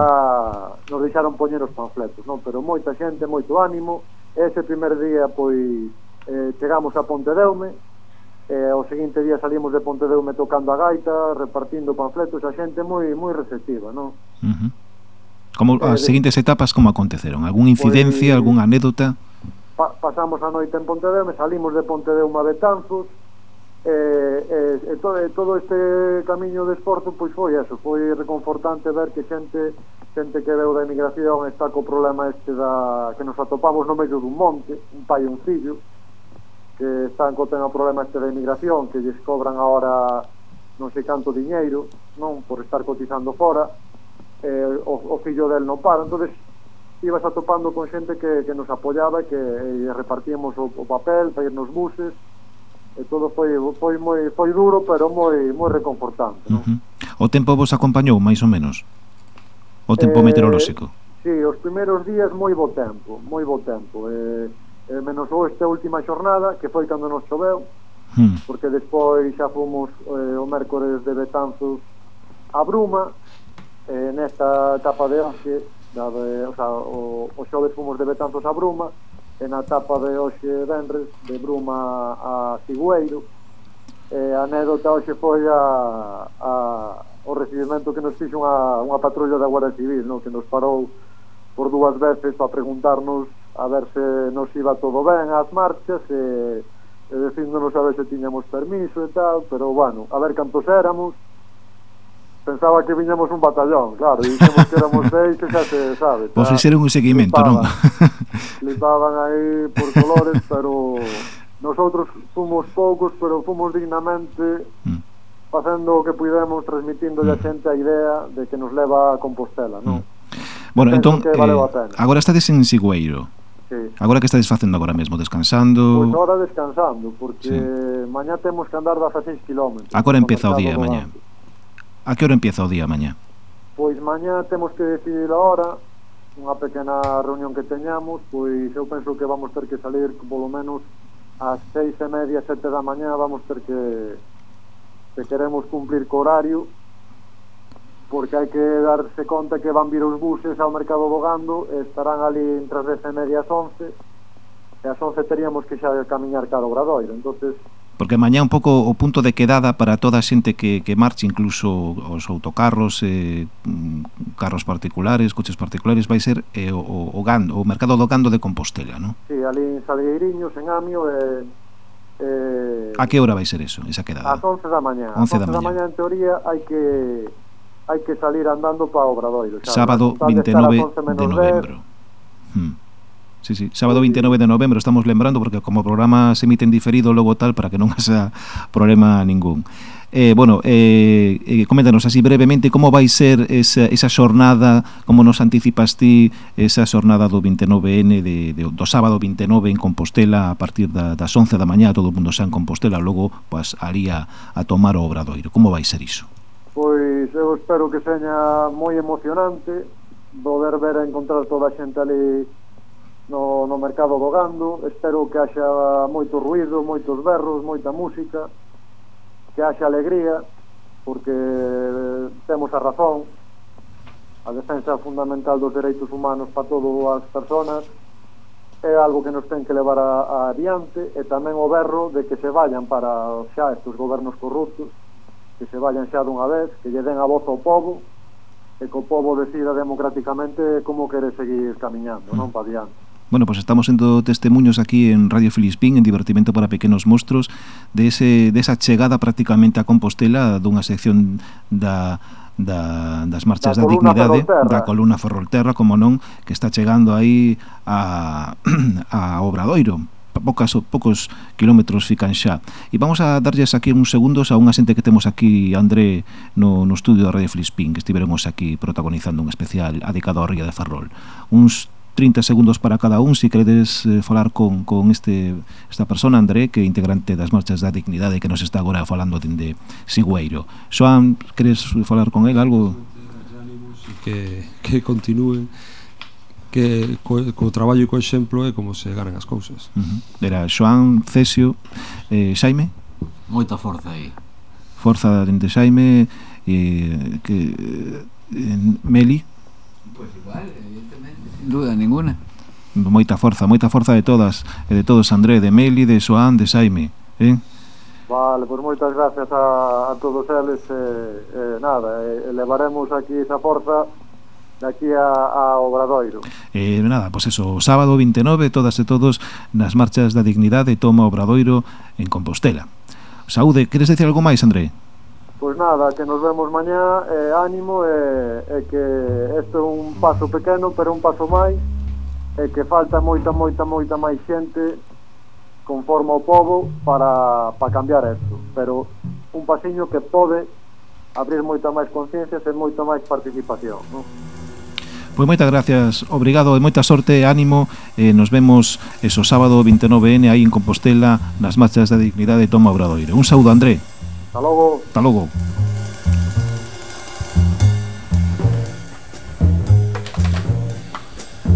nos deixaron poñer os panfletos, non? Pero moita xente, moito ánimo, ese primer día pois eh, chegamos a Pontedeume eh, o seguinte día salimos de Pontedeume tocando a gaita, repartindo panfletos a xente moi moi receptiva non? Uh -huh. Como eh, as de... seguintes etapas como aconteceron? Algún incidencia, pois, algunha anécdota? pa, pasamos a noite en Pontevedra, e salimos de Pontevedra a Betanzos e, e, e, to, e todo este camiño de esforzo pois foi eso, foi reconfortante ver que xente xente que veu da emigración está co problema este da que nos atopamos no medio dun monte, un pai e un fillo que están co tema problema este da emigración, que lles cobran ahora non sei canto diñeiro, non por estar cotizando fora, eh, o, o fillo del non para. Entonces, ibas atopando con xente que, que nos apoyaba que e repartíamos o, o papel para ir nos buses e todo foi foi moi foi duro, pero moi moi reconfortante, non? Uh -huh. O tempo vos acompañou máis ou menos. O tempo eh, meteorolóxico. Sí, os primeiros días moi bo tempo, moi bo tempo. Eh, eh menos o esta última xornada que foi cando nos choveu. Hmm. Porque despois xa fomos eh, o mércores de Betanzos a Bruma eh, nesta etapa de hoxe da de, o, sea, o, o xoves fomos de Betanzos a Bruma e na etapa de hoxe Benres de Bruma a Cigueiro e a anécdota hoxe foi a, a, o recibimento que nos fixo unha, unha patrulla da Guardia Civil no? que nos parou por dúas veces para preguntarnos a ver se nos iba todo ben as marchas e, e dicíndonos a ver se tiñamos permiso e tal, pero bueno, a ver cantos éramos Pensaba que viñamos un batallón, claro, e dixemos que éramos *laughs* seis, que xa se sabe. Vos fixeron un seguimento, non? *laughs* flipaban aí por colores, pero nosotros fomos poucos, pero fomos dignamente mm. facendo o que pudemos, transmitindo a mm. xente a idea de que nos leva a Compostela, non? Mm. Bueno, entón, Penso entón, eh, agora estades en Sigüeiro. Sí. Agora que estades facendo agora mesmo? Descansando? Pois agora descansando, porque sí. mañá temos que andar 16 km. Agora empeza o día, mañá. Antes. A que hora empieza o día mañá? Pois mañá temos que decidir a hora Unha pequena reunión que teñamos Pois eu penso que vamos ter que salir Polo menos ás seis e media, sete da mañá Vamos ter que Se queremos cumplir co horario porque hai que darse conta que van vir os buses ao mercado do Gando estarán ali entre as 10 e media as 11 e as 11 teríamos que xa camiñar cara ao Obradoiro entonces porque mañá un pouco o punto de quedada para toda a xente que, que marche incluso os autocarros eh, carros particulares, coches particulares vai ser eh, o, o, gando, o mercado do gando de Compostela, non? Si, sí, ali en Salgueiriños, en Amio eh, eh, A que hora vai ser eso, esa quedada? As 11 da mañá 11 da, da mañá en teoría hai que hai que salir andando para Obradoiro Sábado 29 de novembro 10, hmm. Sí, sí, sábado 29 de novembro, estamos lembrando porque como o programa se emite en diferido logo tal para que non *laughs* haxa problema ningún. Eh, bueno, eh, eh, coméntanos así brevemente como vai ser esa, esa xornada, como nos anticipas ti esa xornada do 29N de, de, do sábado 29 en Compostela a partir da, das 11 da mañá todo o mundo xa en Compostela, logo pues, ali a, a tomar o obradoiro, como vai ser iso? Pois eu espero que seña moi emocionante poder ver a encontrar toda a xente ali no, no mercado do gando espero que haxa moito ruido moitos berros, moita música que haxa alegría porque temos a razón. A defensa fundamental dos dereitos humanos para todas as personas é algo que nos ten que levar a, a adiante e tamén o berro de que se vayan para xa estes gobernos corruptos que se vayan xa dunha vez que lle den a voz ao povo e que o povo decida democráticamente como quere seguir camiñando, non, para adiante Bueno, pues estamos sendo testemunhos aquí en Radio Filispín, en Divertimento para Pequenos Monstros, de, ese, de esa chegada prácticamente a Compostela dunha sección da, da, das marchas da, da dignidade da columna Ferrolterra, como non, que está chegando aí a, *clears throat* a Obradoiro pocas poucos kilómetros fican xa. E vamos a darlles aquí uns segundos a unha xente que temos aquí, André, no, no estudio da Radio Filispín que estiveremos aquí protagonizando un especial adicado ao Ría de Ferrol. Uns 30 segundos para cada un se si queredes eh, falar con, con este, esta persona, André, que é integrante das marchas da dignidade que nos está agora falando dende Sigüeiro. Xoan, queres falar con el algo? Que, que continue que co, co traballo e co exemplo é como se ganan as cousas. Uh -huh. Era Xoan, Cesio, eh, Xaime? Moita forza aí. Forza dende Xaime, eh, que, eh, Meli? Pois pues igual, eh, duda ninguna. Moita forza, moita forza de todas, e de todos, André, de Meli, de Soán, de Saime, eh? Vale, pois pues moitas gracias a, a todos eles, eh, eh, nada, eh, levaremos aquí esa forza de aquí a, a Obradoiro. Eh, nada, pois pues eso, sábado 29, todas e todos nas marchas da dignidade toma Obradoiro en Compostela. Saúde, queres decir algo máis, André? Pois nada, que nos vemos mañá, eh, ánimo, e eh, eh, que isto é un paso pequeno, pero un paso máis, e eh, que falta moita, moita, moita máis xente conforme ao povo para, para cambiar isto. Pero un pasiño que pode abrir moita máis conciencia e moita máis participación. Non? Pois moitas gracias, obrigado e moita sorte e ánimo. Eh, nos vemos eso sábado 29N aí en Compostela nas marchas da dignidade Toma Obradoiro. Un saúdo, André. Hasta luego. Hasta luego.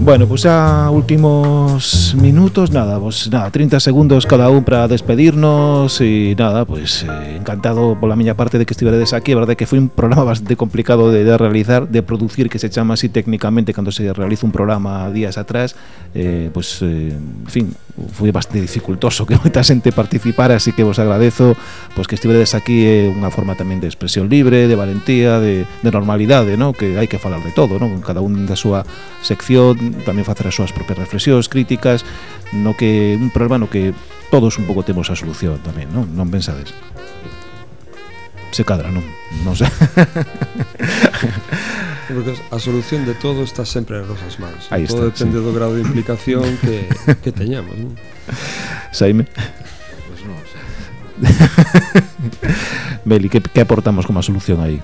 Bueno, pues a últimos minutos, nada, pues nada, 30 segundos cada un para despedirnos y nada, pues eh, encantado por la miña parte de que estiveredes aquí, a verdade que foi un programa bastante complicado de, de realizar, de producir, que se chama así técnicamente cando se realiza un programa días atrás, eh, pues, eh, en fin, foi bastante dificultoso que *laughs* moita xente participara, así que vos agradezo pues que estiveredes aquí é unha forma tamén de expresión libre, de valentía, de, de ¿no? que hai que falar de todo, ¿no? cada un da súa sección tamén facer as súas propias reflexións, críticas, no que un problema no que todos un pouco temos a solución tamén, non? Non pensades? Se cadra, non? Non sei. *laughs* Porque a solución de todo está sempre en nosas mans. Ahí todo está, depende sí. do grado de implicación que, *laughs* que teñamos, non? Saime? Pois pues non, sei. *laughs* Beli, que, que aportamos como a solución aí?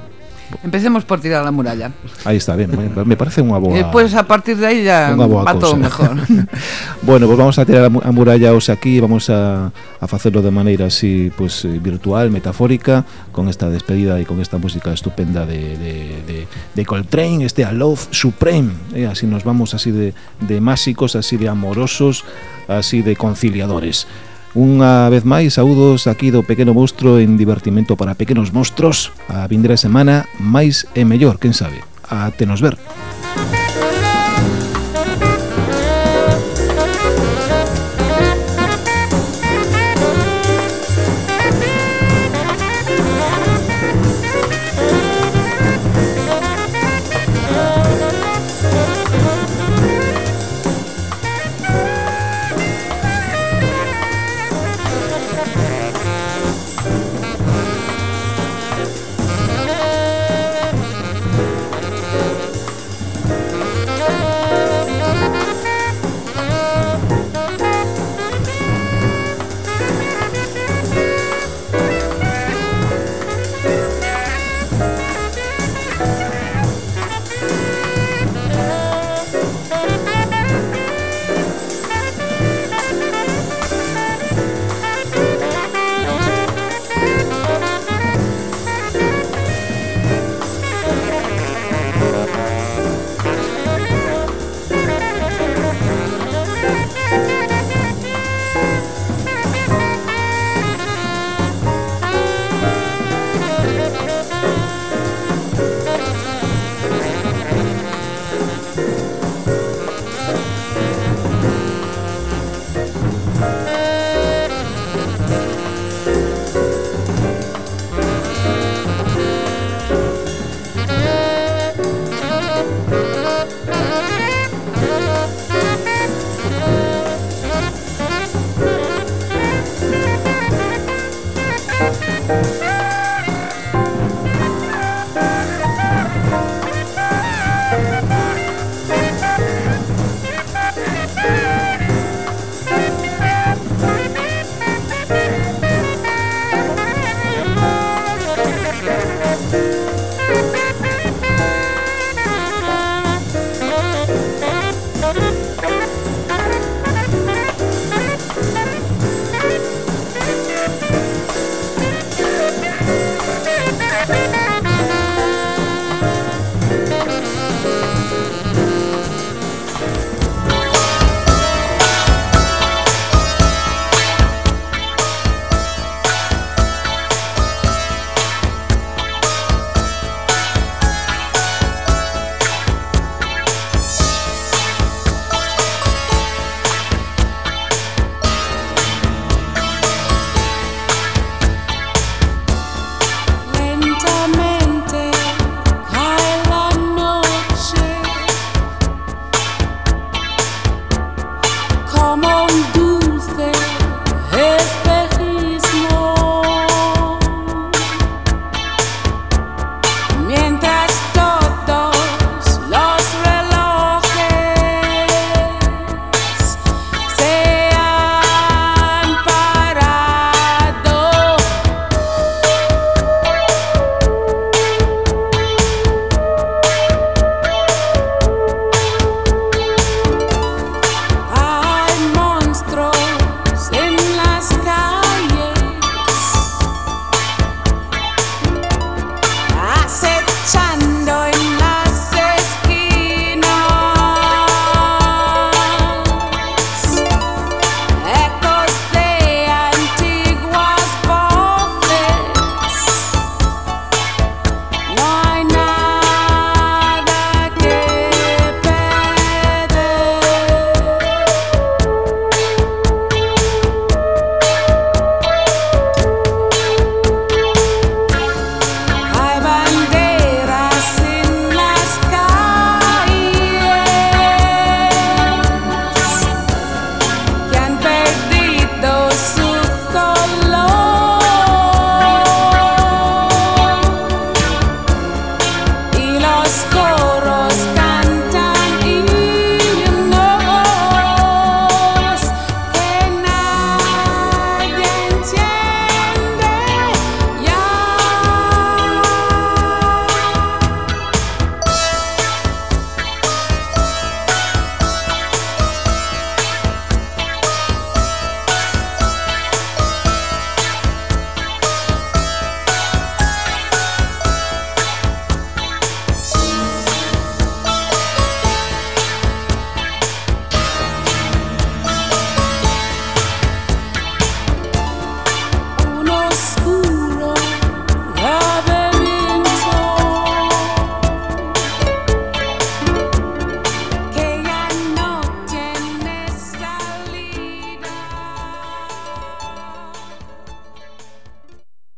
Empecemos por tirar la muralla. Aí está, ben, me parece unha boa... E a partir de ahí, ya va todo mejor. *laughs* bueno, pues vamos a tirar a muralla os aquí, vamos a, a facelo de maneira así, pues, eh, virtual, metafórica, con esta despedida e con esta música estupenda de, de, de, de Coltrane, este A Love Supreme, eh, así nos vamos así de, de másicos, así de amorosos, así de conciliadores. Unha vez máis, saúdos aquí do Pequeno Monstro en divertimento para pequenos monstros. A vindera semana, máis e mellor, quen sabe. Até nos ver.